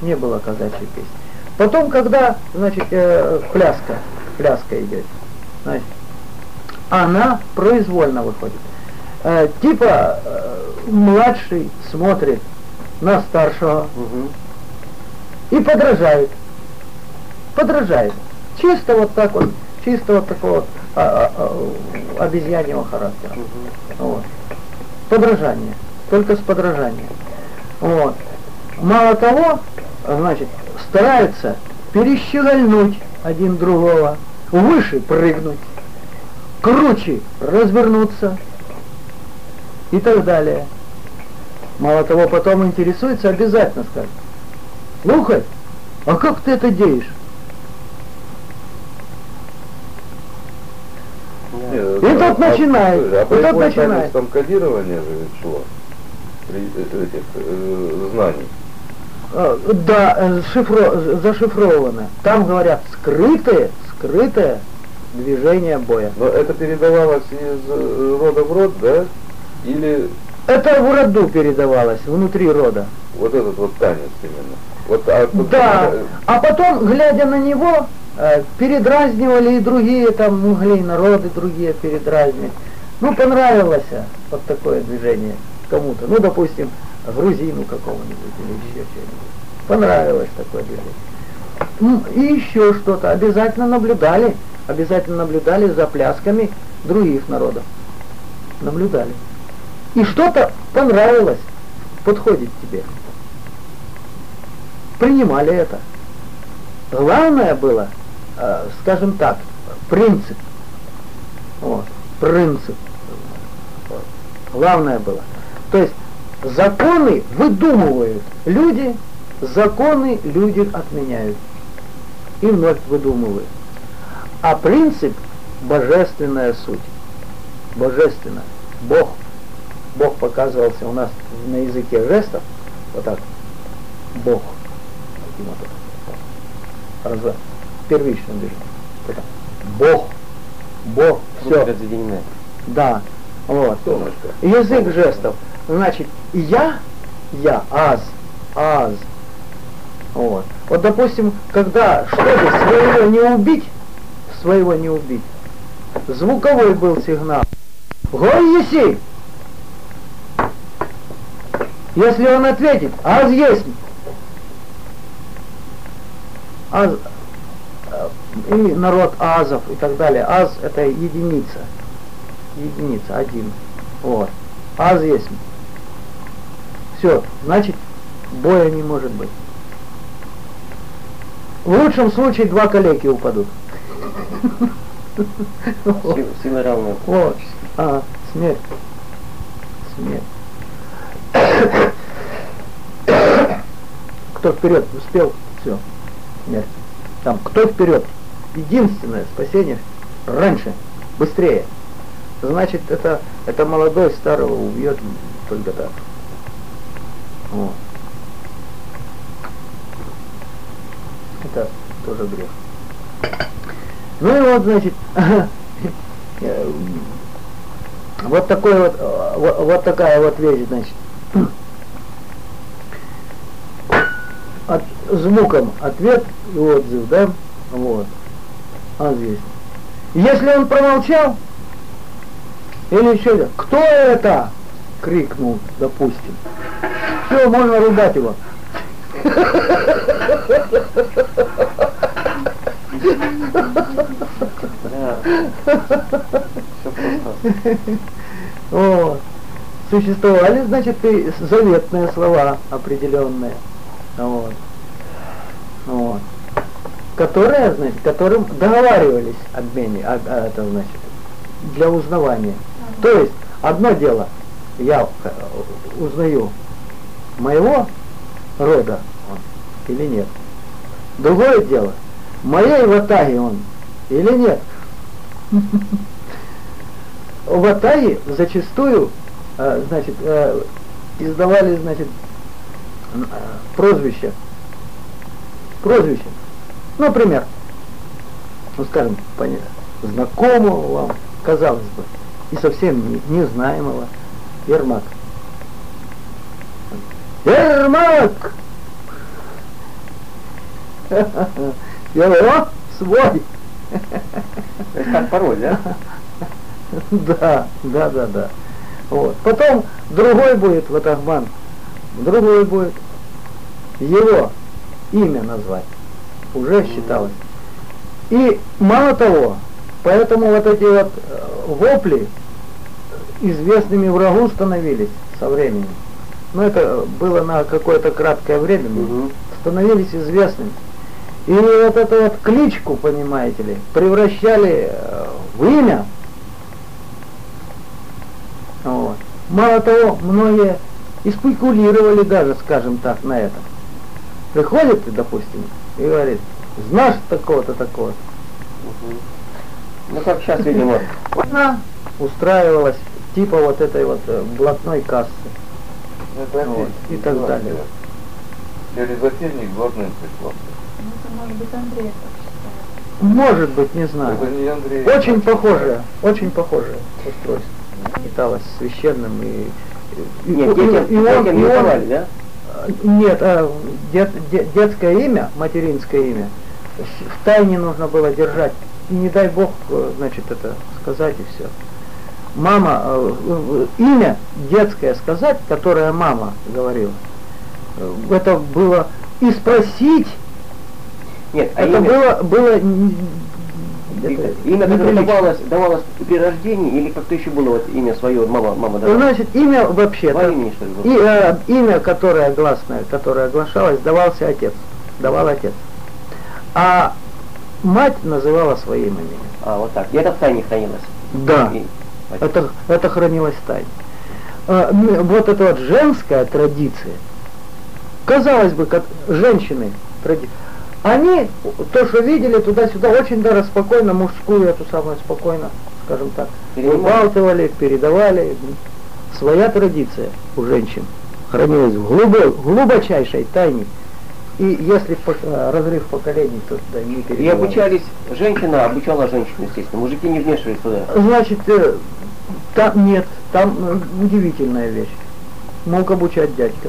не было казачьей песни. Потом, когда, значит, э, пляска, пляска идет, значит, она произвольно выходит. Э, типа э, младший смотрит на старшего Угу. и подражает. Подражает. Чисто вот так вот, чисто вот такого вот, а, а, а, обезьяньего характера. Вот. Подражание. Только с подражанием. Вот. Мало того, значит, стараются перещегольнуть один другого, выше прыгнуть, круче развернуться и так далее. Мало того, потом интересуется, обязательно скажет, слухай, а как ты это делаешь? Нет, И а- тут начинает, А, и этом начинает. там кодирование же шло. Э, этих э, знаний. Э, Да, э, шифро- зашифровано. Там говорят скрытые, скрытое движение боя. Но это передавалось из э, рода в род, да? Или Это в роду передавалось, внутри рода. вот этот вот танец именно? Вот, а тут- Да, а потом, глядя на него, э, передразнивали и другие, там могли и народы другие передразнить. Ну, понравилось вот такое движение кому-то. Ну, допустим, грузину какого-нибудь или еще что-нибудь. Понравилось такое движение. Ну, и еще что-то. Обязательно наблюдали, обязательно наблюдали за плясками других народов. Наблюдали. И что-то понравилось, подходит тебе. Принимали это. Главное было, э, скажем так, принцип. Вот, принцип. Главное было. То есть законы выдумывают люди, законы люди отменяют и вновь выдумывают. А принцип – божественная суть. Божественная. Бог. Бог показывался у нас на языке жестов. Вот так. Бог. Таким вот. Раз, первичным движением. Вот так. Бог. Бог. Все. Да. Вот. Солнышко. Язык жестов. Значит, я, я, аз, аз. Вот. Вот, допустим, когда, чтобы своего не убить, своего не убить, звуковой был сигнал. Гой еси! Если он ответит, аз есть. Аз, э, и народ азов и так далее. Аз это единица. Единица, один. Вот. Аз есть. Все, значит, боя не может быть. В лучшем случае два калеки упадут. Сила- равная. Вот. А, смерть. Смерть. Кто вперед успел, все. Смерть. Там, кто вперед. Единственное спасение раньше, быстрее. Значит, это, это молодой старого убьет только так. Вот. Это тоже грех. Ну и вот, значит, вот такой вот, вот, вот такая вот вещь, значит. От, звуком ответ и отзыв, да? Вот. А здесь. Если он промолчал, или еще кто это? крикнул, допустим. Все, можно рубать его. Все просто. Существовали, значит, и заветные слова определенные. Вот. Вот. Которые, значит, которым договаривались обмене, а, а, это значит, для узнавания. То есть, одно дело, я э, узнаю моего рода он или нет. Другое дело, моей ватаги он или нет? В Атае зачастую, значит, э, издавали, значит, э, прозвища. Прозвища. Например, ну скажем, понятно, знакомого вам, казалось бы, и совсем не, незнаемого Ермак. Ермак! Его свой. То есть как пароль, да? Да, да, да, да. Вот. Потом другой будет Ватахбан, другой будет его имя назвать. Уже считалось. И мало того, поэтому вот эти вот э, вопли известными врагу становились со временем. Но это было на какое-то краткое время, Мгм. становились известными. И вот эту вот кличку, понимаете ли, превращали э, в имя. Вот. Мало того, многие и спекулировали даже, скажем так, на этом. Приходит, допустим, и говорит, знаешь такого-то, такого-то. Мгм. Ну как сейчас, видимо, Она устраивалась типа вот этой вот э, блатной кассы. Это Вот, и так далее. Реализательник блатным пришло. Ну, это может быть Андрей так считает. Может быть, не знаю. Это не Андрей. Очень похожее, очень похожее устройство. Считалось священным и... нет, детям, и он- детям не давали, да? Нет, а, дет- де- детское имя, материнское имя, в тайне нужно было держать. И не дай бог, э, значит, это сказать и все. Мама, э, э, имя детское сказать, которое мама говорила, э, это было и спросить, Нет, а это имя, было, было имя, которое давалось, давалось при рождении или как-то еще было вот имя свое, мама, мама давала? Значит, имя вообще, Во имени, что ли, было? и, э, имя, которое гласное, которое оглашалось, давался отец, давал отец. А мать называла своим именем. А, вот так. И это в тайне хранилось. Да. И- Это, это хранилось в тайне. М, вот эта вот женская традиция, казалось бы, как женщины тради- они то, что видели туда-сюда, очень даже спокойно, мужскую эту самую спокойно, скажем так, выбалтывали, передавали. Своя традиция у женщин хранилась в глубо- глубочайшей тайне. И если пок- э, разрыв поколений, то туда не И передавалось. обучались, женщина обучала женщину, естественно. Мужики не вмешивались туда. Значит, э, там нет, там э, удивительная вещь. Мог обучать дядька.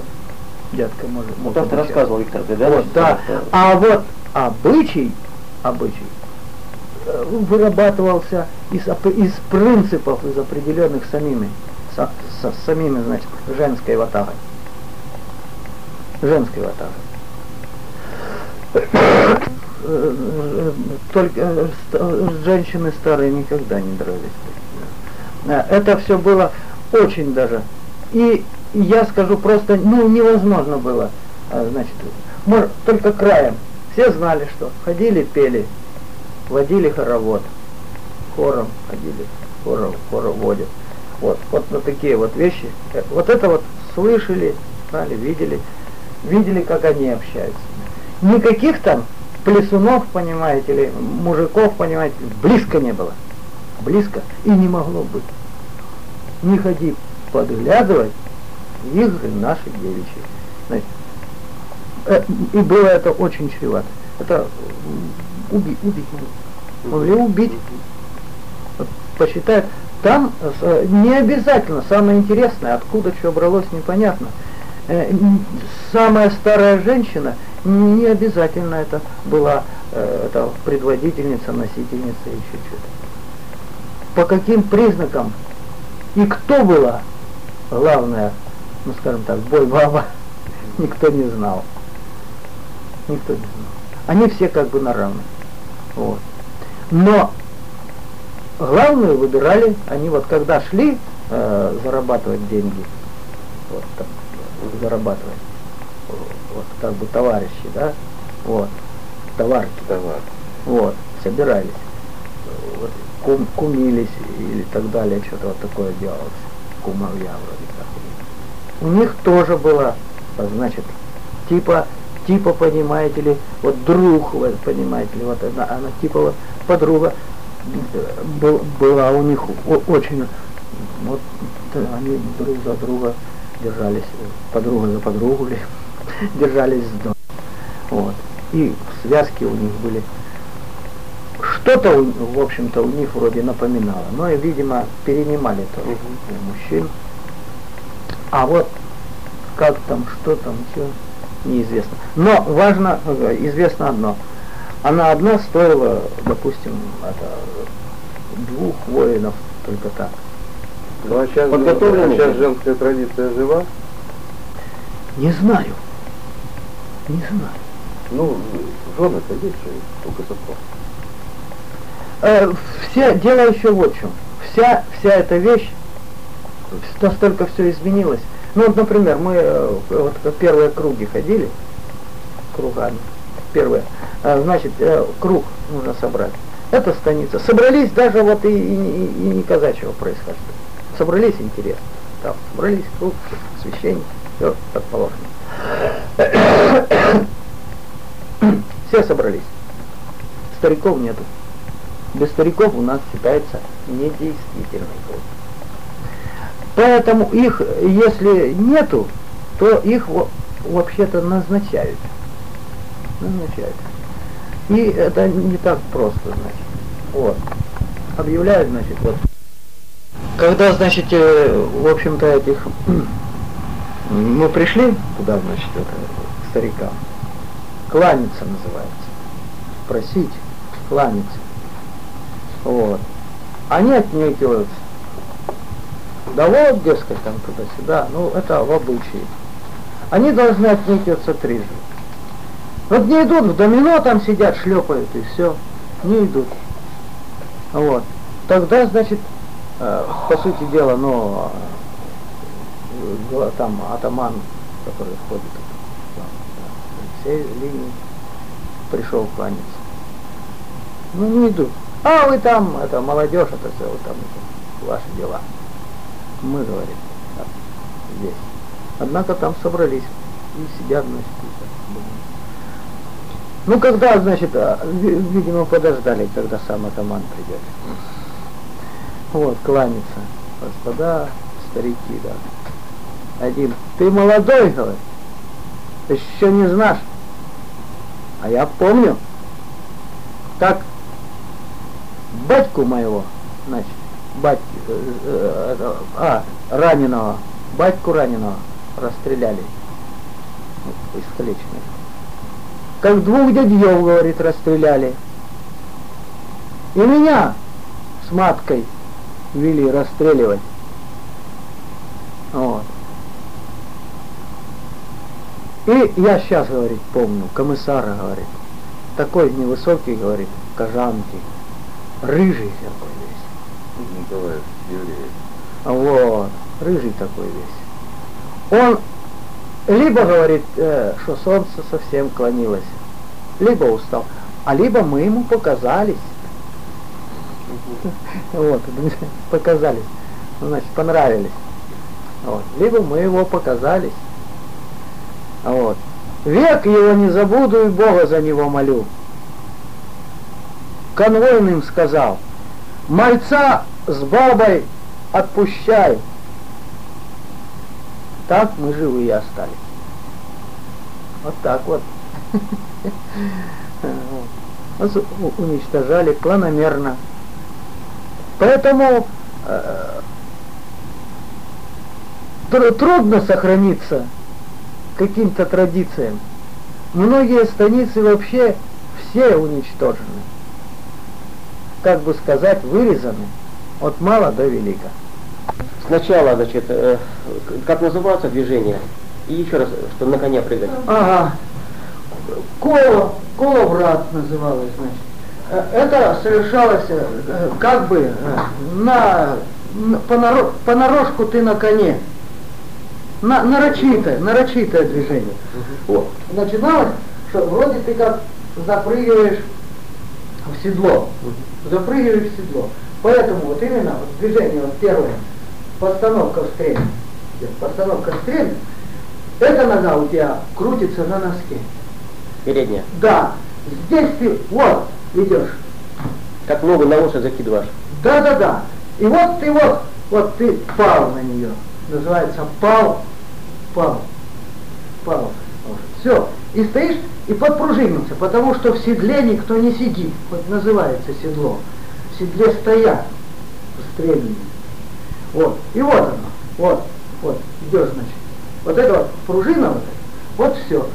Дядька может. То, что обучать. рассказывал Виктор, ты, да? Вот, да. А вот обычай, обычай э, вырабатывался из, из принципов, из определенных самими, со- со- самими, значит, женской ватагой. Женской ватагой. Э, э, Только женщины старые никогда не дрались. Это все было очень даже. И я скажу просто, ну, невозможно было, э, значит, мор- только краем. Все знали, что ходили, пели, водили хоровод, хором ходили, хором, хороводят. Вот, вот на такие вот вещи. Э, Вот это вот слышали, знали, видели, видели, как они общаются. Никаких там плесунов, понимаете ли, мужиков, понимаете, ли, близко не было. Близко и не могло быть. Не ходи подглядывать игры наши девичьи. Знаете, э, И было это очень чревато. Это убить, убить могли. Убить. Вот посчитают. Там э, не обязательно, самое интересное, откуда что бралось, непонятно. Э, Самая старая женщина, не обязательно это была это предводительница, носительница, еще что-то. По каким признакам и кто была главная, ну скажем так, бой-баба, никто не знал. Никто не знал. Они все как бы на равных. Вот. Но главную выбирали, они вот когда шли э, зарабатывать деньги, вот там, зарабатывать, вот как бы товарищи, да, вот, товарки, Товар. вот, собирались, вот, кум, кумились или так далее, что-то вот такое делалось, кумовья вроде. У них тоже было, э, значит, типа типа, понимаете ли, вот друг, понимаете ли, вот она, она типа вот подруга, был, была у них очень, вот они друг за друга держались, подруга за подругу ли, держались здорово. Вот. И связки у них были. Что-то, в общем-то, у них вроде напоминало. Но, видимо, перенимали тоже у мужчин. А вот как там, что там, все неизвестно. Но важно, известно одно. Она одна стоила, допустим, это, двух воинов, только так. Ну а сейчас, Подготовлены а сейчас женская традиция жива? Не знаю. Не знаю. Ну, жены-то есть же у казаков. Э, вся, дело еще вот в чем. Вся, вся эта вещь, настолько все изменилось. Ну вот, например, мы э, вот первые круги ходили, кругами, первые, Э, значит, э, круг нужно собрать. Это станица. Собрались даже вот и, и, и, не казачьего происхождения. Собрались интересно. Там собрались круг, священник, все как положено. Все собрались. Стариков нету. Без стариков у нас считается недействительный круг. Поэтому их, если нету, то их во- вообще-то назначают. Назначают. И это не так просто, значит. Вот. Объявляют, значит, вот. Когда, значит, э, в общем-то, этих мы пришли туда, значит, это, старикам. Кланяться называется. Просить, кланяться. Вот. Они отнекиваются. Да вот, дескать, там туда-сюда. Ну, это в обычае. Они должны отнекиваться трижды. Вот не идут, в домино там сидят, шлепают и все. Не идут. Вот. Тогда, значит, э, по сути дела, ну, э, там атаман, который входит в всей линии, пришел кланяться. Ну, не идут. А вы там, это молодежь, это все, вот там это, ваши дела. Мы говорим, так, здесь. Однако там собрались и сидят, значит, и. Ну, когда, значит, а, ви- видимо, подождали, когда сам атаман придет. Вот, кланяться. Господа, старики, да. Один, ты молодой, говорит, еще не знаешь. А я помню, как батьку моего, значит, батьки, э, э, а, раненого, батьку раненого расстреляли, искалеченных. Как двух дядьев, говорит, расстреляли. И меня с маткой вели расстреливать. Вот. И я сейчас, говорит, помню, комиссара, говорит, такой невысокий, говорит, кожанки, рыжий такой Николаев, евреев. Вот, рыжий такой весь. Он либо говорит, э, что солнце совсем клонилось, либо устал, а либо мы ему показались. Вот, показались. Значит, понравились. Вот. Либо мы его показались. Вот. Век его не забуду и Бога за него молю. Конвойным сказал, мальца с бабой отпущай. Так мы живые остались. Вот так вот. Нас уничтожали планомерно. Поэтому э, тр- трудно сохраниться каким-то традициям. Многие станицы вообще все уничтожены. Как бы сказать, вырезаны от мала до велика. Сначала, значит, э, как называется движение? И еще раз, что на коня прыгать. Ага. Коло, коловрат называлось, значит. Э, Это совершалось э, как бы э, на, на- понаро- понарошку ты на коне. На, нарочитое, нарочитое движение. Вот. Начиналось, что вроде ты как запрыгиваешь в седло. Запрыгиваешь в седло. Поэтому вот именно вот движение вот первое, постановка в стреме. Постановка в стреме, эта нога у тебя крутится на носке. Передняя. Да, здесь ты вот идешь. Как много на лошадь закидываешь. Да, да, да. И вот ты вот, вот ты пал на нее. Называется пал, пал, пал. Все. И стоишь и подпружинился, потому что в седле никто не сидит. Вот называется седло. В седле стоят стремени. Вот. И вот оно. Вот. Вот. Идешь, значит. Вот это вот пружина вот, эта, вот все.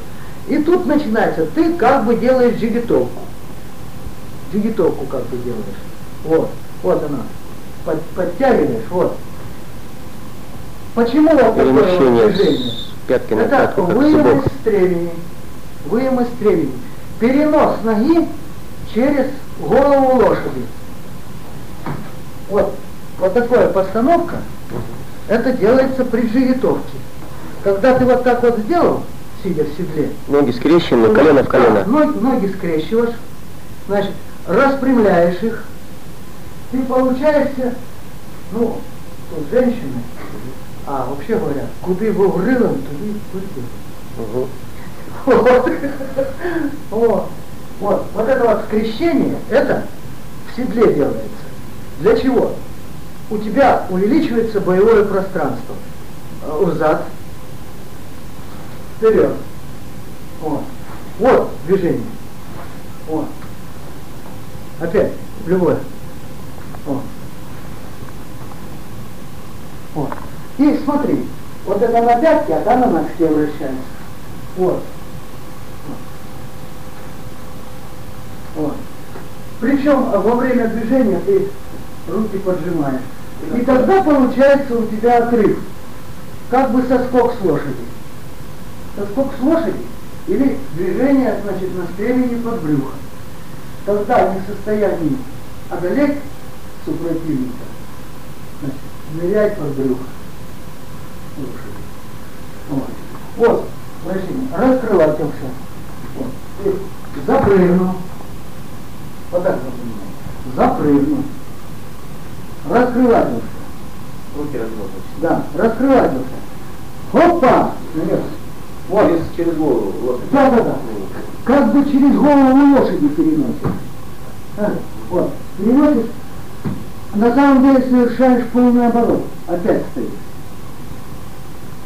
И тут начинается, ты как бы делаешь джигитовку. Джигитовку как бы делаешь. Вот. Вот она. Под, подтягиваешь, вот. Почему вот такое движение? пятки на Это пятку, как выем зубок. из стремени. Выем из стремени. Перенос ноги через голову лошади. Вот, вот такая постановка, это делается при джигитовке. Когда ты вот так вот сделал, сидя в седле, Ноги скрещены, колено в колено. да, ноги, ноги скрещиваешь, значит, распрямляешь их, ты получаешься, ну, тут женщины, а вообще говоря, куда его и пустил. Угу. Вот. Вот. Вот. Вот это вот скрещение, это в седле делается. Для чего? У тебя увеличивается боевое пространство. Э, Узад. Вперед. Вот. Вот движение. Вот. Опять, любое. Вот. Вот. И смотри, вот это на пятке, а там на носке вращается. Вот. Вот. Причем во время движения ты руки поджимаешь. И тогда получается у тебя отрыв. Как бы соскок с лошади. Соскок с лошади или движение, значит, на стремени под брюхо. Тогда не в состоянии одолеть супротивника, значит, нырять под брюхо лошади. Вот. Вот, вращение. Раскрывателься. Вот. И запрыгнул. Вот так запрыгнул. Запрыгнул. Раскрывателься. Руки разложились. Да, раскрывателься. Хопа! Наверх. Вот. Через, через голову лошадь. Да, да, да. Как бы через голову лошади переносишь. А, Вот. Переносишь. На самом деле совершаешь полный оборот. Опять стоишь.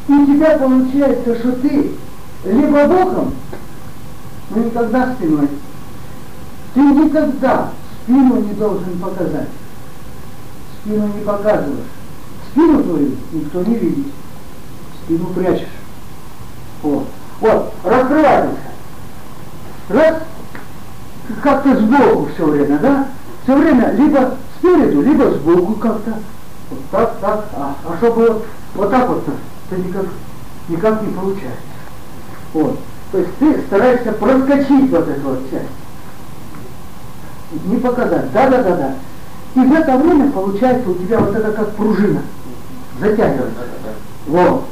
И у тебя получается, что ты либо боком, но никогда спиной. Ты никогда спину не должен показать. Спину не показываешь. Спину твою никто не видит. Спину прячешь. Вот. Вот. Раскрываешься. Раз. Как-то сбоку все время, да? Все время либо спереду, либо сбоку как-то. Вот так, так. А, а чтобы вот, так вот, то никак, никак не получается. Вот. То есть ты стараешься проскочить вот эту вот часть. Не показать. Да, да, да, да. И в это время получается у тебя вот это как пружина. Затягивается. Вот.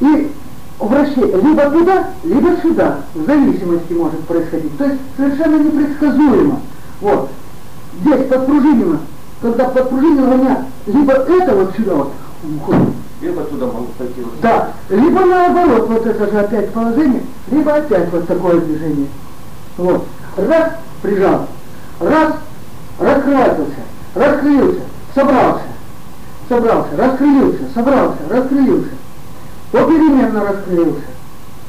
И вращение либо туда, либо сюда, в зависимости может происходить. То есть совершенно непредсказуемо. Вот. Здесь подпружинено, когда подпружинено у меня либо это вот сюда вот уходит, Либо туда могу пойти. вот. да, либо наоборот, вот это же опять положение, либо опять вот такое движение. Вот. Раз, прижал. Раз, раскрывался, раскрылся, собрался, собрался, раскрылился, собрался, раскрылился. Попеременно раскрылся.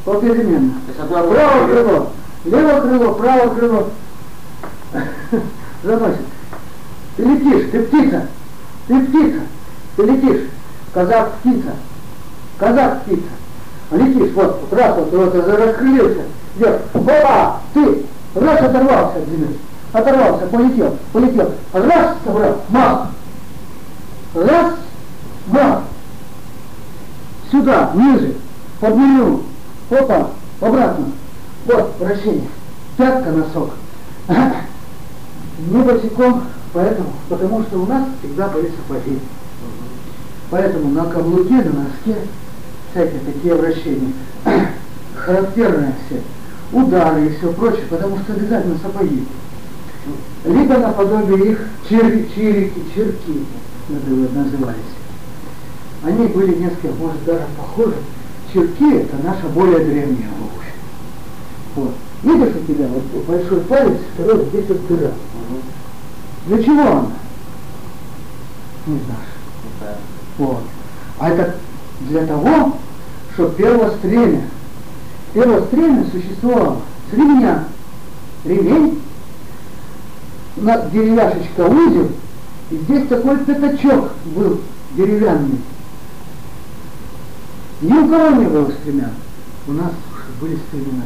Попеременно. Право крыло, левое крыло, правое крыло. Заносит. Ты летишь, ты птица, ты птица, ты летишь. Казак птица, казак птица. Летишь, вот, раз вот, вот, раскрылился, идешь, опа, ты, раз оторвался от земли, оторвался, полетел, полетел, раз собрал, мах, раз, мах, сюда, ниже, поднырнул, опа, обратно, вот, вращение, пятка, носок, не босиком, поэтому, потому что у нас всегда были сапоги. Поэтому на каблуке, на носке всякие такие вращения. Характерные все. Удары и все прочее, потому что обязательно сапоги. Либо наподобие их черви, чирики, черки назывались. Они были несколько, может, даже похожи. Черки – это наша более древняя обувь. Вот. Видишь у тебя вот большой палец, второй здесь вот дыра. Для чего она? Не знаешь. Вот. А это для того, что первостремя, первостремя существовало с ремня. Ремень, на деревяшечка узел, и здесь такой пятачок был деревянный. Ни у кого не было стремян. У нас уже были стремена.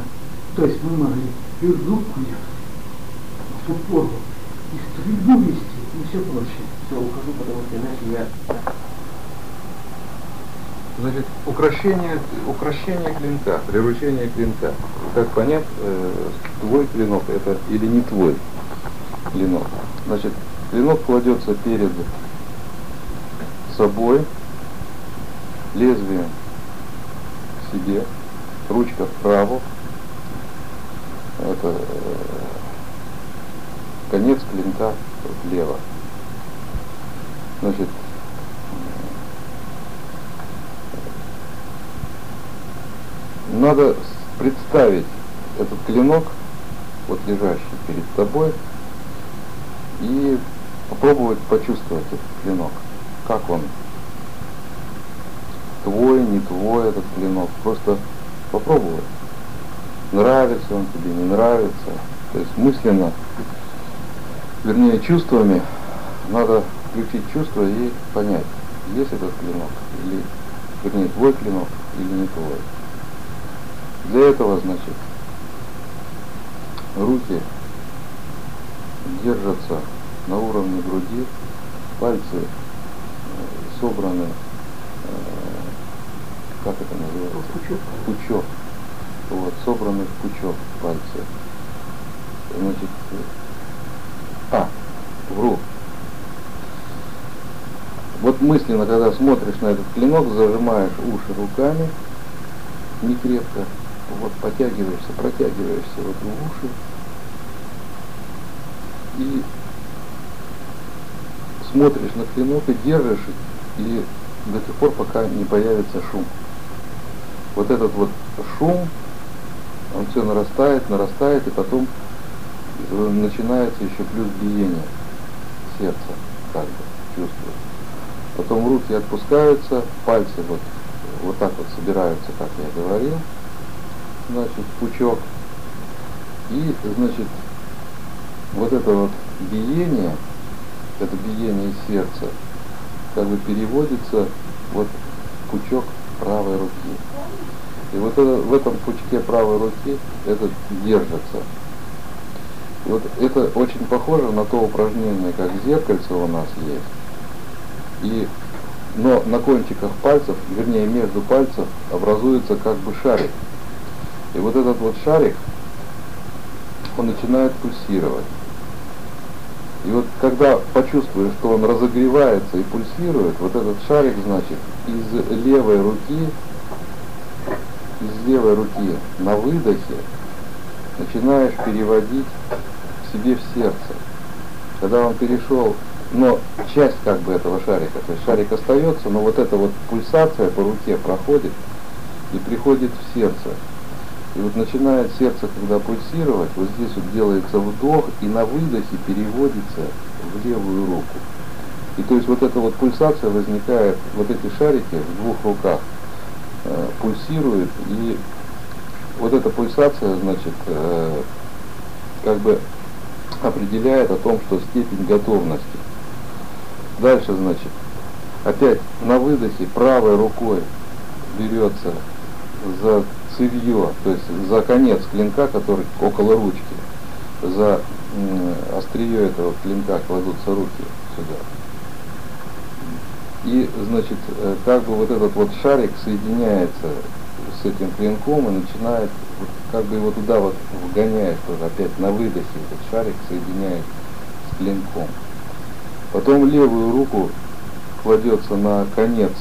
То есть мы могли и руку ехать, в упору, и стрельбу вести, и все прочее. Все, ухожу, потому что иначе я Значит, украшение, украшение клинка, приручение клинка. Как понять, э, твой клинок это или не твой клинок? Значит, клинок кладется перед собой, лезвие к себе, ручка вправо, это э, конец клинка влево. Значит, надо представить этот клинок, вот лежащий перед тобой, и попробовать почувствовать этот клинок. Как он? Твой, не твой этот клинок. Просто попробовать. Нравится он тебе, не нравится. То есть мысленно, вернее чувствами, надо включить чувство и понять, есть этот клинок, или, вернее, твой клинок или не твой. Для этого, значит, руки держатся на уровне груди, пальцы э, собраны, э, как это называется? Пучок. Пучок. Вот, собраны в пучок пальцы. Значит, э, а, вру. Вот мысленно, когда смотришь на этот клинок, зажимаешь уши руками, не крепко, вот потягиваешься, протягиваешься вот в уши и смотришь на клинок и держишь, и до тех пор, пока не появится шум. Вот этот вот шум, он все нарастает, нарастает, и потом э, начинается еще плюс биение сердца, как бы, чувствуешь. Потом руки отпускаются, пальцы вот, вот так вот собираются, как я говорил, значит, пучок. И, значит, вот это вот биение, это биение сердца, как бы переводится вот пучок правой руки. И вот это, в этом пучке правой руки это держится. И вот это очень похоже на то упражнение, как зеркальце у нас есть. И, но на кончиках пальцев, вернее между пальцев, образуется как бы шарик. И вот этот вот шарик, он начинает пульсировать. И вот когда почувствуешь, что он разогревается и пульсирует, вот этот шарик, значит, из левой руки, из левой руки на выдохе начинаешь переводить к себе в сердце. Когда он перешел, но часть как бы этого шарика, то есть шарик остается, но вот эта вот пульсация по руке проходит и приходит в сердце. И вот начинает сердце, когда пульсировать, вот здесь вот делается вдох и на выдохе переводится в левую руку. И то есть вот эта вот пульсация возникает, вот эти шарики в двух руках э, пульсируют, и вот эта пульсация, значит, э, как бы определяет о том, что степень готовности. Дальше, значит, опять на выдохе правой рукой берется за цевье, то есть за конец клинка, который около ручки, за острие этого клинка кладутся руки сюда. И, значит, э, как бы вот этот вот шарик соединяется с этим клинком и начинает, вот, как бы его туда вот вгоняет тоже опять на выдохе этот шарик соединяет с клинком. Потом левую руку кладется на конец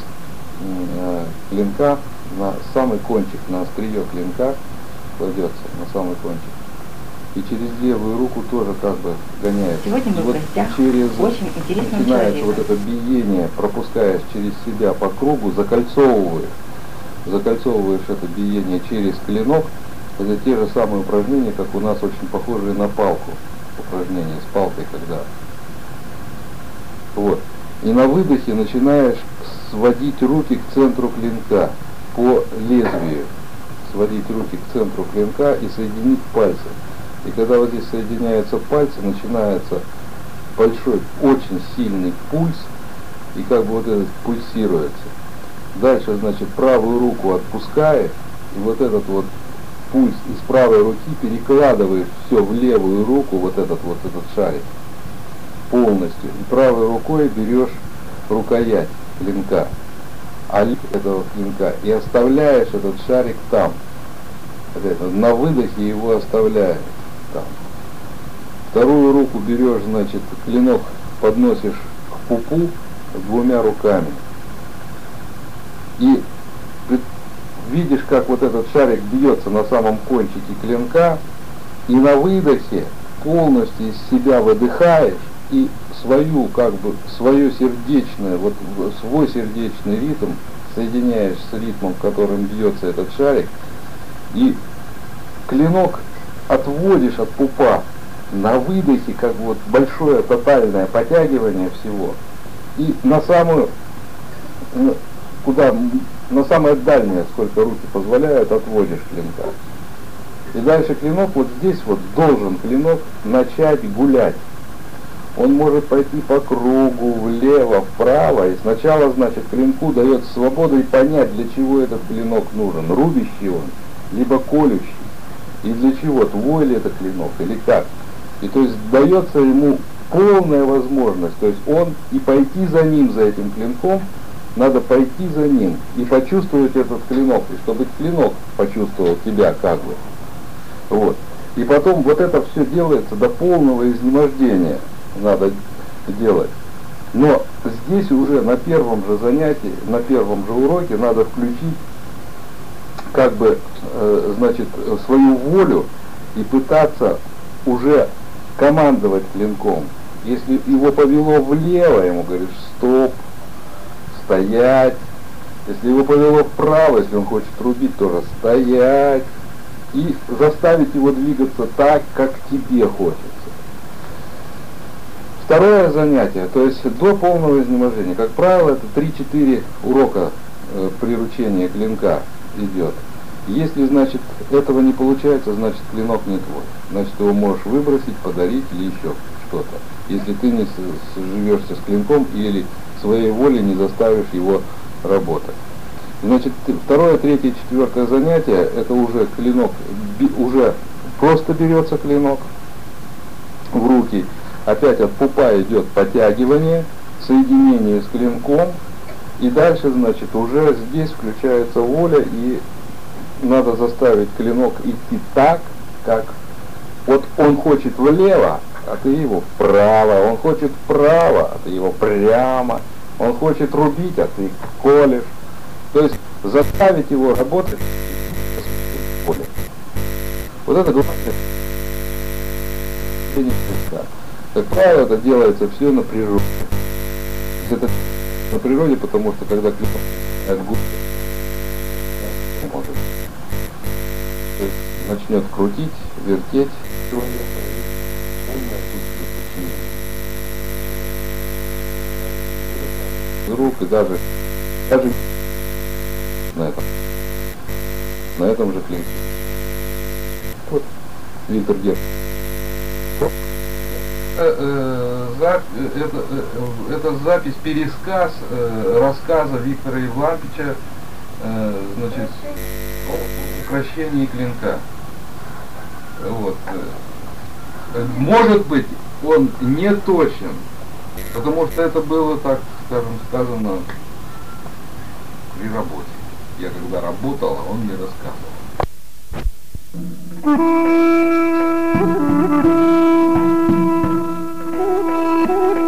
э, клинка, на самый кончик, на острие клинка кладется, на самый кончик. И через левую руку тоже как бы гоняет. Сегодня мы И в вот гостях через очень интересного начинается человека. вот это биение, пропускаешь через себя по кругу, закольцовываешь, закольцовываешь это биение через клинок, Это те же самые упражнения, как у нас очень похожие на палку. Упражнения с палкой, когда. Вот. И на выдохе начинаешь сводить руки к центру клинка по лезвию. Сводить руки к центру клинка и соединить пальцы. И когда вот здесь соединяются пальцы, начинается большой, очень сильный пульс, и как бы вот этот пульсируется. Дальше, значит, правую руку отпускаешь, и вот этот вот пульс из правой руки перекладываешь все в левую руку, вот этот вот этот шарик, полностью. И правой рукой берешь рукоять клинка, а этого клинка, и оставляешь этот шарик там. На выдохе его оставляешь там. Вторую руку берешь, значит, клинок подносишь к пупу двумя руками. И видишь, как вот этот шарик бьется на самом кончике клинка, и на выдохе полностью из себя выдыхаешь и свою, как бы, свое сердечное, вот свой сердечный ритм соединяешь с ритмом, которым бьется этот шарик, и клинок отводишь от пупа на выдохе, как вот большое тотальное потягивание всего, и на самую, куда, на самое дальнее, сколько руки позволяют, отводишь клинка. И дальше клинок, вот здесь вот должен клинок начать гулять. Он может пойти по кругу, влево, вправо, и сначала, значит, клинку дается свобода и понять, для чего этот клинок нужен, рубящий он, либо колющий, и для чего, твой ли это клинок, или как. И то есть дается ему полная возможность, то есть он и пойти за ним, за этим клинком, надо пойти за ним и почувствовать этот клинок, и чтобы клинок почувствовал тебя как бы. Вот. И потом вот это все делается до полного изнемождения надо делать. Но здесь уже на первом же занятии, на первом же уроке надо включить как бы, э, значит, свою волю и пытаться уже командовать клинком. Если его повело влево, ему говоришь стоп, стоять. Если его повело вправо, если он хочет рубить, тоже стоять. И заставить его двигаться так, как тебе хочется. Второе занятие, то есть до полного изнеможения. Как правило, это 3-4 урока э, приручения клинка идет. Если, значит, этого не получается, значит, клинок не твой. Значит, его можешь выбросить, подарить или еще что-то. Если ты не живешься с клинком или своей волей не заставишь его работать. Значит, второе, третье, четвертое занятие, это уже клинок, уже просто берется клинок в руки, опять от пупа идет подтягивание, соединение с клинком, и дальше, значит, уже здесь включается воля, и надо заставить клинок идти так, как вот он хочет влево, а ты его вправо, он хочет вправо, а ты его прямо, он хочет рубить, а ты колешь. То есть заставить его работать Вот это главное. Как правило, это делается все на природе. Это на природе, потому что когда климат может начнет крутить, вертеть, рук и даже, даже на этом, на этом же клинке. Вот, Виктор Герц. Э, э, это, э, это запись, пересказ рассказа Виктора Евлампича, значит, о украшении клинка. Вот. Может быть, он не точен, потому что это было так скажем, сказано при работе. Я когда работал, он мне рассказывал. Вот в Thank you.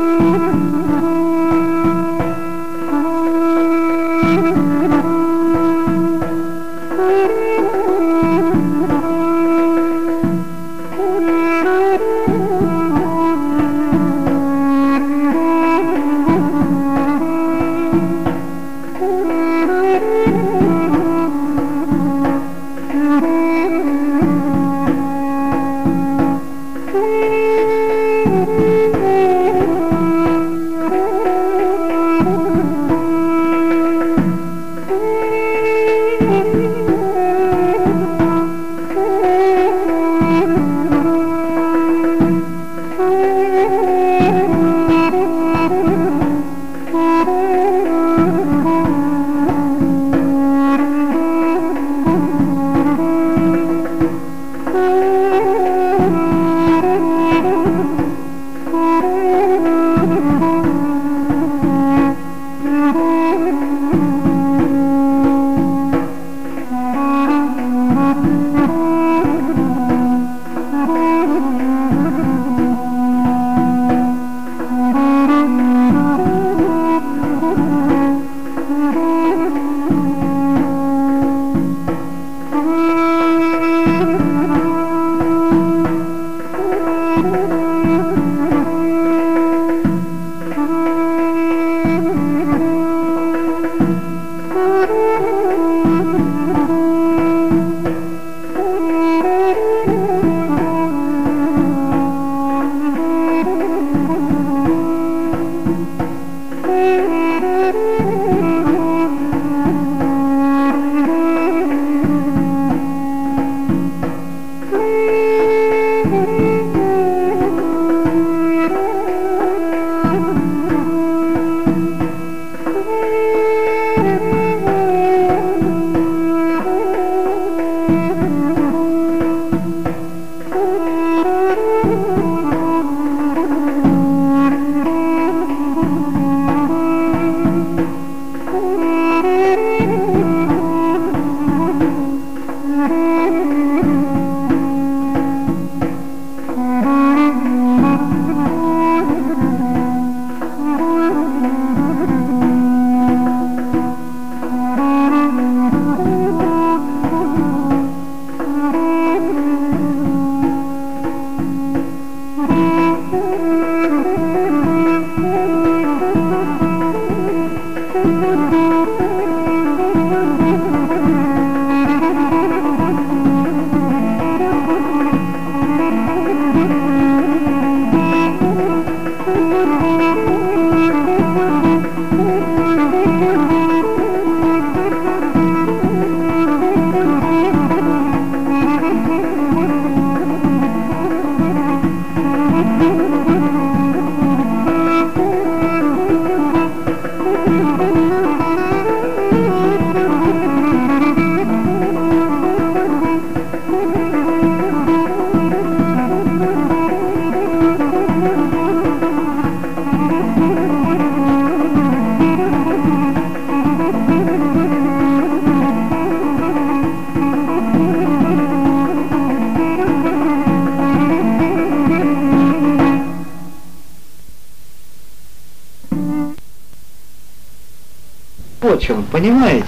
Чем, понимаете?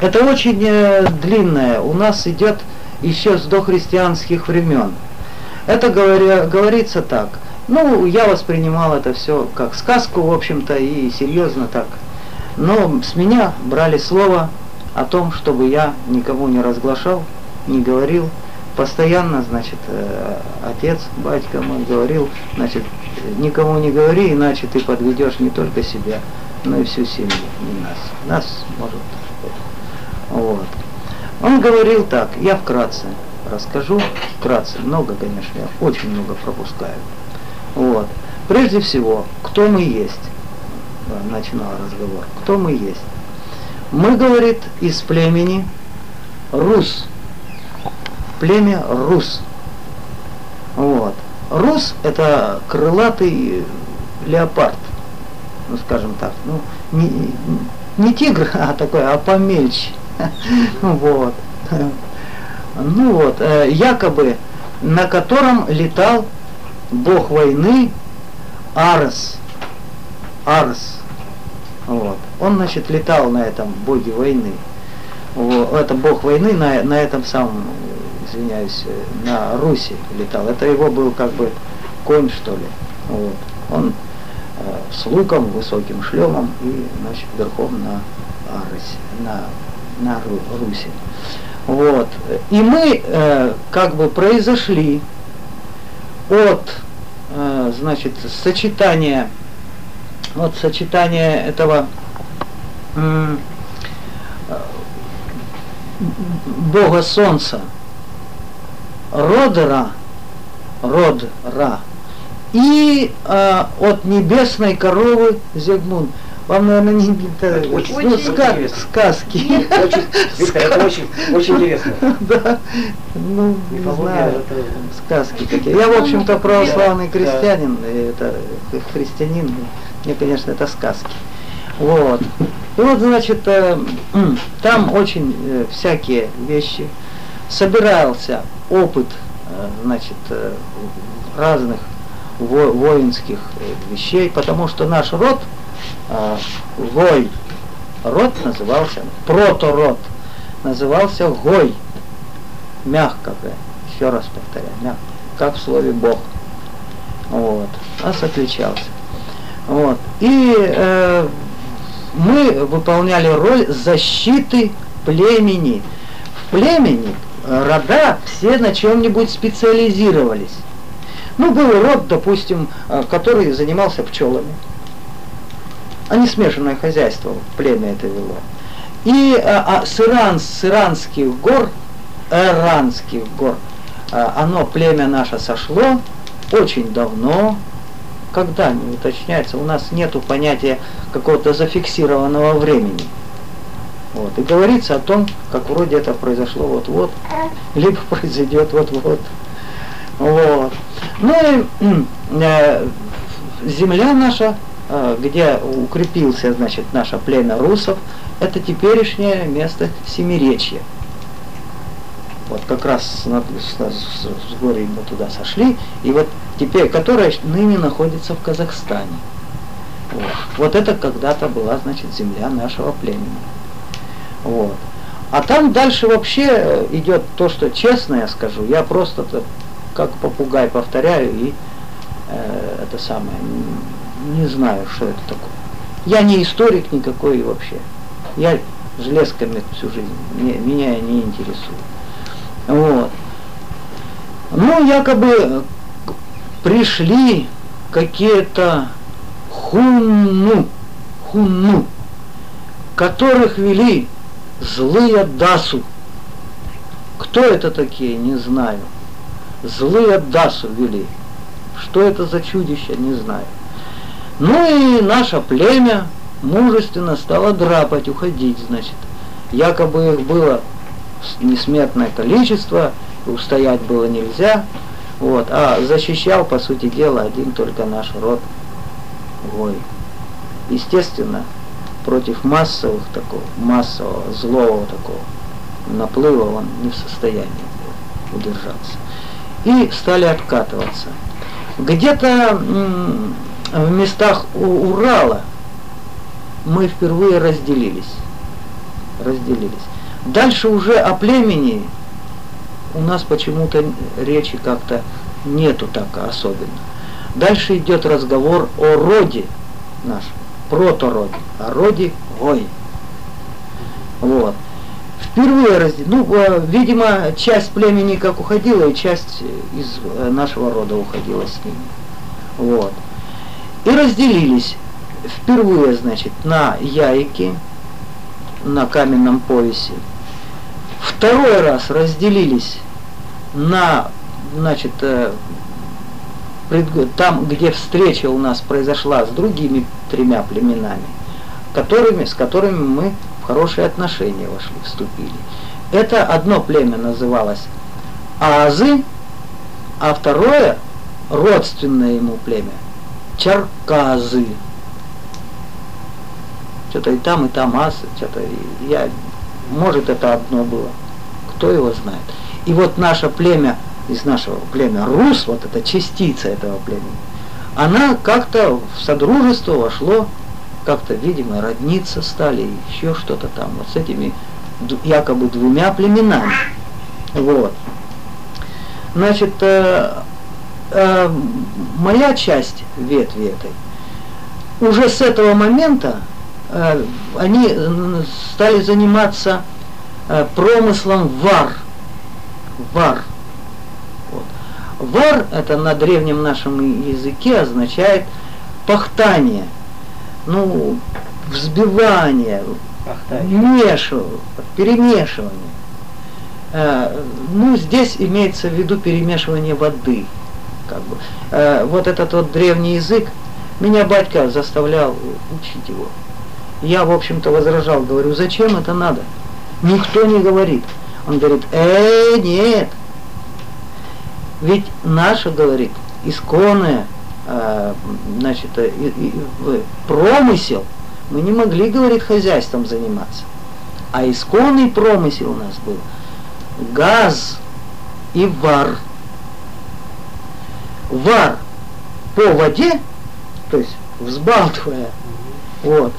Это очень э, длинное, у нас идет еще с дохристианских времен. Это говоря, говорится так. Ну, я воспринимал это все как сказку, в общем-то, и серьезно так. Но с меня брали слово о том, чтобы я никому не разглашал, не говорил. Постоянно, значит, э, отец, батька мой говорил, значит, никому не говори, иначе ты подведешь не только себя, но и всю семью, не нас. Нас может. Вот. Он говорил так, я вкратце расскажу, вкратце, много, конечно, я очень много пропускаю. Вот. Прежде всего, кто мы есть, начинал разговор, кто мы есть. Мы, говорит, из племени Рус, племя Рус. Вот. Рус – это крылатый леопард, так, ну, не, не тигр, а такой, а помельче. Вот. Ну вот, э, якобы на котором летал бог войны Арс. Арс. Вот. Он, значит, летал на этом боге войны. Вот. Это бог войны на, на этом самом, извиняюсь, на Руси летал. Это его был как бы конь, что ли. Вот. Он э, луком, высоким шлемом и, значит, верхом на Арсе, на, на Руси. Вот. И мы э, как бы произошли от, э, значит, сочетания, от сочетания этого э, Бога Солнца, Родера, Родра, и э, от небесной коровы Зегмун. Вам, наверное, не это, очень, ну, очень ска- интересно. сказки. Очень, Виктор, это очень, очень интересно. Да, ну, не знаю, это- сказки какие. Я, в общем-то, православный крестьянин, это христианин, мне, конечно, это сказки. Вот. И вот, значит, э, там очень э, всякие вещи. Собирался опыт, э, значит, разных во- воинских э, вещей, потому что наш род, э, Гой, род назывался, протород, назывался Гой, мягко, еще раз повторяю, мягко, как в слове Бог. Вот, нас отличался. Вот. И э, мы выполняли роль защиты племени. В племени э, рода все на чем-нибудь специализировались. Ну, был род, допустим, э, который занимался пчелами. Они смешанное хозяйство, племя это вело. И а, а, с, Иран, с иранских гор, иранских гор, а, оно, племя наше сошло очень давно, когда не уточняется, у нас нету понятия какого-то зафиксированного времени. Вот. И говорится о том, как вроде это произошло вот-вот, либо произойдет вот-вот. Вот. Ну и э, земля наша, э, где укрепился, значит, наше племя русов, это теперешнее место Семиречья. Вот как раз с, над- с, с, с горы мы туда сошли, и вот теперь, которая ныне находится в Казахстане. Вот, вот это когда-то была, значит, земля нашего племени. Вот. А там дальше вообще э, идет то, что честно я скажу, я просто -то как попугай повторяю и э, это самое, не знаю, что это такое. Я не историк никакой вообще. Я железками всю жизнь, мне, меня не интересует. Вот. Ну, якобы пришли какие-то хунну, хунну, которых вели злые дасу. Кто это такие, не знаю. Злые дасу вели. Что это за чудище, не знаю. Ну и наше племя мужественно стало драпать, уходить, значит. Якобы их было несметное количество, устоять было нельзя. Вот, а защищал, по сути дела, один только наш род Гой. Естественно, против массовых такого, массового, злого такого наплыва он не в состоянии был удержаться. И стали откатываться. Где-то в местах у Урала мы впервые разделились. Разделились. Дальше уже о племени у нас почему-то речи как-то нету так особенно. Дальше идет разговор о роде нашем, протороде, о роде Гой. Вот. Впервые разделились. Ну, э, видимо, часть племени как уходила, и часть из э, нашего рода уходила с ними. Вот. И разделились впервые, значит, на яйки, на каменном поясе. Второй раз разделились на, значит, э, там, где встреча у нас произошла с другими тремя племенами, которыми, с которыми мы хорошие отношения вошли, вступили. Это одно племя называлось Азы, а второе родственное ему племя Черказы. Что-то и там, и там асы, что-то я, может это одно было, кто его знает. И вот наше племя, из нашего племя Рус, вот эта частица этого племени, она как-то в содружество вошло, как-то, видимо, родниться стали, еще что-то там, вот с этими якобы двумя племенами. Вот. Значит, э, э, моя часть ветви этой, уже с этого момента э, они стали заниматься э, промыслом вар. Вар. Вот. Вар это на древнем нашем языке означает пахтание, ну, взбивание, вмешивание, перемешивание. Э, ну, здесь имеется в виду перемешивание воды. Как бы. Э, вот этот вот древний язык, меня батька заставлял учить его. Я, в общем-то, возражал, говорю, зачем это надо? Никто не говорит. Он говорит, э, нет. Ведь наша, говорит, исконная, э, значит, э, э, промысел, мы не могли, говорит, хозяйством заниматься. А исконный промысел у нас был газ и вар. Вар по воде, то есть взбалтывая, вот,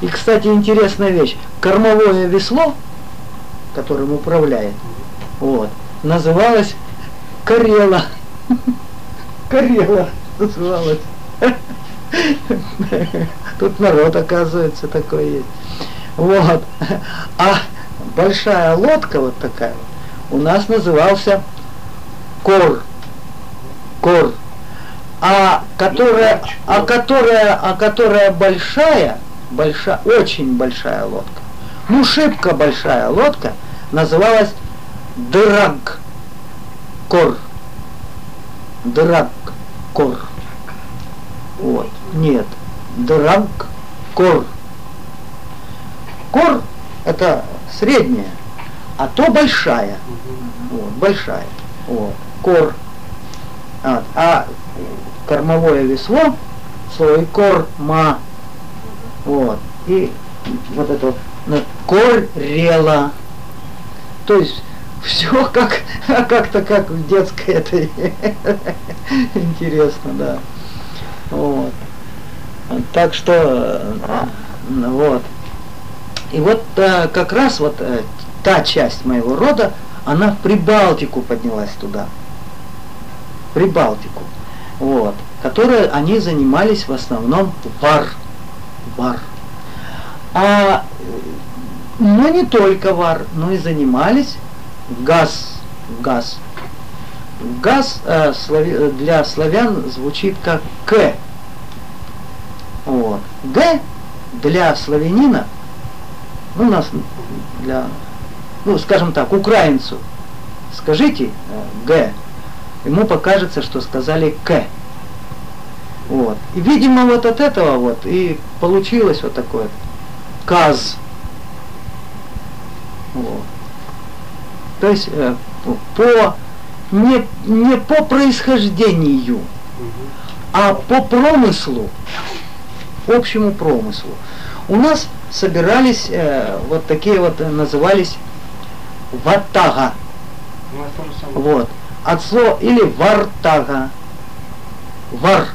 и, кстати, интересная вещь. Кормовое весло, которым управляет, вот, называлось Карела. Карела называлось. Тут народ, оказывается, такой есть. Вот. А большая лодка вот такая вот, у нас назывался Кор. Кор а которая, а которая, а которая большая, большая, очень большая лодка, ну шибко большая лодка, называлась Драг Кор. Драг Кор. Вот. Нет. Драг Кор. Кор это средняя, а то большая. Вот, большая. Вот. Кор. Вот. А кормовое весло, слой корма. Вот. И вот это вот коррела. То есть все как как-то как в детской этой интересно, да. Вот. Так что вот. И вот а, как раз вот а, та часть моего рода, она в Прибалтику поднялась туда. Прибалтику вот, которые они занимались в основном вар. Вар. А, но не только вар, но и занимались газ. Газ. Газ э, слави, для славян звучит как К. Вот. Г для славянина, ну, у нас для, ну, скажем так, украинцу, скажите э, Г, ему покажется, что сказали «к». Вот. И, видимо, вот от этого вот и получилось вот такое «каз». Вот. То есть э, по, не, не по происхождению, а по промыслу, общему промыслу. У нас собирались э, вот такие вот назывались ватага. Вот от слова или вартага. Вар.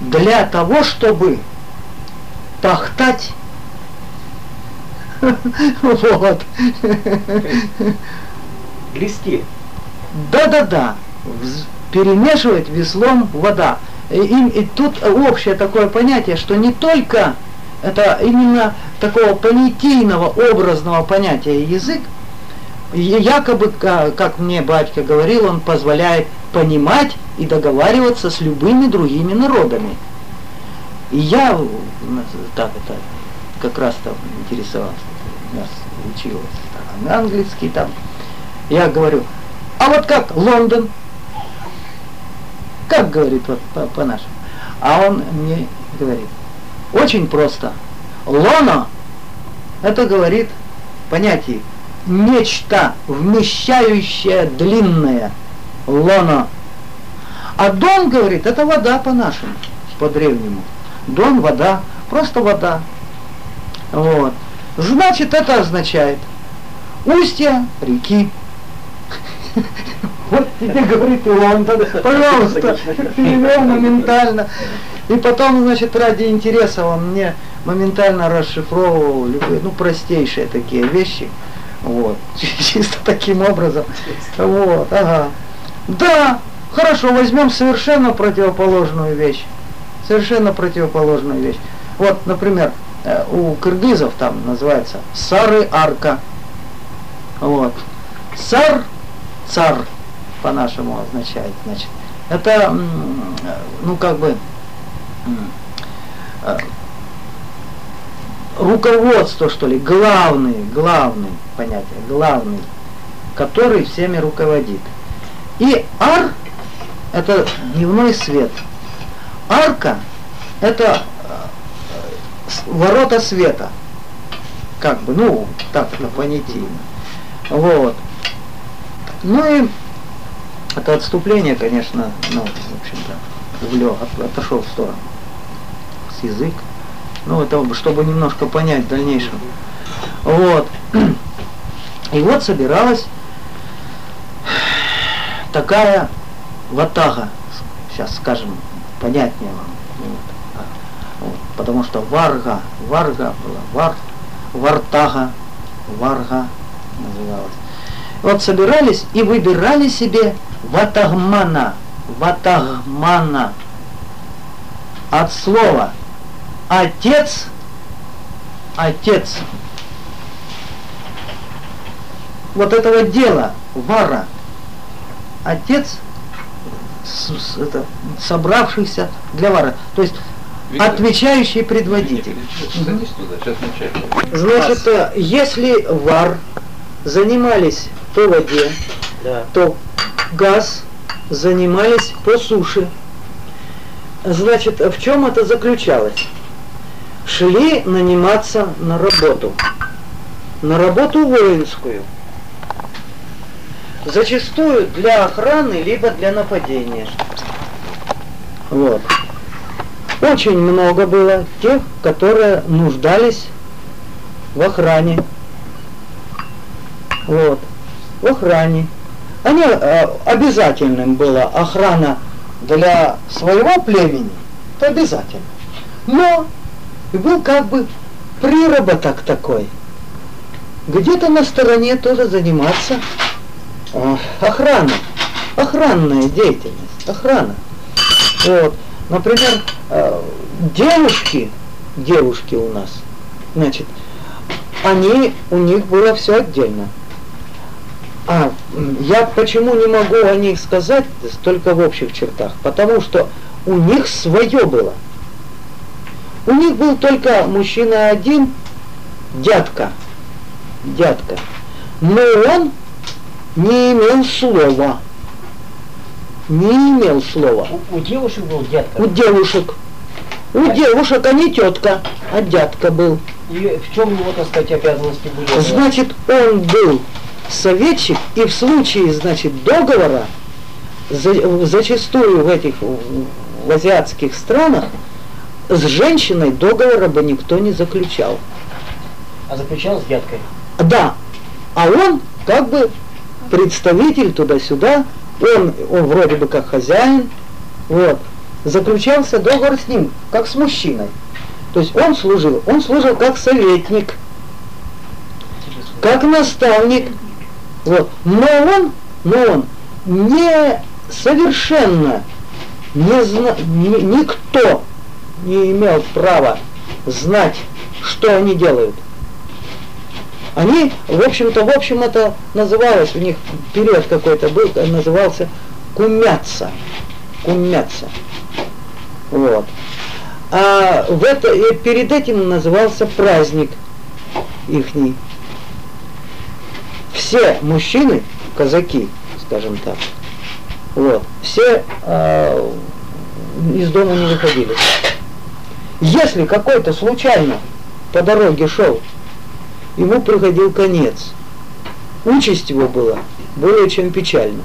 Для того, чтобы пахтать. Вот. Грести. Да-да-да. Перемешивать веслом вода. И, и- и тут общее такое понятие, что не только это именно такого понятийного, образного понятия язык, якобы, ка- как мне батька говорил, он позволяет понимать и договариваться с любыми другими народами. И я так это как раз там интересовался, у нас училась там, английский там. Я говорю, а вот как Лондон? Как говорит вот по- по-нашему? А он мне говорит, очень просто. Лоно, это говорит понятие, нечто вмещающее длинное. Лоно. А дон, говорит, это вода по-нашему, по-древнему. Дон, вода, просто вода. Вот. Значит, это означает устье реки. Вот тебе говорит и Лондон, пожалуйста, перевел моментально. И потом, значит, ради интереса он мне моментально расшифровывал любые, ну, простейшие такие вещи. Вот, чисто таким образом. Вот, ага. Да, хорошо, возьмем совершенно противоположную вещь. Совершенно противоположную вещь. Вот, например, у кыргызов там называется сары арка. Вот. Сар, цар по-нашему означает, значит. Это, э, ну, как бы, э, руководство, что ли, главный, главный понятие, главный, который всеми руководит. И ар – это дневной свет. Арка – это э, ворота света. Как бы, ну, так на понятийно. Вот. Ну и это отступление, конечно, ну, в общем-то, увлек, от- отошел в сторону. С язык. Ну, это чтобы немножко понять в дальнейшем. Вот. И вот собиралась такая ватага, сейчас скажем понятнее вам. Потому что варга, варга была, вар, вартага, варга называлась. Вот собирались и выбирали себе ватагмана, ватагмана. От слова отец, отец вот этого дела, вара, отец, с- с- это, собравшийся для вара, то есть отвечающий предводитель. Значит, э, если вар занимались по воде, Да. то газ занимались по суше. Значит, в чем это заключалось? Шли наниматься на работу. На работу воинскую. Зачастую для охраны, либо для нападения. Вот. Очень много было тех, которые нуждались в охране. Вот. В охране. Они, э, обязательным была охрана для своего племени, это обязательно. Но был как бы приработок такой. Где-то на стороне тоже заниматься э, охраной. Охранная деятельность, охрана. Вот. Например, э, девушки, девушки у нас, значит, они, у них было все отдельно. А я почему не могу о них сказать только в общих чертах? Потому что у них свое было. У них был только мужчина один, дядка, дядка. Но он не имел слова. Не имел слова. У, у девушек был дядка. У девушек. У девушек, а не тетка, а дядка был. И в чем его, так сказать, обязанности были? Значит, он был советчик, и в случае, значит, договора, за- зачастую в этих в азиатских странах, с женщиной договора бы никто не заключал. А заключал с дядкой. Да, а он как бы представитель туда-сюда, он, он вроде бы как хозяин, вот, заключался договор с ним, как с мужчиной. То есть он служил, он служил как советник, как наставник. Вот. Но он, но он не совершенно не зна, ни- никто не имел права знать, что они делают. Они, в общем-то, в общем это называлось, у них период какой-то был, э, назывался кумяться. Кумяться. Вот. А в это, и перед этим назывался праздник ихний. Все мужчины, казаки, скажем так, вот, все э, из дома не выходили. Если какой-то случайно по дороге шел, ему приходил конец. Участь его была более чем печальна.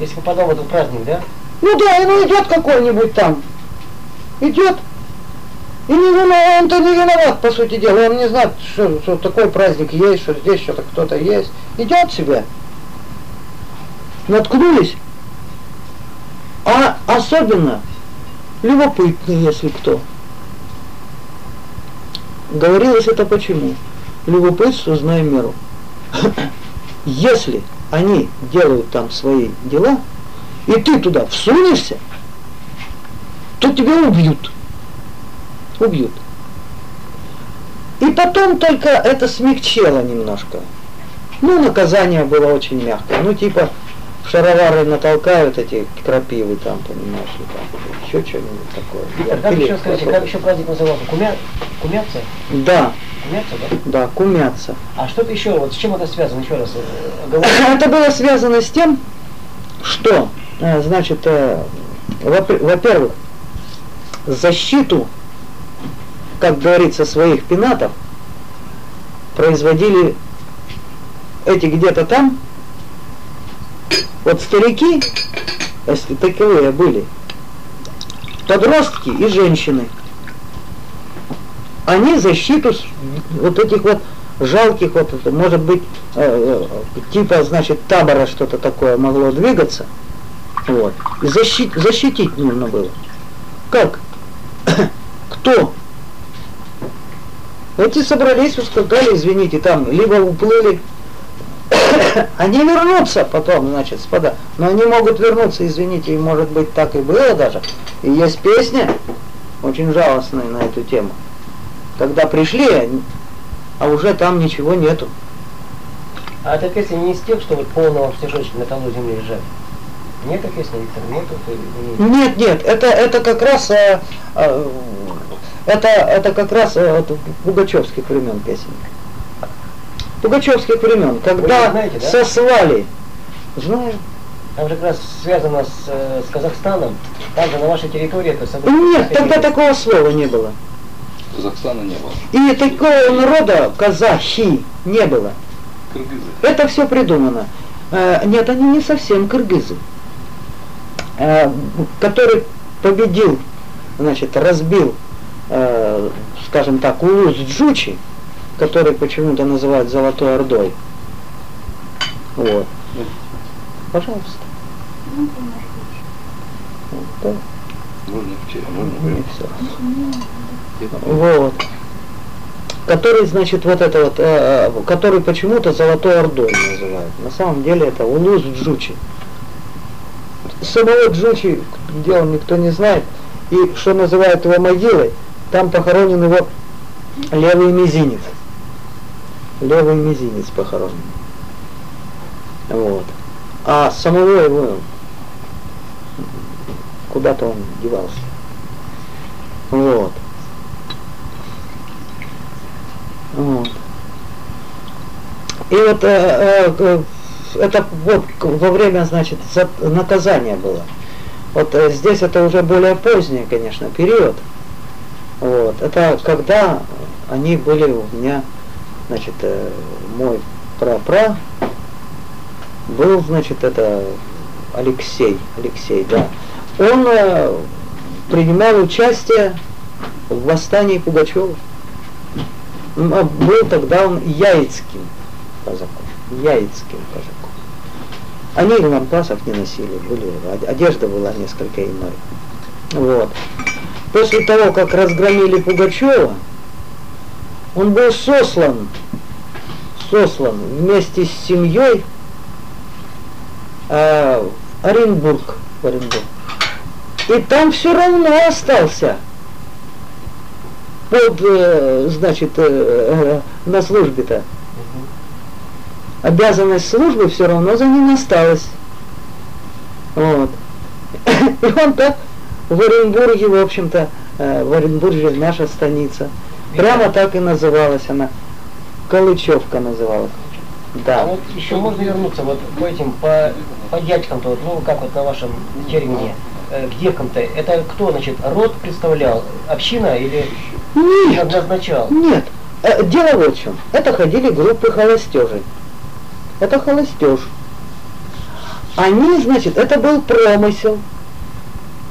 Если попадал в этот праздник, да? Ну да, ему идет какой-нибудь там. Идет. И не виноват, он-то не виноват, по сути дела. Он не знает, что, что такой праздник есть, что здесь что-то кто-то есть. Идет себе. Наткнулись. А особенно любопытный, если кто. Говорилось это почему? Любопытство, знай меру. Если они делают там свои дела, и ты туда всунешься, то тебя убьют. Убьют. И потом только это смягчело немножко. Ну, наказание было очень мягкое. Ну, типа, шаровары натолкают эти крапивы там, понимаешь, и там, еще что-нибудь такое. Виктор, как Или еще скажите, как еще праздник назывался? Кумя... Кумяться? Да, Кумяться, да? да, кумятся. А что-то еще, вот с чем это связано, еще раз э, говорю. Это было связано с тем, что, э, значит, э, во- во-первых, защиту, как говорится, своих пенатов производили эти где-то там, вот старики, если таковые были, подростки и женщины, они защиту вот этих вот жалких, вот, может быть, э, э, типа, значит, табора что-то такое могло двигаться, вот, и защит, защитить нужно было. Как? Кто? Эти собрались, ускакали, извините, там, либо уплыли, они вернутся потом, значит, господа, но они могут вернуться, извините, и может быть так и было даже. И есть песня, очень жалостная на эту тему. Когда пришли, а уже там ничего нету. А эта песня не из тех, что вот полного снежочка на полу земли лежат? Нет такой песни, Виктор? Нету? Нет, нет, это, это как раз э, э, это, это как раз э, от пугачевских времен песен. Пугачевских времен, когда знаете, да? сослали. Знаю. Там же как раз связано с, э, с Казахстаном. Там же на вашей территории это событие. Нет, тогда такого слова не было. Казахстана не было. И такого народа казахи не было. Кыргызы. Это все придумано. Э, Нет, они не совсем кыргызы. Э, Который победил, значит, разбил, скажем так, улус Джучи, который почему-то называют Золотой Ордой. Вот. Пожалуйста. Вот, Можно в чай, можно всё. Вот. Который, значит, вот это вот, э, э, который почему-то Золотой Ордой называют. На самом деле это Улус Джучи. Самого Джучи, где он, никто не знает. И что называют его могилой, там похоронен его левый мизинец. Левый мизинец похоронен. Вот. А самого его куда-то он девался. Вот. Вот. И вот э, э, э, это вот во время, значит, за- наказания было. Вот э, здесь это уже более поздний, конечно, период. Вот. Это когда они были у меня, значит, э, мой пра-пра был, значит, это Алексей, Алексей, да. Он э, принимал участие в восстании Пугачева. М, а Был тогда он яицким казаком, яицким казаком. Они лампасов не носили, были, од- одежда была несколько иной. Вот. после того, как разгромили Пугачева, он был сослан, сослан вместе с семьей э, в Оренбург, в Оренбург. И там все равно остался под, э, значит, э, э, на службе-то. Обязанность службы все равно за ним осталась. Вот. И он так в Оренбурге, в общем-то, э, в Оренбурге наша станица. Прямо так и называлась она. Калычевка называлась. А Да. вот еще можно вернуться вот по этим, по, по дядькам-то, вот, ну как вот на вашем термине, э, к девкам-то, это кто, значит, род представлял, община или Нет, назначал? нет. Э, Дело вот в чем. Это ходили группы холостежей. Это холостеж. Они, значит, это был промысел.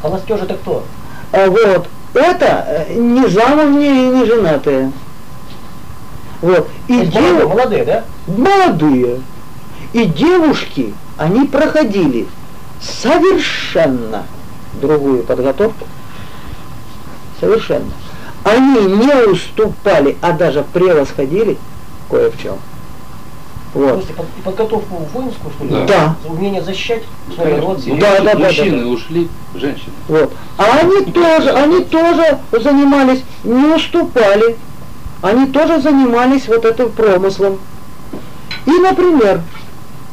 Холостеж это кто? А вот. Это э, не замужние и не женатые. Вот. И То есть молодые, дев- молодые, да? молодые. И девушки, они проходили совершенно другую подготовку. Совершенно. Они не уступали, а даже превосходили кое в чем. Вот. есть под- подготовку воинскую, что ли? Да. Да. Умение защищать свой род, семью? Да, да, да, Мужчины да. ушли, женщины. Вот. А они тоже, они тоже занимались, не уступали. Они тоже занимались вот этим промыслом. И, например,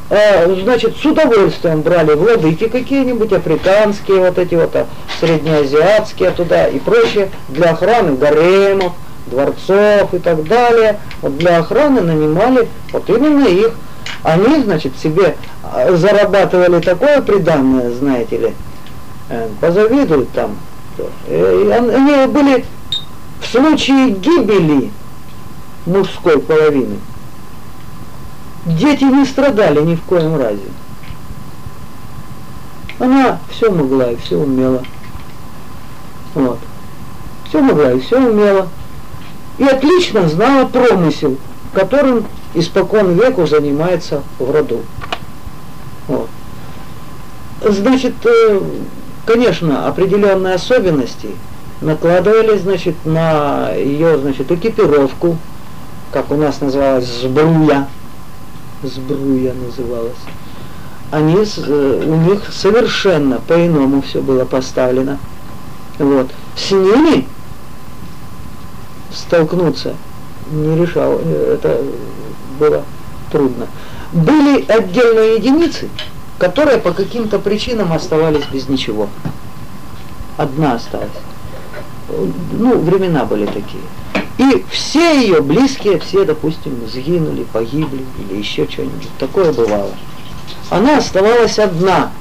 э, значит, с удовольствием брали владыки какие-нибудь, африканские, вот эти вот, а, среднеазиатские туда и прочее, для охраны гаремов, дворцов и так далее. Вот для охраны нанимали вот именно их. Они, значит, себе а, зарабатывали такое приданное, знаете ли, э, позавидуют там. И он- Они были в случае гибели мужской половины. Дети не страдали ни в коем разе. Она все могла и все умела. Вот. Все могла и все умела. И отлично знала промысел, которым испокон веку занимается в роду. Вот. Значит, э, конечно, определенные особенности накладывались, значит, на ее, значит, экипировку, как у нас называлась сбруя, сбруя называлась. Они, э, у них совершенно по-иному все было поставлено. Вот. С ними столкнуться не решал, э, это было трудно. Были отдельные единицы, которые по каким-то причинам оставались без ничего. Одна осталась. Ну, времена были такие. И все ее близкие, все, допустим, сгинули, погибли или еще что-нибудь. Такое бывало. Она оставалась одна.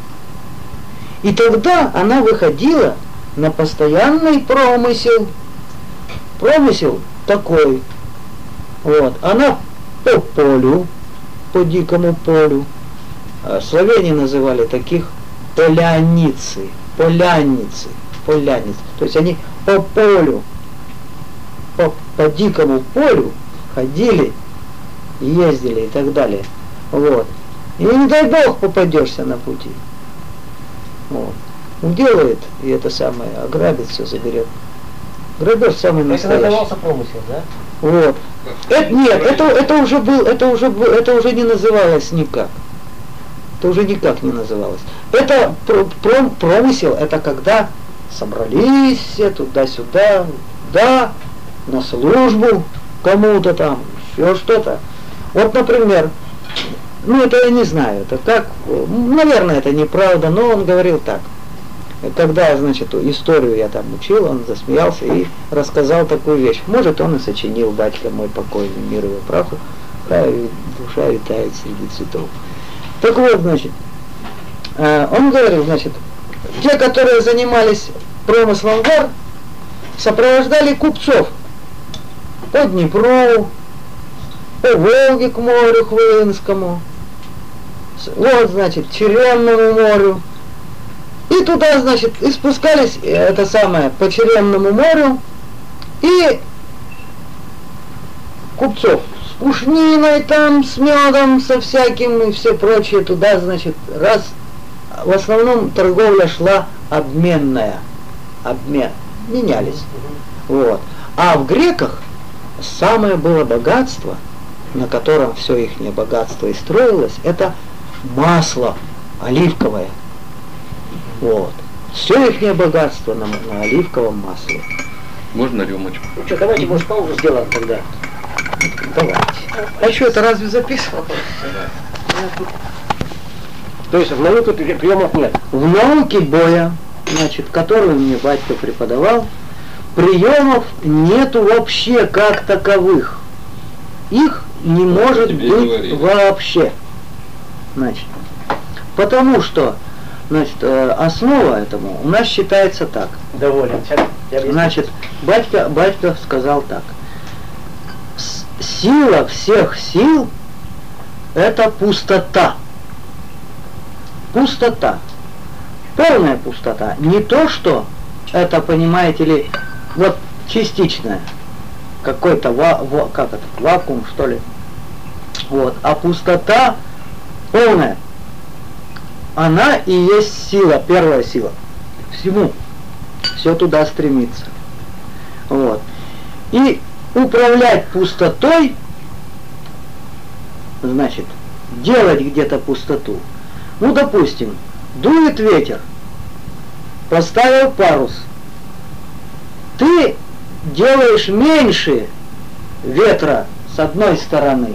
И тогда она выходила на постоянный промысел. Промысел такой. Вот. Она по полю, по дикому полю. А Словени называли таких поляницы, поляницы, поляницы. То есть они по полю, по, по дикому полю ходили, ездили и так далее. Вот. И не дай бог попадешься на пути. Вот. Уделает, и это самое, ограбит все, заберет. Грабеж самый То есть настоящий. назывался промысел, да? Вот. Это, нет, это, это уже был, это уже это уже не называлось никак. Это уже никак не называлось. Это про- пром- промысел, это когда собрались все туда-сюда, да, на службу кому-то там, еще что-то. Вот, например, ну это я не знаю, это как, наверное, это неправда, но он говорил так. Когда, значит, историю я там учил, он засмеялся и рассказал такую вещь. Может, он и сочинил, батька мой покойный, мир его праху, душа витает среди цветов. Так вот, значит, э, он говорил, значит, те, которые занимались промыслом гор, сопровождали купцов по Днепру, по Волге к морю, с- вот, значит, Черемному морю, и туда, значит, и спускались, э, это самое, по Черемному морю, и купцов с пушниной там, с медом, со всяким и все прочее туда, значит, раз, в основном торговля шла обменная, обмен. менялись. Вот. А в греках самое было богатство, на котором все их богатство и строилось, это масло оливковое. Вот. Все их богатство на, на оливковом масле. Можно рюмочку? Ну что, давайте, может, паузу сделаем тогда. Давайте. А что, это разве записано? То есть в науке при- приемов нет. В науке боя, значит, которую мне батька преподавал, приемов нету вообще как таковых. Их не может быть говорили. вообще. Значит, потому что значит, э, основа этому у нас считается так. Доволен. Значит, батька, батька сказал так. Сила всех сил – это пустота. Пустота. Полная пустота. Не то, что это, понимаете ли, вот частичное. Какой-то ва- ва- как это, вакуум, что ли. Вот. А пустота полная. Она и есть сила, первая сила. Всему все туда стремится. Вот. И управлять пустотой, значит, делать где-то пустоту. Ну, допустим, дует ветер, поставил парус. Ты делаешь меньше ветра с одной стороны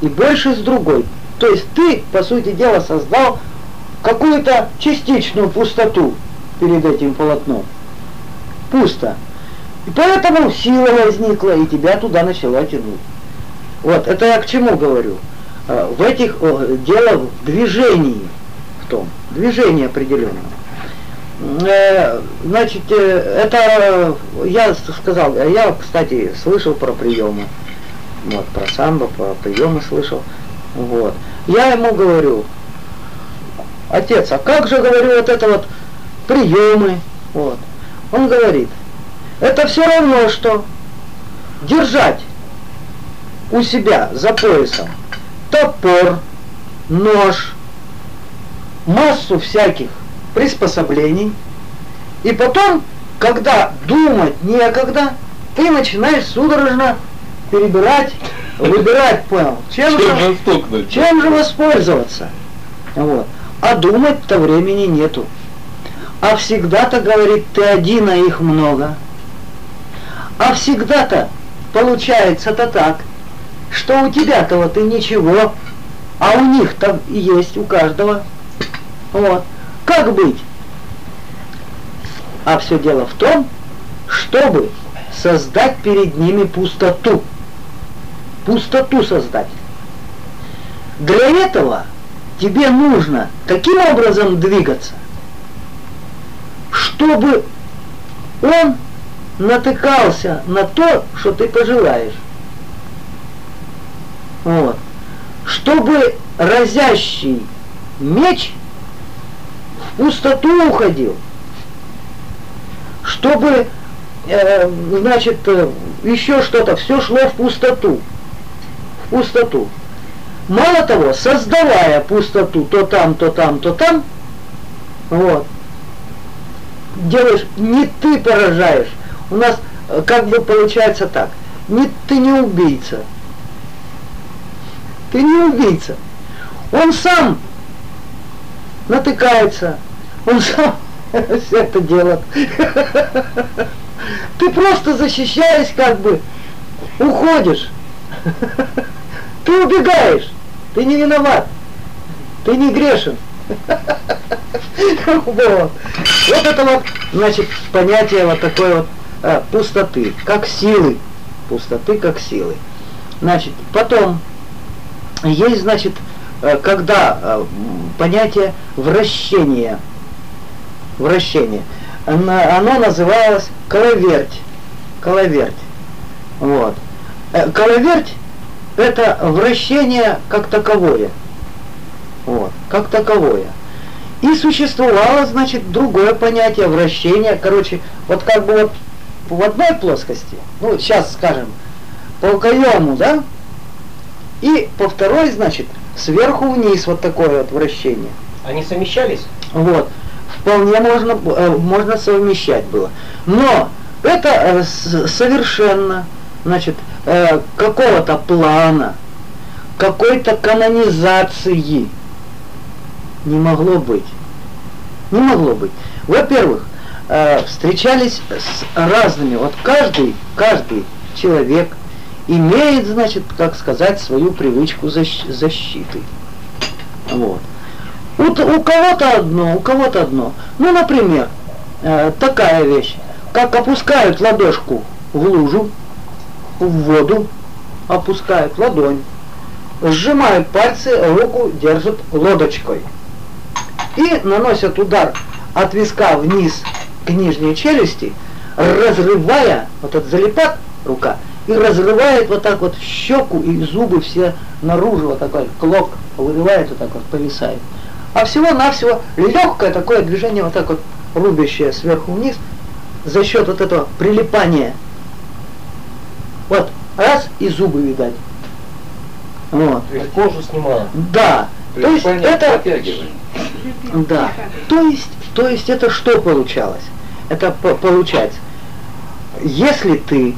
и больше с другой. То есть ты, по сути дела, создал какую-то частичную пустоту перед этим полотном пусто. И поэтому сила возникла, и тебя туда начала тянуть. Вот, это я к чему говорю? А, В этих, дело в движении, в том, движение определенное. Э, Значит, э, это я сказал, э, я, кстати, слышал про приемы, вот, про самбо, про приемы слышал, вот. Я ему говорю, отец, а как же, говорю, вот это вот приемы, вот. Он говорит, это все равно, что держать у себя за поясом топор, нож, массу всяких приспособлений, и потом, когда думать некогда, ты начинаешь судорожно перебирать, выбирать, понял, чем же, Чем стукнуть? чем же воспользоваться. Вот. А думать-то времени нету. А всегда-то, говорит, ты один, а их много. А всегда-то получается-то так, что у тебя-то вот и ничего, а у них-то есть у каждого. Вот. Как быть? А все дело в том, чтобы создать перед ними пустоту. Пустоту создать. Для этого тебе нужно таким образом двигаться, чтобы он натыкался на то, что ты пожелаешь. Вот. Чтобы разящий меч в пустоту уходил. Чтобы, э, значит, э, еще что-то, все шло в пустоту. В пустоту. Мало того, создавая пустоту то там, то там, то там, вот, делаешь, не ты поражаешь. У нас э, как бы получается так. Не, ты не убийца. Ты не убийца. Он сам натыкается. Он сам все это делает. Ты просто защищаясь как бы уходишь. Ты убегаешь. Ты не виноват. Ты не грешен. Вот. Вот это вот, значит, понятие вот такой вот э, пустоты, как силы. Пустоты как силы. Значит, потом есть, значит, э, когда э, понятие вращения. Вращение. Оно, называлось коловерть. Коловерть. Вот. Коловерть это вращение как таковое. Вот, как таковое. И существовало, значит, другое понятие вращения. Короче, вот как бы вот в одной плоскости, ну, сейчас скажем, по окоему, да? И по второй, значит, сверху вниз вот такое вот вращение. Они совмещались? Вот. Вполне можно, э, можно совмещать было. Но Это э, совершенно, значит, э, какого-то плана, какой-то канонизации не могло быть. Не могло быть. Во-первых, э, встречались с разными. Вот каждый, каждый человек имеет, значит, как сказать, свою привычку защ- защиты. Вот. У, у кого-то одно, у кого-то одно. Ну, например, э, такая вещь, как опускают ладошку в лужу, в воду, опускают ладонь, сжимают пальцы, руку держат лодочкой и наносят удар от виска вниз к нижней челюсти, разрывая, вот этот залипат рука, и разрывает вот так вот щеку и зубы все наружу, вот такой клок вырывает, вот так вот повисает. А всего-навсего легкое такое движение, вот так вот рубящее сверху вниз, за счет вот этого прилипания. И зубы видать. Вот. То есть кожу снимала. Да. То есть Прилипание, это да. То есть, то есть это что получалось? Это по- получается, если ты,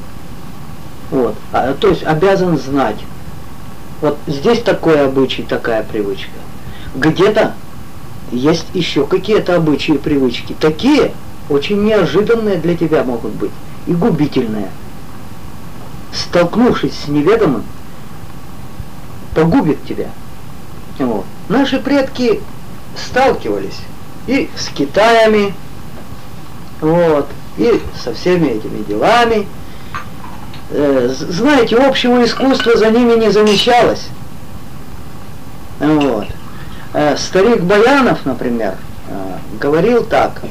вот, а, то есть обязан знать, вот здесь такой обычай, такая привычка. Где-то есть еще какие-то обычаи и привычки, такие очень неожиданные для тебя могут быть и губительные. Столкнувшись с неведомым, погубит тебя. Вот. Наши предки сталкивались и с Китаями, вот, и со всеми этими делами. Э, знаете, общего искусства за ними не замечалось. Вот. Э, старик Баянов, например, э, говорил так.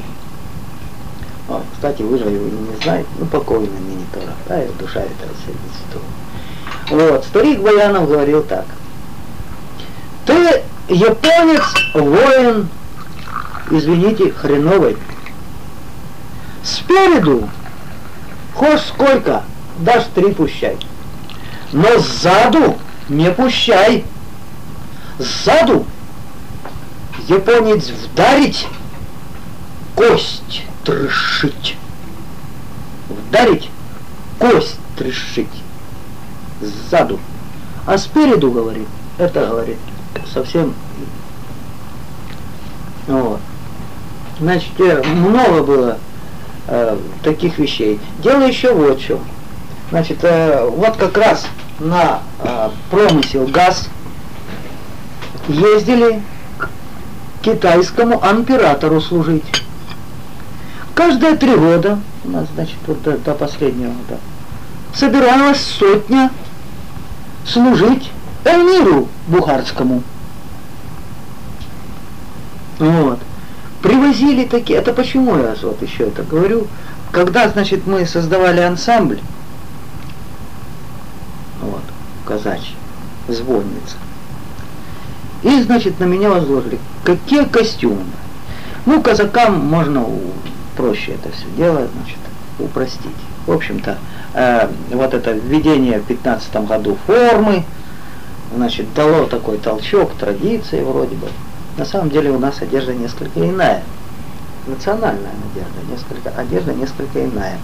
О, кстати, вы же его не знаете, ну, покойный Минитора, да, и душа это свидетельствовала. Вот, старик Баянов говорил так. Ты японец, воин, извините, хреновый. Спереду, хоть сколько, дашь три пущай. Но сзаду не пущай. Сзаду японец вдарить, кость трышить. Вдарить, кость трышить. Сзаду. А спереду, говорит, это, говорит, совсем... Вот. Значит, э, много было э, таких вещей. Дело еще вот в чем. Значит, э, вот как раз на э, промысел газ ездили к китайскому императору служить. Каждые три года, у нас, значит, вот до, до последнего года, собиралась сотня служить эмиру бухарскому. Вот. Привозили такие, это почему я вот еще это говорю, когда, значит, мы создавали ансамбль, вот, казачий, звонница, и, значит, на меня возложили, какие костюмы. Ну, казакам можно проще это все дело, значит, упростить. В общем-то, э, вот это введение в 15 году формы, значит, дало такой толчок традиции вроде бы. На самом деле у нас одежда несколько иная. Национальная одежда, несколько, одежда несколько иная.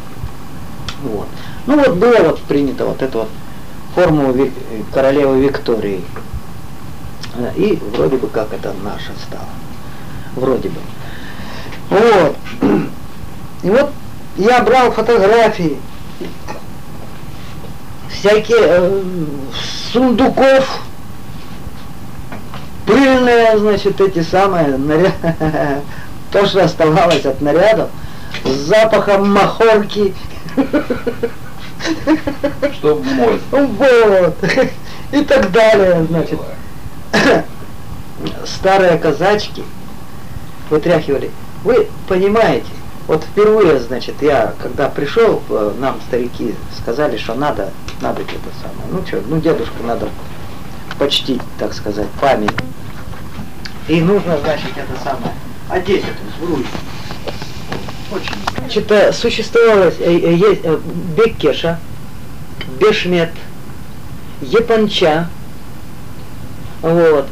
Вот. Ну вот было вот принято вот эту вот форму королевы Виктории. Э, И вроде бы как это наша стала. Вроде бы. Вот. И вот я брал фотографии всякие э, сундуков, пыльные, значит, эти самые наряды, то, что оставалось от нарядов, с запахом махорки. Чтоб мой. Вот. И так далее, значит. Старые казачки вытряхивали. Вы понимаете, вот впервые, значит, я, когда пришел, э, нам старики сказали, что надо, надо это самое. Ну что, ну дедушка надо почтить, так сказать, память. И нужно, значит, это самое, одеть эту сбрую. Очень. Значит, существовало, э, э, есть Беккеша, Бешмет, Японча, вот,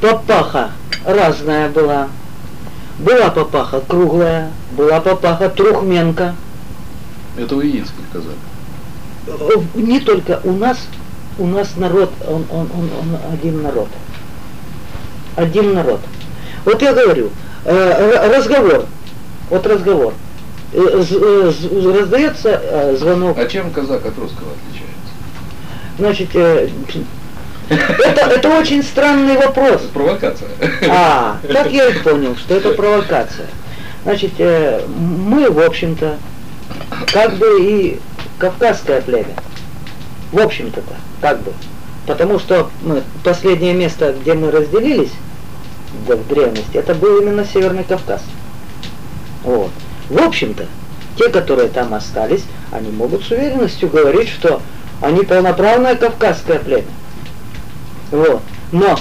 папаха разная была. Была папаха круглая, была папаха трухменка, Это уинский казак. Э, Не только у нас, у нас народ, он, он, он, он один народ. Один народ. Вот я говорю, э, разговор, вот разговор. Э, э, Раздается звонок, А чем казак от русского отличается? значит, это, это очень странный вопрос. Провокация. А, так я и понял, что это провокация. Значит, э, мы, в общем-то, как бы и кавказское племя. В общем-то-то, как бы. Потому что мы, последнее место, где мы разделились да, в древности, это был именно Северный Кавказ. Вот. В общем-то, те, которые там остались, они могут с уверенностью говорить, что они полноправное кавказское племя. Вот. Но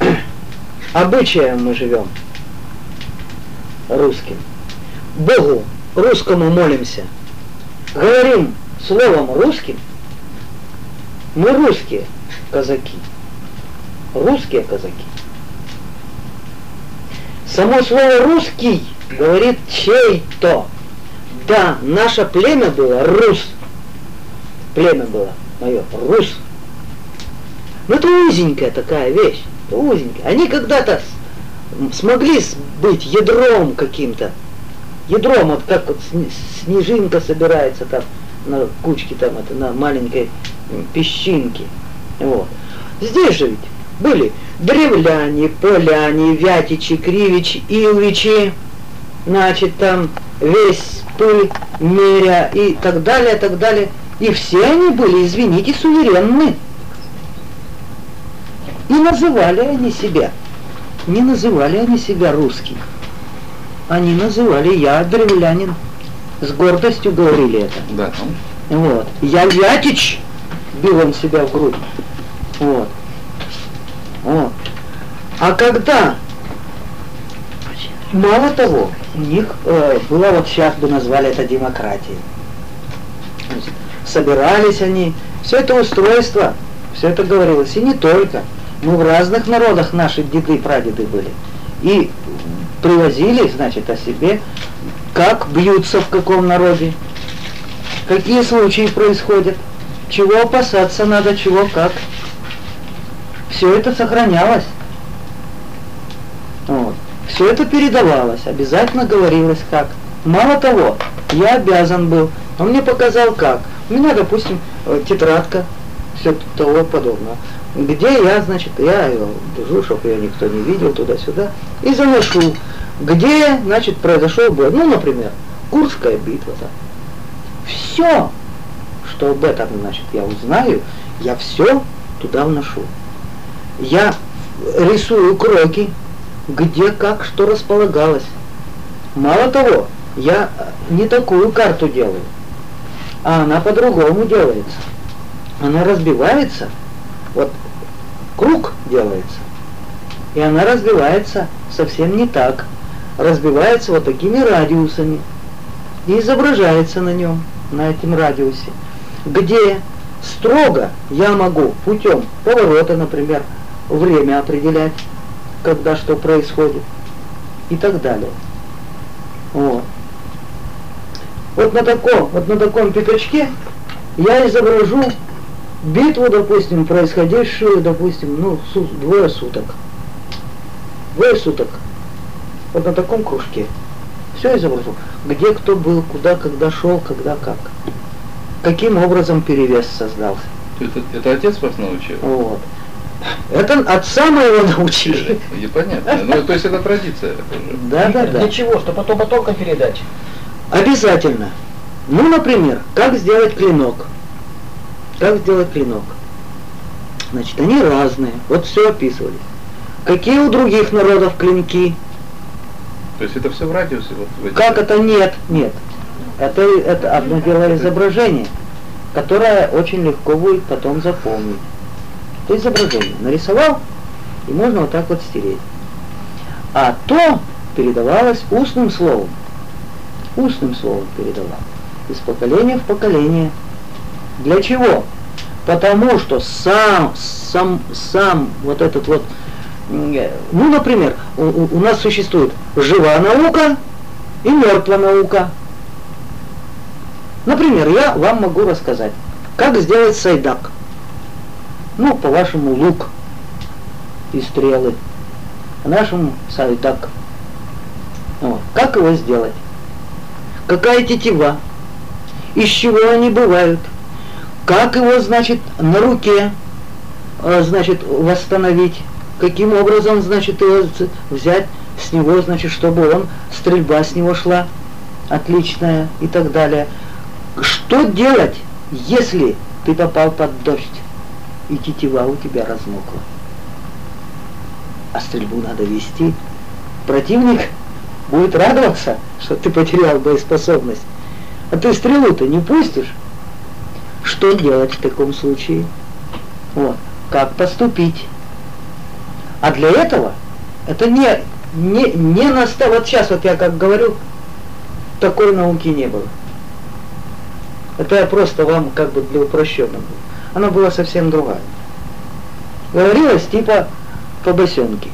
обычаем мы живем русским. Богу русскому молимся. Говорим словом русским. Мы русские казаки. Русские казаки. Само слово русский говорит чей-то. Да, наше племя было рус. Племя было мое, рус. Ну это узенькая такая вещь, узенькая. Они когда-то смогли быть ядром каким-то, ядром, вот как вот снежинка собирается там на кучке там, это на маленькой песчинке. Вот. Здесь же ведь были древляне, поляне, вятичи, кривичи, илвичи, значит там весь пыль, меря и так далее, так далее. И все они были, извините, суверенны. И называли они себя. Не называли они себя русский. Они называли я древлянин. С гордостью говорили это. Да, Вот. Я Вятич, бил он себя в грудь. Вот. Вот. А когда, мало того, у них э, было вот сейчас бы назвали это демократией. Собирались они, все это устройство, все это говорилось, и не только. Мы в разных народах наши деды и прадеды были. И привозили, значит, о себе, как бьются в каком народе, какие случаи происходят, чего опасаться надо, чего как. Все это сохранялось. Вот. Все это передавалось, обязательно говорилось как. Мало того, я обязан был, он мне показал как. У меня, допустим, э, тетрадка, все того подобного. Где я, значит, я держу, чтобы ее никто не видел туда-сюда, и заношу, где, значит, произошел бой. Ну, например, Курская битва. там. Все, что об этом, значит, я узнаю, я все туда вношу. Я рисую кроки, где как что располагалось. Мало того, я не такую карту делаю, а она по-другому делается. Она разбивается, вот круг делается, и она разбивается совсем не так. Разбивается вот такими радиусами и изображается на нем, на этом радиусе, где строго я могу путем поворота, например, время определять, когда что происходит и так далее. Вот. Вот на таком, вот на таком пятачке я изображу битву, допустим, происходившую, допустим, ну, су- двое суток. Двое суток. Вот на таком кружке. Все изображу. Где кто был, куда, когда шел, когда как. Каким образом перевес создался. это, это отец вас научил? Вот. Это отца моего научили. И понятно. Ну, то есть это традиция. Да, да, да. Для чего? Что потом потомкам передать? Обязательно. Ну, например, как сделать клинок? Как сделать клинок? Значит, они разные. Вот все описывали. Какие у других народов клинки? То есть это все в радиусе? Вот, в Как это нет? Нет. Это, это одно дело изображение, которое очень легко будет потом запомнить. Это изображение. Нарисовал, и можно вот так вот стереть. А то передавалось устным словом. Устным словом передавалось. Из поколения в поколение. Для чего? Потому что сам, сам, сам вот этот вот, э, ну, например, у- у нас существует живая наука и мертвая наука. Например, я вам могу рассказать, как сделать сайдак. Ну, по-вашему, лук и стрелы. По-нашему, сайдак. Вот. Как его сделать? Какая тетива? Из чего они бывают? Как его, значит, на руке, э, значит, восстановить? Каким образом, значит, его взять с него, значит, чтобы он, стрельба с него шла отличная и так далее. Что делать, если ты попал под дождь и тетива у тебя размокла? А стрельбу надо вести. Противник будет радоваться, что ты потерял боеспособность. А ты стрелу-то не пустишь. Что делать в таком случае? Вот. Как поступить? А для этого это не, не, не настало. Вот сейчас вот я как говорю, такой науки не было. Это я просто вам как бы для упрощенного. Она была совсем другая. Говорилось типа по босенке.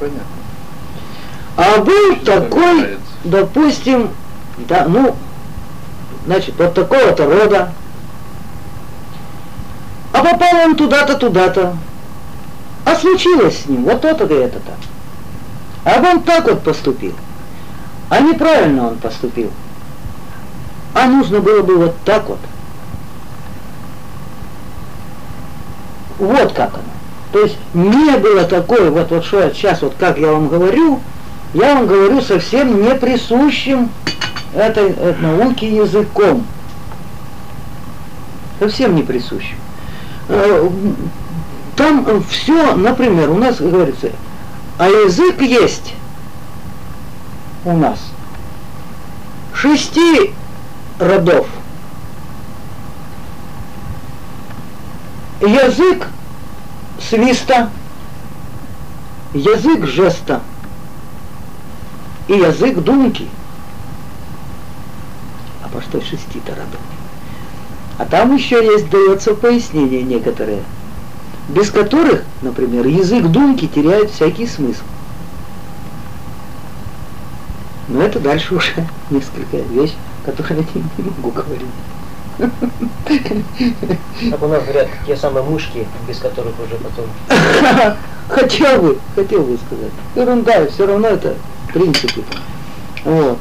Понятно. А был Что такой, допустим, да, ну, значит, вот такого-то рода. А попал он туда-то, туда-то. А случилось с ним вот то-то и это-то. А он так вот поступил. А неправильно он поступил. А нужно было бы вот так вот. Вот как оно. То есть не было такой, вот, вот что я сейчас, вот как я вам говорю, я вам говорю совсем не присущим этой, этой науке языком. Совсем не присущим. Э, Там все, например, у нас говорится, а язык есть у нас шести родов. Язык свиста, язык жеста и язык думки. А по что шести-то родов? А там еще есть, дается пояснение некоторые, без которых, например, язык думки теряет всякий смысл. Но это дальше уже несколько вещь, которую я не могу говорить. Как у нас говорят, те самые мышки, без которых уже потом... Хотел бы, хотел бы сказать. Ерунда, все равно это принципы. Вот.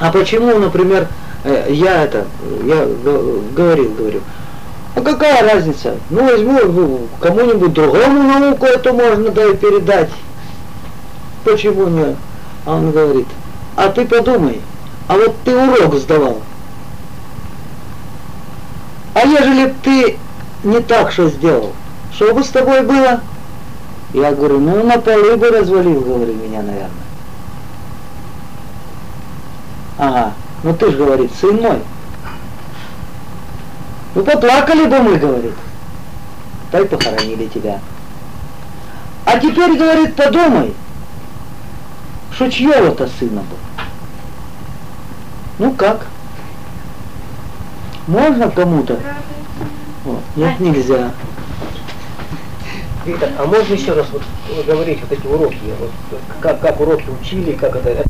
А почему, например, я это, я говорил, говорю, а какая разница? Ну, возьму ну, кому-нибудь другому науку это можно да и передать. Почему не? А он говорит, а ты подумай, а вот ты урок сдавал. А ежели ты не так что сделал, что бы с тобой было? Я говорю, ну на полы бы развалил, говорю, меня, наверное. Ага, ну ты же, говорит, сын мой. Ну поплакали бы мы, говорит. Так похоронили тебя. А теперь, говорит, подумай, что чьего-то сына был. Ну как? Можно кому-то? Вот. Нет, нельзя. Виктор, а можно еще раз вот говорить вот эти уроки, вот, как, как уроки учили, как это